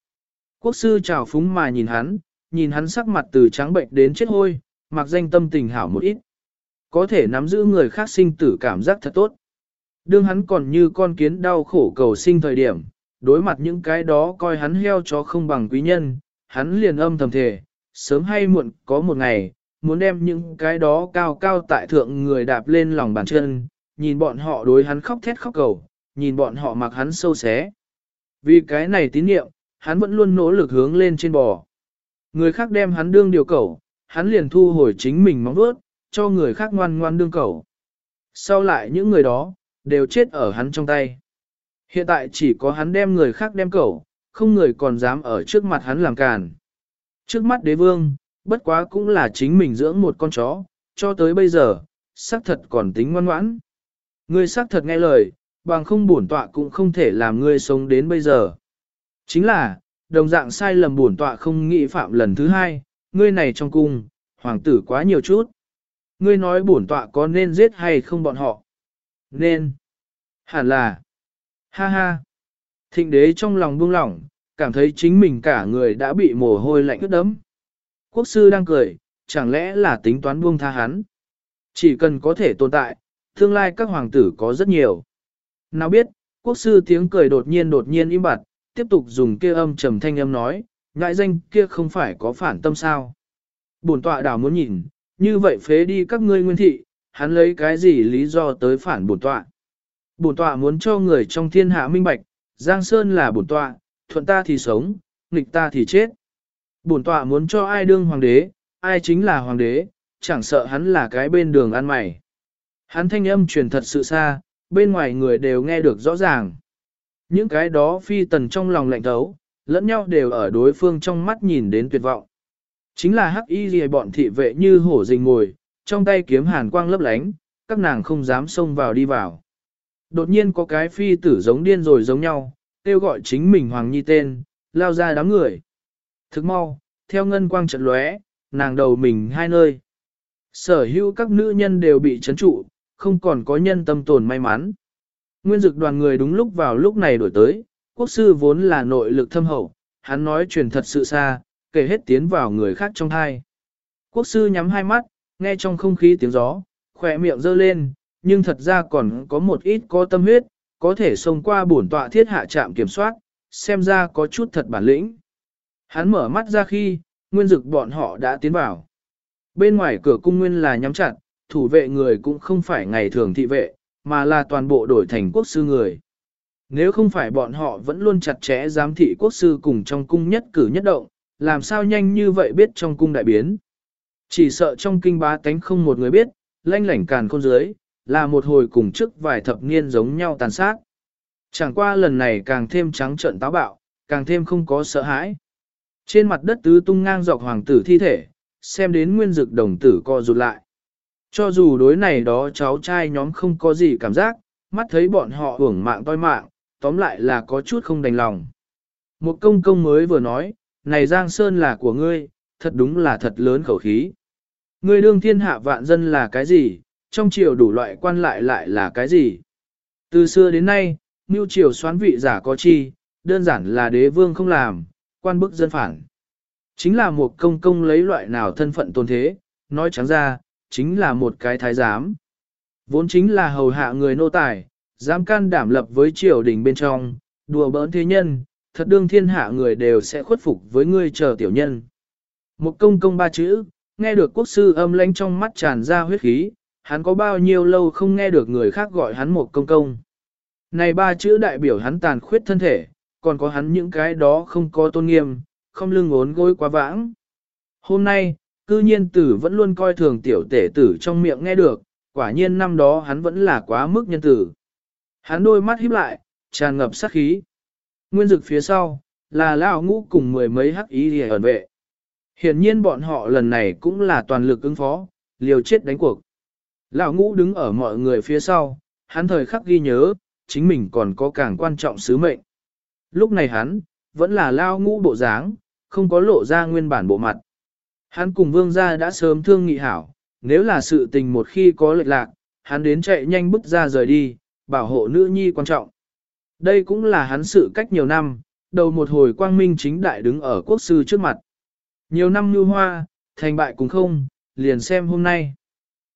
Quốc sư chào phúng mà nhìn hắn, nhìn hắn sắc mặt từ trắng bệnh đến chết hôi, mặc danh tâm tình hảo một ít. Có thể nắm giữ người khác sinh tử cảm giác thật tốt. Đương hắn còn như con kiến đau khổ cầu sinh thời điểm, đối mặt những cái đó coi hắn heo chó không bằng quý nhân, hắn liền âm thầm thề, sớm hay muộn có một ngày, muốn đem những cái đó cao cao tại thượng người đạp lên lòng bàn chân, nhìn bọn họ đối hắn khóc thét khóc cầu, nhìn bọn họ mặc hắn sâu xé. Vì cái này tín niệm, hắn vẫn luôn nỗ lực hướng lên trên bò. Người khác đem hắn đương điều cầu, hắn liền thu hồi chính mình móng vuốt, cho người khác ngoan ngoan đương cầu. Sau lại những người đó, đều chết ở hắn trong tay. Hiện tại chỉ có hắn đem người khác đem cẩu, không người còn dám ở trước mặt hắn làm càn. Trước mắt đế vương, bất quá cũng là chính mình dưỡng một con chó, cho tới bây giờ, xác thật còn tính ngoan ngoãn. Ngươi xác thật nghe lời, bằng không bổn tọa cũng không thể làm ngươi sống đến bây giờ. Chính là, đồng dạng sai lầm bổn tọa không nghĩ phạm lần thứ hai, ngươi này trong cung, hoàng tử quá nhiều chút. Ngươi nói bổn tọa có nên giết hay không bọn họ? Nên. Hẳn là. Ha ha. Thịnh đế trong lòng buông lỏng, cảm thấy chính mình cả người đã bị mồ hôi lạnh ướt đấm. Quốc sư đang cười, chẳng lẽ là tính toán buông tha hắn? Chỉ cần có thể tồn tại, tương lai các hoàng tử có rất nhiều. Nào biết, quốc sư tiếng cười đột nhiên đột nhiên im bặt, tiếp tục dùng kia âm trầm thanh âm nói, ngại danh kia không phải có phản tâm sao. Bổn tọa đảo muốn nhìn, như vậy phế đi các ngươi nguyên thị, hắn lấy cái gì lý do tới phản bổn tọa. Bổn tọa muốn cho người trong thiên hạ minh bạch, Giang Sơn là bổn tọa, thuận ta thì sống, nghịch ta thì chết. Bổn tọa muốn cho ai đương hoàng đế, ai chính là hoàng đế, chẳng sợ hắn là cái bên đường ăn mày. Hắn thanh âm truyền thật sự xa, bên ngoài người đều nghe được rõ ràng. Những cái đó phi tần trong lòng lạnh thấu, lẫn nhau đều ở đối phương trong mắt nhìn đến tuyệt vọng. Chính là hắc y gì bọn thị vệ như hổ rình ngồi, trong tay kiếm hàn quang lấp lánh, các nàng không dám xông vào đi vào. Đột nhiên có cái phi tử giống điên rồi giống nhau, kêu gọi chính mình Hoàng Nhi tên, lao ra đám người. Thức mau, theo ngân quang trận lóe, nàng đầu mình hai nơi. Sở hữu các nữ nhân đều bị chấn trụ, không còn có nhân tâm tồn may mắn. Nguyên dực đoàn người đúng lúc vào lúc này đổi tới, quốc sư vốn là nội lực thâm hậu, hắn nói truyền thật sự xa, kể hết tiến vào người khác trong thai. Quốc sư nhắm hai mắt, nghe trong không khí tiếng gió, khỏe miệng giơ lên, nhưng thật ra còn có một ít có tâm huyết, có thể xông qua bổn tọa thiết hạ trạm kiểm soát, xem ra có chút thật bản lĩnh. Hắn mở mắt ra khi, nguyên dực bọn họ đã tiến vào. Bên ngoài cửa cung nguyên là nhắm chặt, thủ vệ người cũng không phải ngày thường thị vệ, mà là toàn bộ đổi thành quốc sư người. Nếu không phải bọn họ vẫn luôn chặt chẽ giám thị quốc sư cùng trong cung nhất cử nhất động, làm sao nhanh như vậy biết trong cung đại biến. Chỉ sợ trong kinh bá tánh không một người biết, lanh lảnh càn khôn dưới, là một hồi cùng trước vài thập niên giống nhau tàn sát. Chẳng qua lần này càng thêm trắng trợn táo bạo, càng thêm không có sợ hãi. Trên mặt đất tứ tung ngang dọc hoàng tử thi thể, xem đến nguyên dực đồng tử co rụt lại. Cho dù đối này đó cháu trai nhóm không có gì cảm giác, mắt thấy bọn họ hưởng mạng toi mạng, tóm lại là có chút không đành lòng. Một công công mới vừa nói, này Giang Sơn là của ngươi, thật đúng là thật lớn khẩu khí. Ngươi đương thiên hạ vạn dân là cái gì, trong triều đủ loại quan lại lại là cái gì. Từ xưa đến nay, mưu triều xoán vị giả có chi, đơn giản là đế vương không làm, quan bức dân phản. Chính là một công công lấy loại nào thân phận tôn thế, nói trắng ra, chính là một cái thái giám. Vốn chính là hầu hạ người nô tài, dám can đảm lập với triều đình bên trong, đùa bỡn thế nhân, thật đương thiên hạ người đều sẽ khuất phục với ngươi chờ tiểu nhân. Một công công ba chữ, nghe được quốc sư âm lãnh trong mắt tràn ra huyết khí, hắn có bao nhiêu lâu không nghe được người khác gọi hắn một công công. Này ba chữ đại biểu hắn tàn khuyết thân thể, còn có hắn những cái đó không có tôn nghiêm, không lưng ốn gối quá vãng. Hôm nay, cư nhiên tử vẫn luôn coi thường tiểu tể tử trong miệng nghe được, quả nhiên năm đó hắn vẫn là quá mức nhân tử. Hắn đôi mắt híp lại, tràn ngập sát khí. Nguyên dực phía sau, là lão ngũ cùng mười mấy hắc ý hề ẩn vệ. Hiển nhiên bọn họ lần này cũng là toàn lực ứng phó, liều chết đánh cuộc. Lão ngũ đứng ở mọi người phía sau, hắn thời khắc ghi nhớ, chính mình còn có càng quan trọng sứ mệnh. Lúc này hắn, vẫn là lao ngũ bộ dáng, không có lộ ra nguyên bản bộ mặt. Hắn cùng vương gia đã sớm thương nghị hảo, nếu là sự tình một khi có lệch lạc, hắn đến chạy nhanh bước ra rời đi, bảo hộ nữ nhi quan trọng. Đây cũng là hắn sự cách nhiều năm, đầu một hồi quang minh chính đại đứng ở quốc sư trước mặt. Nhiều năm như hoa, thành bại cũng không, liền xem hôm nay.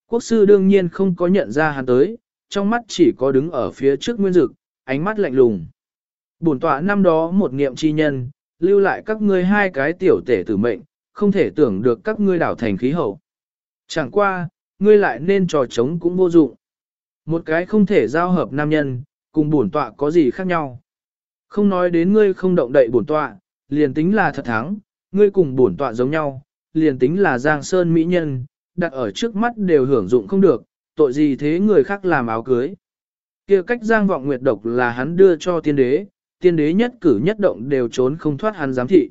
Quốc sư đương nhiên không có nhận ra hắn tới, trong mắt chỉ có đứng ở phía trước nguyên dực, ánh mắt lạnh lùng. Bổn tọa năm đó một niệm chi nhân, lưu lại các ngươi hai cái tiểu tể tử mệnh, không thể tưởng được các ngươi đảo thành khí hậu. Chẳng qua, ngươi lại nên trò chống cũng vô dụng. Một cái không thể giao hợp nam nhân, cùng bổn tọa có gì khác nhau. Không nói đến ngươi không động đậy bổn tọa, liền tính là thật thắng, ngươi cùng bổn tọa giống nhau, liền tính là giang sơn mỹ nhân, đặt ở trước mắt đều hưởng dụng không được, tội gì thế người khác làm áo cưới. kia cách giang vọng nguyệt độc là hắn đưa cho tiên đế, tiên đế nhất cử nhất động đều trốn không thoát hắn giám thị.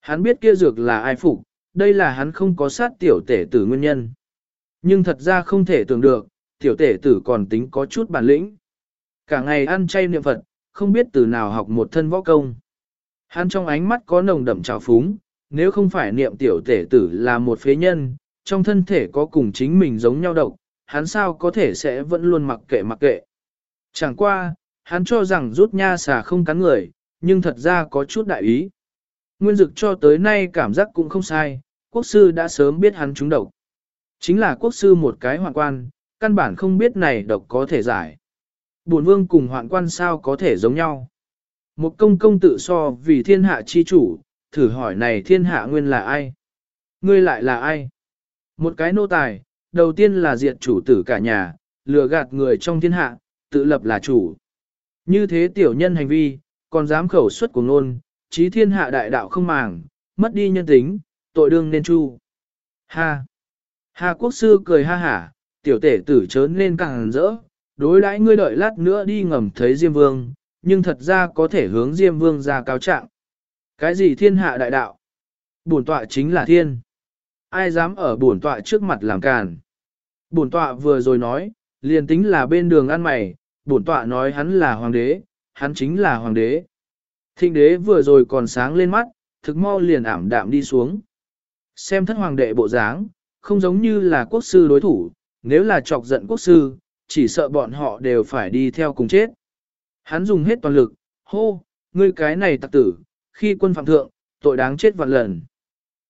Hắn biết kia dược là ai phục, đây là hắn không có sát tiểu tể tử nguyên nhân. Nhưng thật ra không thể tưởng được, tiểu tể tử còn tính có chút bản lĩnh. Cả ngày ăn chay niệm Phật, không biết từ nào học một thân võ công. Hắn trong ánh mắt có nồng đậm trào phúng, nếu không phải niệm tiểu tể tử là một phế nhân, trong thân thể có cùng chính mình giống nhau độc, hắn sao có thể sẽ vẫn luôn mặc kệ mặc kệ. Chẳng qua, hắn cho rằng rút nha xà không cắn người, nhưng thật ra có chút đại ý. Nguyên dực cho tới nay cảm giác cũng không sai, quốc sư đã sớm biết hắn trúng độc. Chính là quốc sư một cái hoạn quan, căn bản không biết này độc có thể giải. Bổn vương cùng hoạn quan sao có thể giống nhau. Một công công tự so vì thiên hạ chi chủ, thử hỏi này thiên hạ nguyên là ai? Ngươi lại là ai? Một cái nô tài, đầu tiên là diệt chủ tử cả nhà, lừa gạt người trong thiên hạ, tự lập là chủ. Như thế tiểu nhân hành vi, còn dám khẩu xuất của ngôn, trí thiên hạ đại đạo không màng, mất đi nhân tính, tội đương nên chu. Ha! Hà quốc sư cười ha hả, tiểu tể tử chớn lên càng rỡ, đối đãi ngươi đợi lát nữa đi ngầm thấy Diêm Vương, nhưng thật ra có thể hướng Diêm Vương ra cáo trạng. Cái gì thiên hạ đại đạo? Bổn tọa chính là thiên. Ai dám ở bổn tọa trước mặt làm càn? Bổn tọa vừa rồi nói, liền tính là bên đường ăn mày, bổn tọa nói hắn là hoàng đế, hắn chính là hoàng đế. Thịnh đế vừa rồi còn sáng lên mắt, thực mau liền ảm đạm đi xuống. Xem thất hoàng đệ bộ dáng, không giống như là quốc sư đối thủ, nếu là chọc giận quốc sư, chỉ sợ bọn họ đều phải đi theo cùng chết. Hắn dùng hết toàn lực, hô, ngươi cái này tặc tử, khi quân phạm thượng, tội đáng chết vạn lần.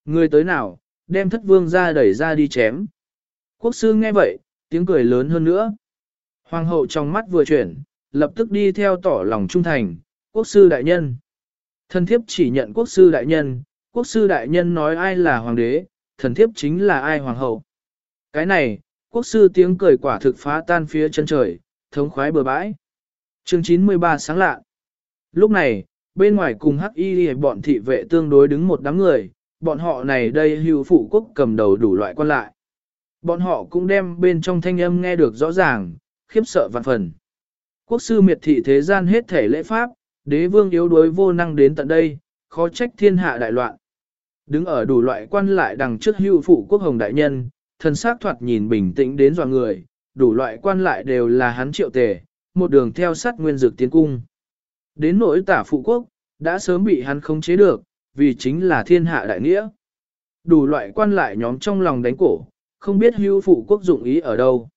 người tới nào, đem thất vương ra đẩy ra đi chém. Quốc sư nghe vậy, tiếng cười lớn hơn nữa. Hoàng hậu trong mắt vừa chuyển, lập tức đi theo tỏ lòng trung thành, quốc sư đại nhân. Thần thiếp chỉ nhận quốc sư đại nhân, quốc sư đại nhân nói ai là hoàng đế, thần thiếp chính là ai hoàng hậu. Cái này, quốc sư tiếng cười quả thực phá tan phía chân trời, thống khoái bờ bãi. Chương 93 sáng lạ. Lúc này, bên ngoài cùng hắc y bọn thị vệ tương đối đứng một đám người, bọn họ này đây hưu phụ quốc cầm đầu đủ loại quan lại. Bọn họ cũng đem bên trong thanh âm nghe được rõ ràng, khiếp sợ vạn phần. Quốc sư miệt thị thế gian hết thể lễ pháp, đế vương yếu đuối vô năng đến tận đây, khó trách thiên hạ đại loạn. Đứng ở đủ loại quan lại đằng trước hưu phụ quốc hồng đại nhân, thần sắc thoạt nhìn bình tĩnh đến dò người, đủ loại quan lại đều là hắn triệu tề, một đường theo sát nguyên dược tiến cung. Đến nỗi tả phụ quốc, đã sớm bị hắn không chế được, vì chính là thiên hạ đại nghĩa. Đủ loại quan lại nhóm trong lòng đánh cổ, không biết hưu phụ quốc dụng ý ở đâu.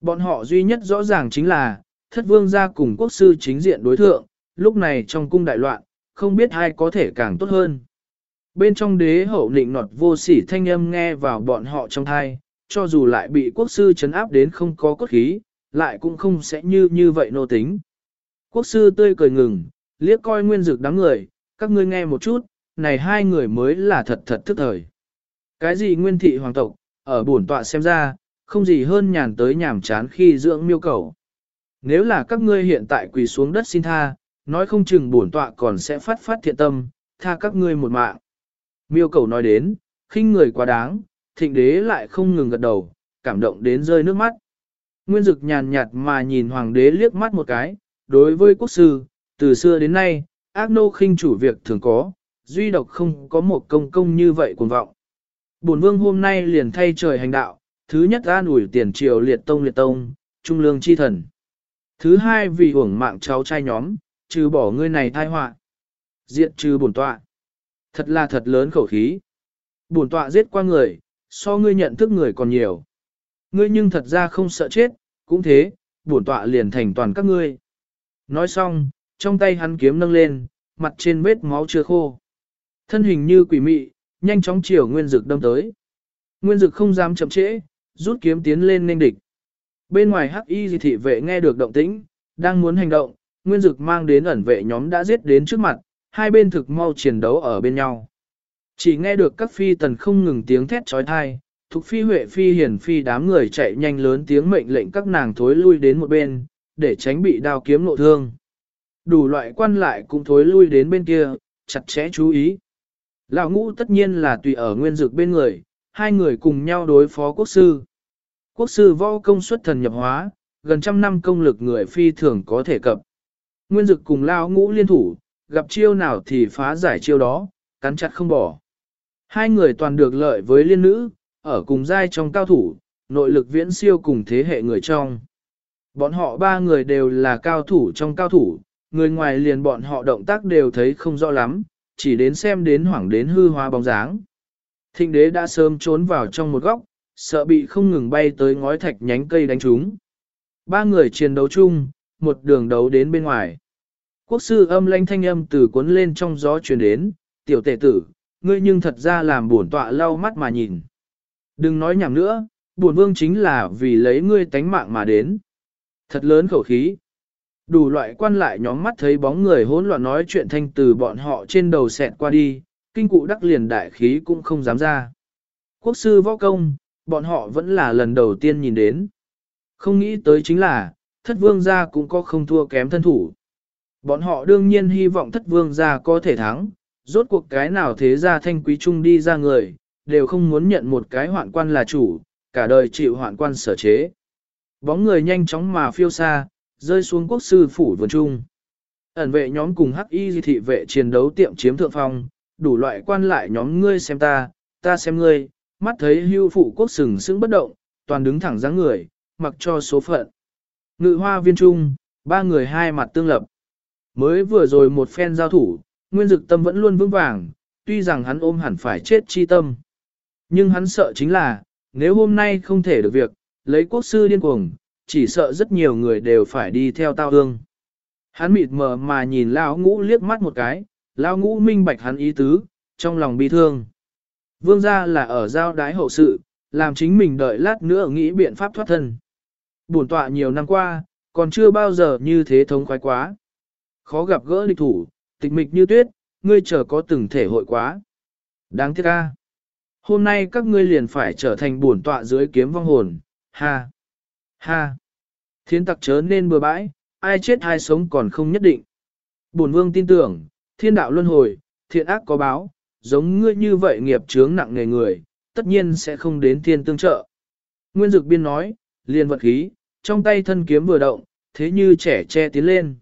Bọn họ duy nhất rõ ràng chính là, thất vương gia cùng quốc sư chính diện đối thượng, lúc này trong cung đại loạn, không biết ai có thể càng tốt hơn. Bên trong đế hậu nịnh nọt vô sỉ thanh âm nghe vào bọn họ trong thai, cho dù lại bị quốc sư chấn áp đến không có cốt khí, lại cũng không sẽ như như vậy nô tính. Quốc sư tươi cười ngừng, liếc coi nguyên dực đám người, các ngươi nghe một chút, này hai người mới là thật thật thức thời. Cái gì nguyên thị hoàng tộc, ở bổn tọa xem ra, không gì hơn nhàn tới nhàm chán khi dưỡng miêu cầu. Nếu là các ngươi hiện tại quỳ xuống đất xin tha, nói không chừng bổn tọa còn sẽ phát phát thiện tâm, tha các ngươi một mạng. Miêu cầu nói đến, khinh người quá đáng, thịnh đế lại không ngừng gật đầu, cảm động đến rơi nước mắt. Nguyên dực nhàn nhạt mà nhìn hoàng đế liếc mắt một cái, đối với quốc sư, từ xưa đến nay, ác nô khinh chủ việc thường có, duy độc không có một công công như vậy cuồng vọng. Bổn vương hôm nay liền thay trời hành đạo, thứ nhất an ủi tiền triều liệt tông liệt tông, trung lương chi thần. Thứ hai vì hưởng mạng cháu trai nhóm, trừ bỏ ngươi này thai họa Diện trừ bổn tọa. Thật là thật lớn khẩu khí. Bổn tọa giết qua người, so ngươi nhận thức người còn nhiều. Ngươi nhưng thật ra không sợ chết, cũng thế, bổn tọa liền thành toàn các ngươi. Nói xong, trong tay hắn kiếm nâng lên, mặt trên vết máu chưa khô. Thân hình như quỷ mị, nhanh chóng chiều Nguyên Dực đâm tới. Nguyên Dực không dám chậm trễ, rút kiếm tiến lên nên địch. Bên ngoài hắc y di thị vệ nghe được động tĩnh, đang muốn hành động, Nguyên Dực mang đến ẩn vệ nhóm đã giết đến trước mặt, hai bên thực mau chiến đấu ở bên nhau. Chỉ nghe được các phi tần không ngừng tiếng thét trói thai, Thục phi huệ phi hiển phi đám người chạy nhanh lớn tiếng mệnh lệnh các nàng thối lui đến một bên, để tránh bị đao kiếm nộ thương. Đủ loại quan lại cũng thối lui đến bên kia, chặt chẽ chú ý. Lão ngũ tất nhiên là tùy ở nguyên dược bên người, hai người cùng nhau đối phó quốc sư. Quốc sư võ công xuất thần nhập hóa, gần trăm năm công lực người phi thường có thể cập. Nguyên dực cùng lao ngũ liên thủ, gặp chiêu nào thì phá giải chiêu đó, cắn chặt không bỏ. Hai người toàn được lợi với liên nữ, ở cùng giai trong cao thủ, nội lực viễn siêu cùng thế hệ người trong. Bọn họ ba người đều là cao thủ trong cao thủ, người ngoài liền bọn họ động tác đều thấy không rõ lắm, chỉ đến xem đến hoảng đến hư hóa bóng dáng. Thịnh đế đã sớm trốn vào trong một góc, sợ bị không ngừng bay tới ngói thạch nhánh cây đánh trúng. Ba người chiến đấu chung, một đường đấu đến bên ngoài. Quốc sư âm lanh thanh âm từ cuốn lên trong gió truyền đến, tiểu tể tử, ngươi nhưng thật ra làm buồn tọa lau mắt mà nhìn. Đừng nói nhảm nữa, buồn vương chính là vì lấy ngươi tánh mạng mà đến. Thật lớn khẩu khí. Đủ loại quan lại nhóm mắt thấy bóng người hỗn loạn nói chuyện thanh từ bọn họ trên đầu xẹt qua đi, kinh cụ đắc liền đại khí cũng không dám ra. Quốc sư võ công, bọn họ vẫn là lần đầu tiên nhìn đến. Không nghĩ tới chính là, thất vương gia cũng có không thua kém thân thủ. Bọn họ đương nhiên hy vọng thất vương gia có thể thắng, rốt cuộc cái nào thế gia thanh quý trung đi ra người, đều không muốn nhận một cái hoạn quan là chủ, cả đời chịu hoạn quan sở chế. Bóng người nhanh chóng mà phiêu xa, rơi xuống quốc sư phủ vườn trung. Ẩn vệ nhóm cùng hắc y thị vệ chiến đấu tiệm chiếm thượng phong, đủ loại quan lại nhóm ngươi xem ta, ta xem ngươi, mắt thấy hưu phụ quốc sừng sững bất động, toàn đứng thẳng dáng người, mặc cho số phận. Ngự hoa viên trung, ba người hai mặt tương lập. Mới vừa rồi một phen giao thủ, nguyên dực tâm vẫn luôn vững vàng, tuy rằng hắn ôm hẳn phải chết chi tâm. Nhưng hắn sợ chính là, nếu hôm nay không thể được việc, lấy quốc sư điên cuồng, chỉ sợ rất nhiều người đều phải đi theo tao hương. Hắn mịt mờ mà nhìn Lao ngũ liếc mắt một cái, Lao ngũ minh bạch hắn ý tứ, trong lòng bi thương. Vương gia là ở giao đái hậu sự, làm chính mình đợi lát nữa nghĩ biện pháp thoát thân. buồn tọa nhiều năm qua, còn chưa bao giờ như thế thống khoái quá. Khó gặp gỡ địch thủ, tịch mịch như tuyết, ngươi chờ có từng thể hội quá. Đáng tiếc ca. Hôm nay các ngươi liền phải trở thành buồn tọa dưới kiếm vong hồn, ha, ha. Thiên tặc chớ nên bừa bãi, ai chết ai sống còn không nhất định. Bổn vương tin tưởng, thiên đạo luân hồi, thiện ác có báo, giống ngươi như vậy nghiệp chướng nặng nề người, tất nhiên sẽ không đến thiên tương trợ. Nguyên Dực Biên nói, liền vật khí, trong tay thân kiếm vừa động, thế như trẻ che tiến lên.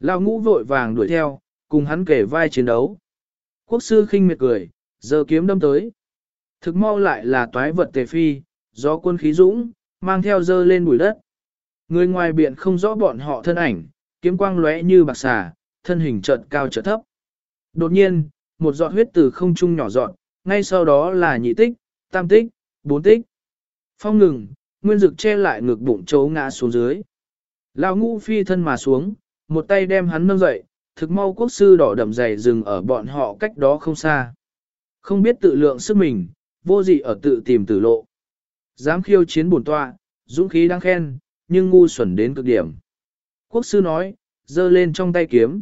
Lão ngũ vội vàng đuổi theo, cùng hắn kể vai chiến đấu. Quốc sư khinh miệt cười, giờ kiếm đâm tới. Thực mau lại là toái vật tề phi, gió quân khí dũng, mang theo dơ lên bụi đất. Người ngoài biển không rõ bọn họ thân ảnh, kiếm quang lóe như bạc xà, thân hình chợt cao chợt thấp. Đột nhiên, một giọt huyết từ không trung nhỏ giọt ngay sau đó là nhị tích, tam tích, bốn tích. Phong ngừng, nguyên dực che lại ngực bụng chấu ngã xuống dưới. Lão ngũ phi thân mà xuống, một tay đem hắn nâng dậy, thực mau quốc sư đỏ đậm dày dừng ở bọn họ cách đó không xa. Không biết tự lượng sức mình, vô dị ở tự tìm tử lộ. Dám khiêu chiến bổn tọa, dũng khí đang khen, nhưng ngu xuẩn đến cực điểm. Quốc sư nói, giơ lên trong tay kiếm.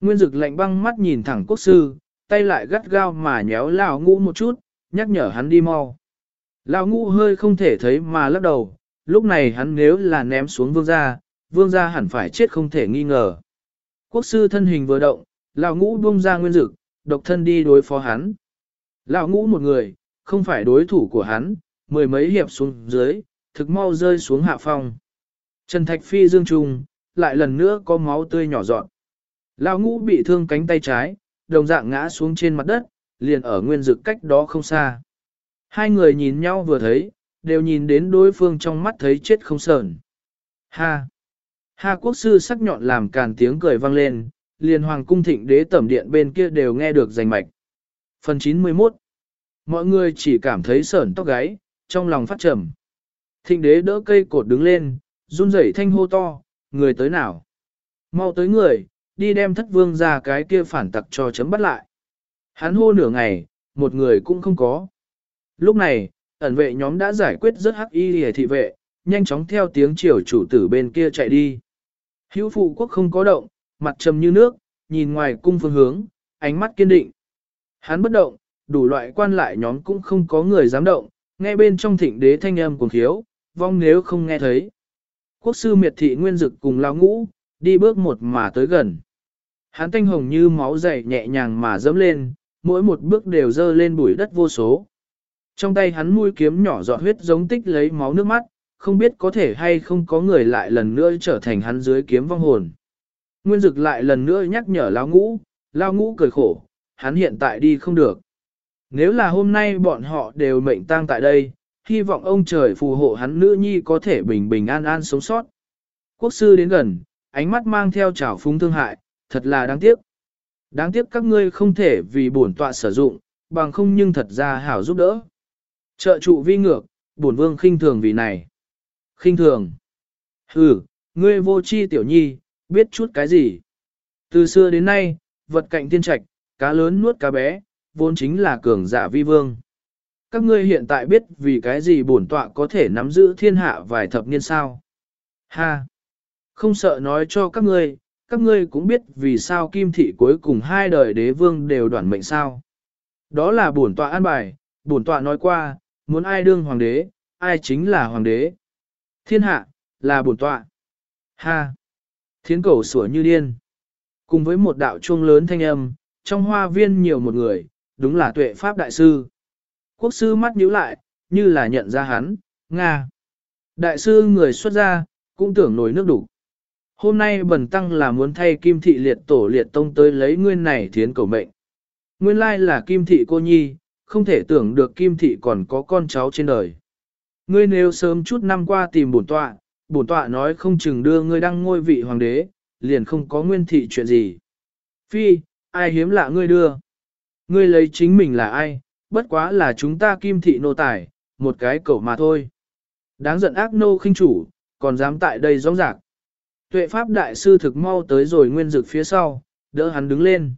Nguyên dực lạnh băng mắt nhìn thẳng quốc sư, tay lại gắt gao mà nhéo lão ngũ một chút, nhắc nhở hắn đi mau. Lão ngũ hơi không thể thấy mà lắc đầu, lúc này hắn nếu là ném xuống vương gia, vương gia hẳn phải chết không thể nghi ngờ. Quốc sư thân hình vừa động, lão ngũ buông ra nguyên dực, độc thân đi đối phó hắn. Lão ngũ một người, không phải đối thủ của hắn, mười mấy hiệp xuống dưới, thực mau rơi xuống hạ phong. Trần Thạch Phi dương trùng, lại lần nữa có máu tươi nhỏ dọn. Lão ngũ bị thương cánh tay trái, đồng dạng ngã xuống trên mặt đất, liền ở nguyên dực cách đó không xa. Hai người nhìn nhau vừa thấy, đều nhìn đến đối phương trong mắt thấy chết không sờn. Ha! Ha quốc sư sắc nhọn làm càn tiếng cười vang lên, liền hoàng cung thịnh đế tẩm điện bên kia đều nghe được rành mạch. Phần 91 Mọi người chỉ cảm thấy sờn tóc gáy, trong lòng phát trầm. Thịnh đế đỡ cây cột đứng lên, run rẩy thanh hô to, người tới nào? Mau tới người, đi đem thất vương ra cái kia phản tặc cho chấm bắt lại. Hắn hô nửa ngày, một người cũng không có. Lúc này, ẩn vệ nhóm đã giải quyết rất hắc y hề thị vệ, nhanh chóng theo tiếng chiều chủ tử bên kia chạy đi. Hữu phụ quốc không có động, mặt trầm như nước, nhìn ngoài cung phương hướng, ánh mắt kiên định. Hắn bất động, đủ loại quan lại nhóm cũng không có người dám động, nghe bên trong thịnh đế thanh âm cuồng khiếu, vong nếu không nghe thấy. Quốc sư miệt thị nguyên dực cùng lao ngũ, đi bước một mà tới gần. Hắn thanh hồng như máu dày nhẹ nhàng mà dẫm lên, mỗi một bước đều dơ lên bụi đất vô số. Trong tay hắn mũi kiếm nhỏ giọt huyết giống tích lấy máu nước mắt, không biết có thể hay không có người lại lần nữa trở thành hắn dưới kiếm vong hồn. Nguyên dực lại lần nữa nhắc nhở lao ngũ, lao ngũ cười khổ, hắn hiện tại đi không được. Nếu là hôm nay bọn họ đều mệnh tang tại đây, hy vọng ông trời phù hộ hắn nữ nhi có thể bình bình an an sống sót. Quốc sư đến gần, ánh mắt mang theo trào phúng thương hại, thật là đáng tiếc. Đáng tiếc các ngươi không thể vì bổn tọa sử dụng, bằng không nhưng thật ra hảo giúp đỡ. Trợ trụ vi ngược, bổn vương khinh thường vì này. khinh thường. Ừ, ngươi vô chi tiểu nhi, biết chút cái gì. Từ xưa đến nay, vật cạnh tiên trạch, cá lớn nuốt cá bé, vốn chính là cường giả vi vương. Các ngươi hiện tại biết vì cái gì bổn tọa có thể nắm giữ thiên hạ vài thập niên sao. Ha! Không sợ nói cho các ngươi, các ngươi cũng biết vì sao kim thị cuối cùng hai đời đế vương đều đoạn mệnh sao. Đó là bổn tọa an bài, bổn tọa nói qua, muốn ai đương hoàng đế, ai chính là hoàng đế. Thiên hạ, là bổn tọa. Ha! Thiến cầu sủa như điên. Cùng với một đạo chuông lớn thanh âm, trong hoa viên nhiều một người, đúng là tuệ pháp đại sư. Quốc sư mắt nhíu lại, như là nhận ra hắn, Nga. Đại sư người xuất gia, cũng tưởng nổi nước đủ. Hôm nay bần tăng là muốn thay kim thị liệt tổ liệt tông tới lấy nguyên này thiến cầu mệnh. Nguyên lai là kim thị cô nhi, không thể tưởng được kim thị còn có con cháu trên đời. Ngươi nếu sớm chút năm qua tìm bổn tọa, bổn tọa nói không chừng đưa ngươi đăng ngôi vị hoàng đế, liền không có nguyên thị chuyện gì. Phi, ai hiếm lạ ngươi đưa. Ngươi lấy chính mình là ai, bất quá là chúng ta kim thị nô tài, một cái cẩu mà thôi. Đáng giận ác nô khinh chủ, còn dám tại đây rõ rạc. Tuệ pháp đại sư thực mau tới rồi nguyên dực phía sau, đỡ hắn đứng lên.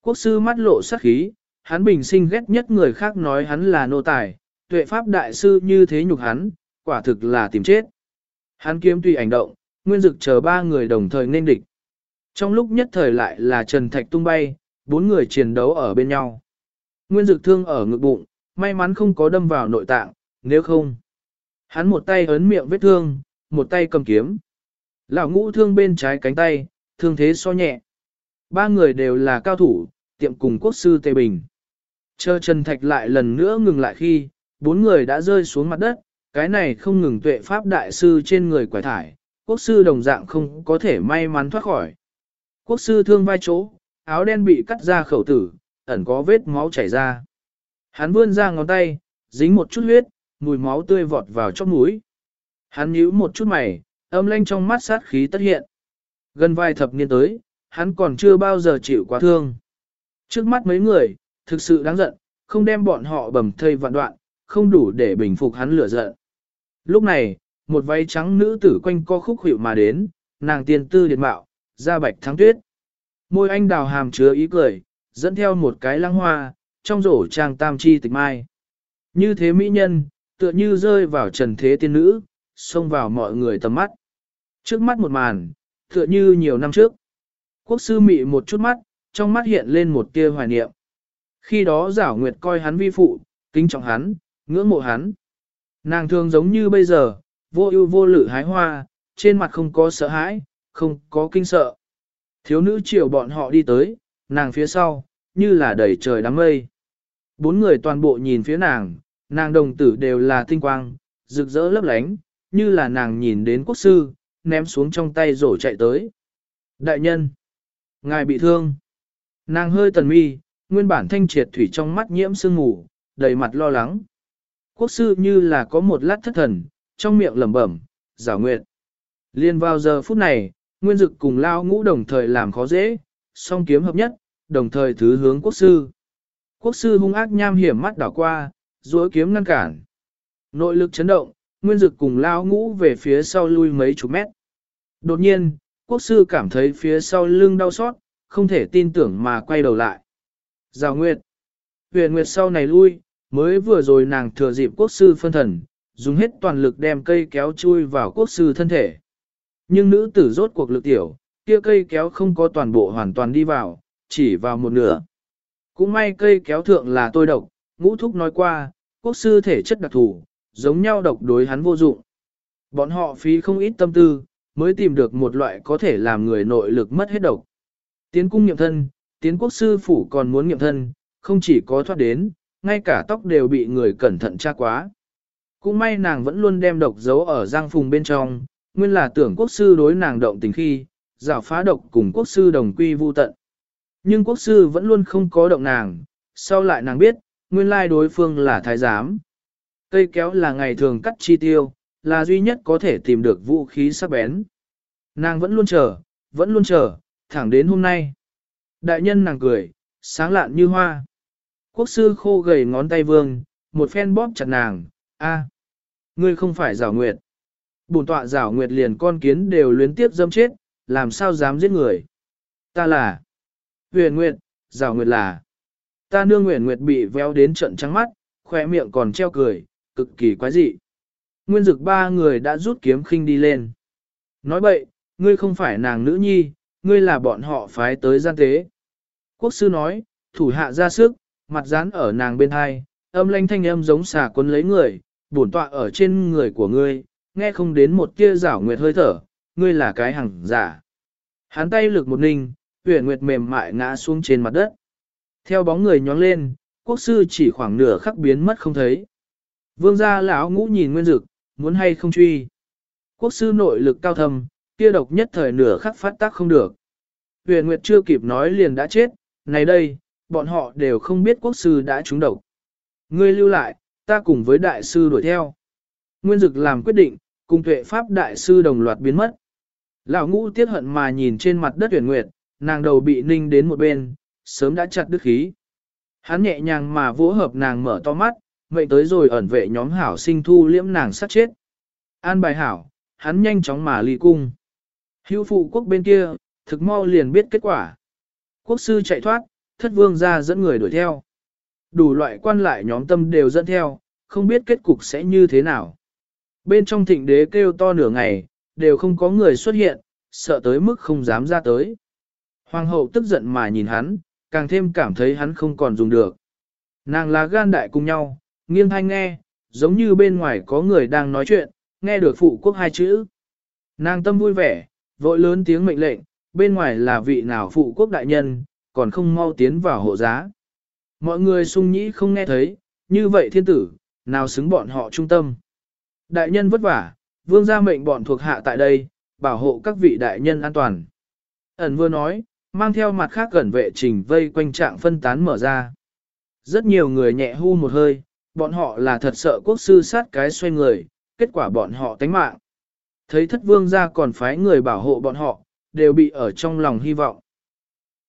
Quốc sư mắt lộ sắc khí, hắn bình sinh ghét nhất người khác nói hắn là nô tài, tuệ pháp đại sư như thế nhục hắn, quả thực là tìm chết. Hắn kiếm tùy ảnh động, nguyên dực chờ ba người đồng thời nên địch. Trong lúc nhất thời lại là Trần Thạch tung bay, bốn người chiến đấu ở bên nhau. Nguyên dực thương ở ngực bụng, may mắn không có đâm vào nội tạng, nếu không. Hắn một tay ấn miệng vết thương, một tay cầm kiếm. Lão ngũ thương bên trái cánh tay, thương thế so nhẹ. Ba người đều là cao thủ, tiệm cùng quốc sư Tề Bình. Chờ Trần Thạch lại lần nữa ngừng lại khi, bốn người đã rơi xuống mặt đất, cái này không ngừng tuệ pháp đại sư trên người quải thải, quốc sư đồng dạng không có thể may mắn thoát khỏi. Quốc sư thương vai chỗ, áo đen bị cắt ra khẩu tử, ẩn có vết máu chảy ra. Hắn vươn ra ngón tay, dính một chút huyết, mùi máu tươi vọt vào trong mũi. Hắn nhíu một chút mày, âm lanh trong mắt sát khí tất hiện. Gần vài thập niên tới, hắn còn chưa bao giờ chịu quá thương. Trước mắt mấy người, thực sự đáng giận, không đem bọn họ bầm thây vạn đoạn, không đủ để bình phục hắn lửa giận. Lúc này, một váy trắng nữ tử quanh co khúc hiệu mà đến, nàng tiền tư điện mạo, da bạch thắng tuyết. Môi anh đào hàm chứa ý cười, dẫn theo một cái lăng hoa, trong rổ trang tam chi tịch mai. Như thế mỹ nhân, tựa như rơi vào trần thế tiên nữ, xông vào mọi người tầm mắt. Trước mắt một màn, tựa như nhiều năm trước. Quốc sư mị một chút mắt, trong mắt hiện lên một tia hoài niệm. Khi đó giảo nguyệt coi hắn vi phụ, kính trọng hắn, ngưỡng mộ hắn. Nàng thường giống như bây giờ, vô ưu vô lự hái hoa, trên mặt không có sợ hãi, không có kinh sợ. Thiếu nữ chiều bọn họ đi tới, nàng phía sau, như là đầy trời đám mây. Bốn người toàn bộ nhìn phía nàng, nàng đồng tử đều là tinh quang, rực rỡ lấp lánh, như là nàng nhìn đến quốc sư, ném xuống trong tay rổ chạy tới. Đại nhân, ngài bị thương. Nàng hơi tần mi, nguyên bản thanh triệt thủy trong mắt nhiễm sương ngủ, đầy mặt lo lắng. Quốc sư như là có một lát thất thần, trong miệng lẩm bẩm, giả nguyện. Liên vào giờ phút này, nguyên dực cùng lao ngũ đồng thời làm khó dễ, song kiếm hợp nhất, đồng thời thứ hướng quốc sư. Quốc sư hung ác nham hiểm mắt đảo qua, duỗi kiếm ngăn cản. Nội lực chấn động, nguyên dực cùng lao ngũ về phía sau lui mấy chục mét. Đột nhiên, quốc sư cảm thấy phía sau lưng đau xót, không thể tin tưởng mà quay đầu lại. Giao Nguyệt. Huyền Nguyệt sau này lui, mới vừa rồi nàng thừa dịp quốc sư phân thần, dùng hết toàn lực đem cây kéo chui vào quốc sư thân thể. Nhưng nữ tử rốt cuộc lực tiểu, kia cây kéo không có toàn bộ hoàn toàn đi vào, chỉ vào một nửa. Cũng may cây kéo thượng là tôi độc, ngũ thúc nói qua, quốc sư thể chất đặc thù, giống nhau độc đối hắn vô dụng. Bọn họ phí không ít tâm tư, mới tìm được một loại có thể làm người nội lực mất hết độc. Tiến cung nghiệm thân, tiến quốc sư phủ còn muốn nghiệm thân, không chỉ có thoát đến, ngay cả tóc đều bị người cẩn thận tra quá. Cũng may nàng vẫn luôn đem độc giấu ở giang phùng bên trong, nguyên là tưởng quốc sư đối nàng động tình khi, rào phá độc cùng quốc sư đồng quy vu tận. Nhưng quốc sư vẫn luôn không có động nàng, sau lại nàng biết, nguyên lai đối phương là thái giám. Cây kéo là ngày thường cắt chi tiêu, là duy nhất có thể tìm được vũ khí sắc bén. Nàng vẫn luôn chờ, vẫn luôn chờ, thẳng đến hôm nay. Đại nhân nàng cười, sáng lạn như hoa. Quốc sư khô gầy ngón tay vương, một phen bóp chặt nàng, a, ngươi không phải rào nguyệt. Bùn tọa rào nguyệt liền con kiến đều luyến tiếp dâm chết, làm sao dám giết người. Ta là huyền nguyệt, rào nguyệt là. Ta nương Nguyệt nguyệt bị véo đến trận trắng mắt, khỏe miệng còn treo cười, cực kỳ quái dị. Nguyên dực ba người đã rút kiếm khinh đi lên. Nói bậy, ngươi không phải nàng nữ nhi, ngươi là bọn họ phái tới gian tế. Quốc sư nói, thủ hạ ra sức, mặt dán ở nàng bên hai, âm lanh thanh âm giống xà quân lấy người, bổn tọa ở trên người của ngươi, nghe không đến một tia rảo nguyệt hơi thở, ngươi là cái hằng giả. Hắn tay lực một ninh, huyền nguyệt mềm mại ngã xuống trên mặt đất. Theo bóng người nhóng lên, quốc sư chỉ khoảng nửa khắc biến mất không thấy. Vương gia lão ngũ nhìn nguyên dực, muốn hay không truy. Quốc sư nội lực cao thầm, kia độc nhất thời nửa khắc phát tác không được. Huyền Nguyệt chưa kịp nói liền đã chết, này đây, bọn họ đều không biết quốc sư đã trúng độc. Ngươi lưu lại, ta cùng với đại sư đuổi theo. Nguyên Dực làm quyết định, cùng tuệ pháp đại sư đồng loạt biến mất. Lão ngũ tiếc hận mà nhìn trên mặt đất Huyền Nguyệt, nàng đầu bị ninh đến một bên, sớm đã chặt đứt khí. Hắn nhẹ nhàng mà vỗ hợp nàng mở to mắt, mệnh tới rồi ẩn vệ nhóm hảo sinh thu liễm nàng sát chết. An bài hảo, hắn nhanh chóng mà ly cung. Hữu phụ quốc bên kia, thực mau liền biết kết quả. Quốc sư chạy thoát, thất vương ra dẫn người đuổi theo. Đủ loại quan lại nhóm tâm đều dẫn theo, không biết kết cục sẽ như thế nào. Bên trong thịnh đế kêu to nửa ngày, đều không có người xuất hiện, sợ tới mức không dám ra tới. Hoàng hậu tức giận mà nhìn hắn, càng thêm cảm thấy hắn không còn dùng được. Nàng là gan đại cùng nhau, nghiêng thanh nghe, giống như bên ngoài có người đang nói chuyện, nghe được phụ quốc hai chữ. Nàng tâm vui vẻ, vội lớn tiếng mệnh lệnh, bên ngoài là vị nào phụ quốc đại nhân, còn không mau tiến vào hộ giá. Mọi người sung nhĩ không nghe thấy, như vậy thiên tử, nào xứng bọn họ trung tâm. Đại nhân vất vả, vương gia mệnh bọn thuộc hạ tại đây, bảo hộ các vị đại nhân an toàn. Ẩn vừa nói, mang theo mặt khác gần vệ trình vây quanh trạng phân tán mở ra. Rất nhiều người nhẹ hu một hơi, bọn họ là thật sợ quốc sư sát cái xoay người, kết quả bọn họ tánh mạng. Thấy thất vương gia còn phái người bảo hộ bọn họ, đều bị ở trong lòng hy vọng.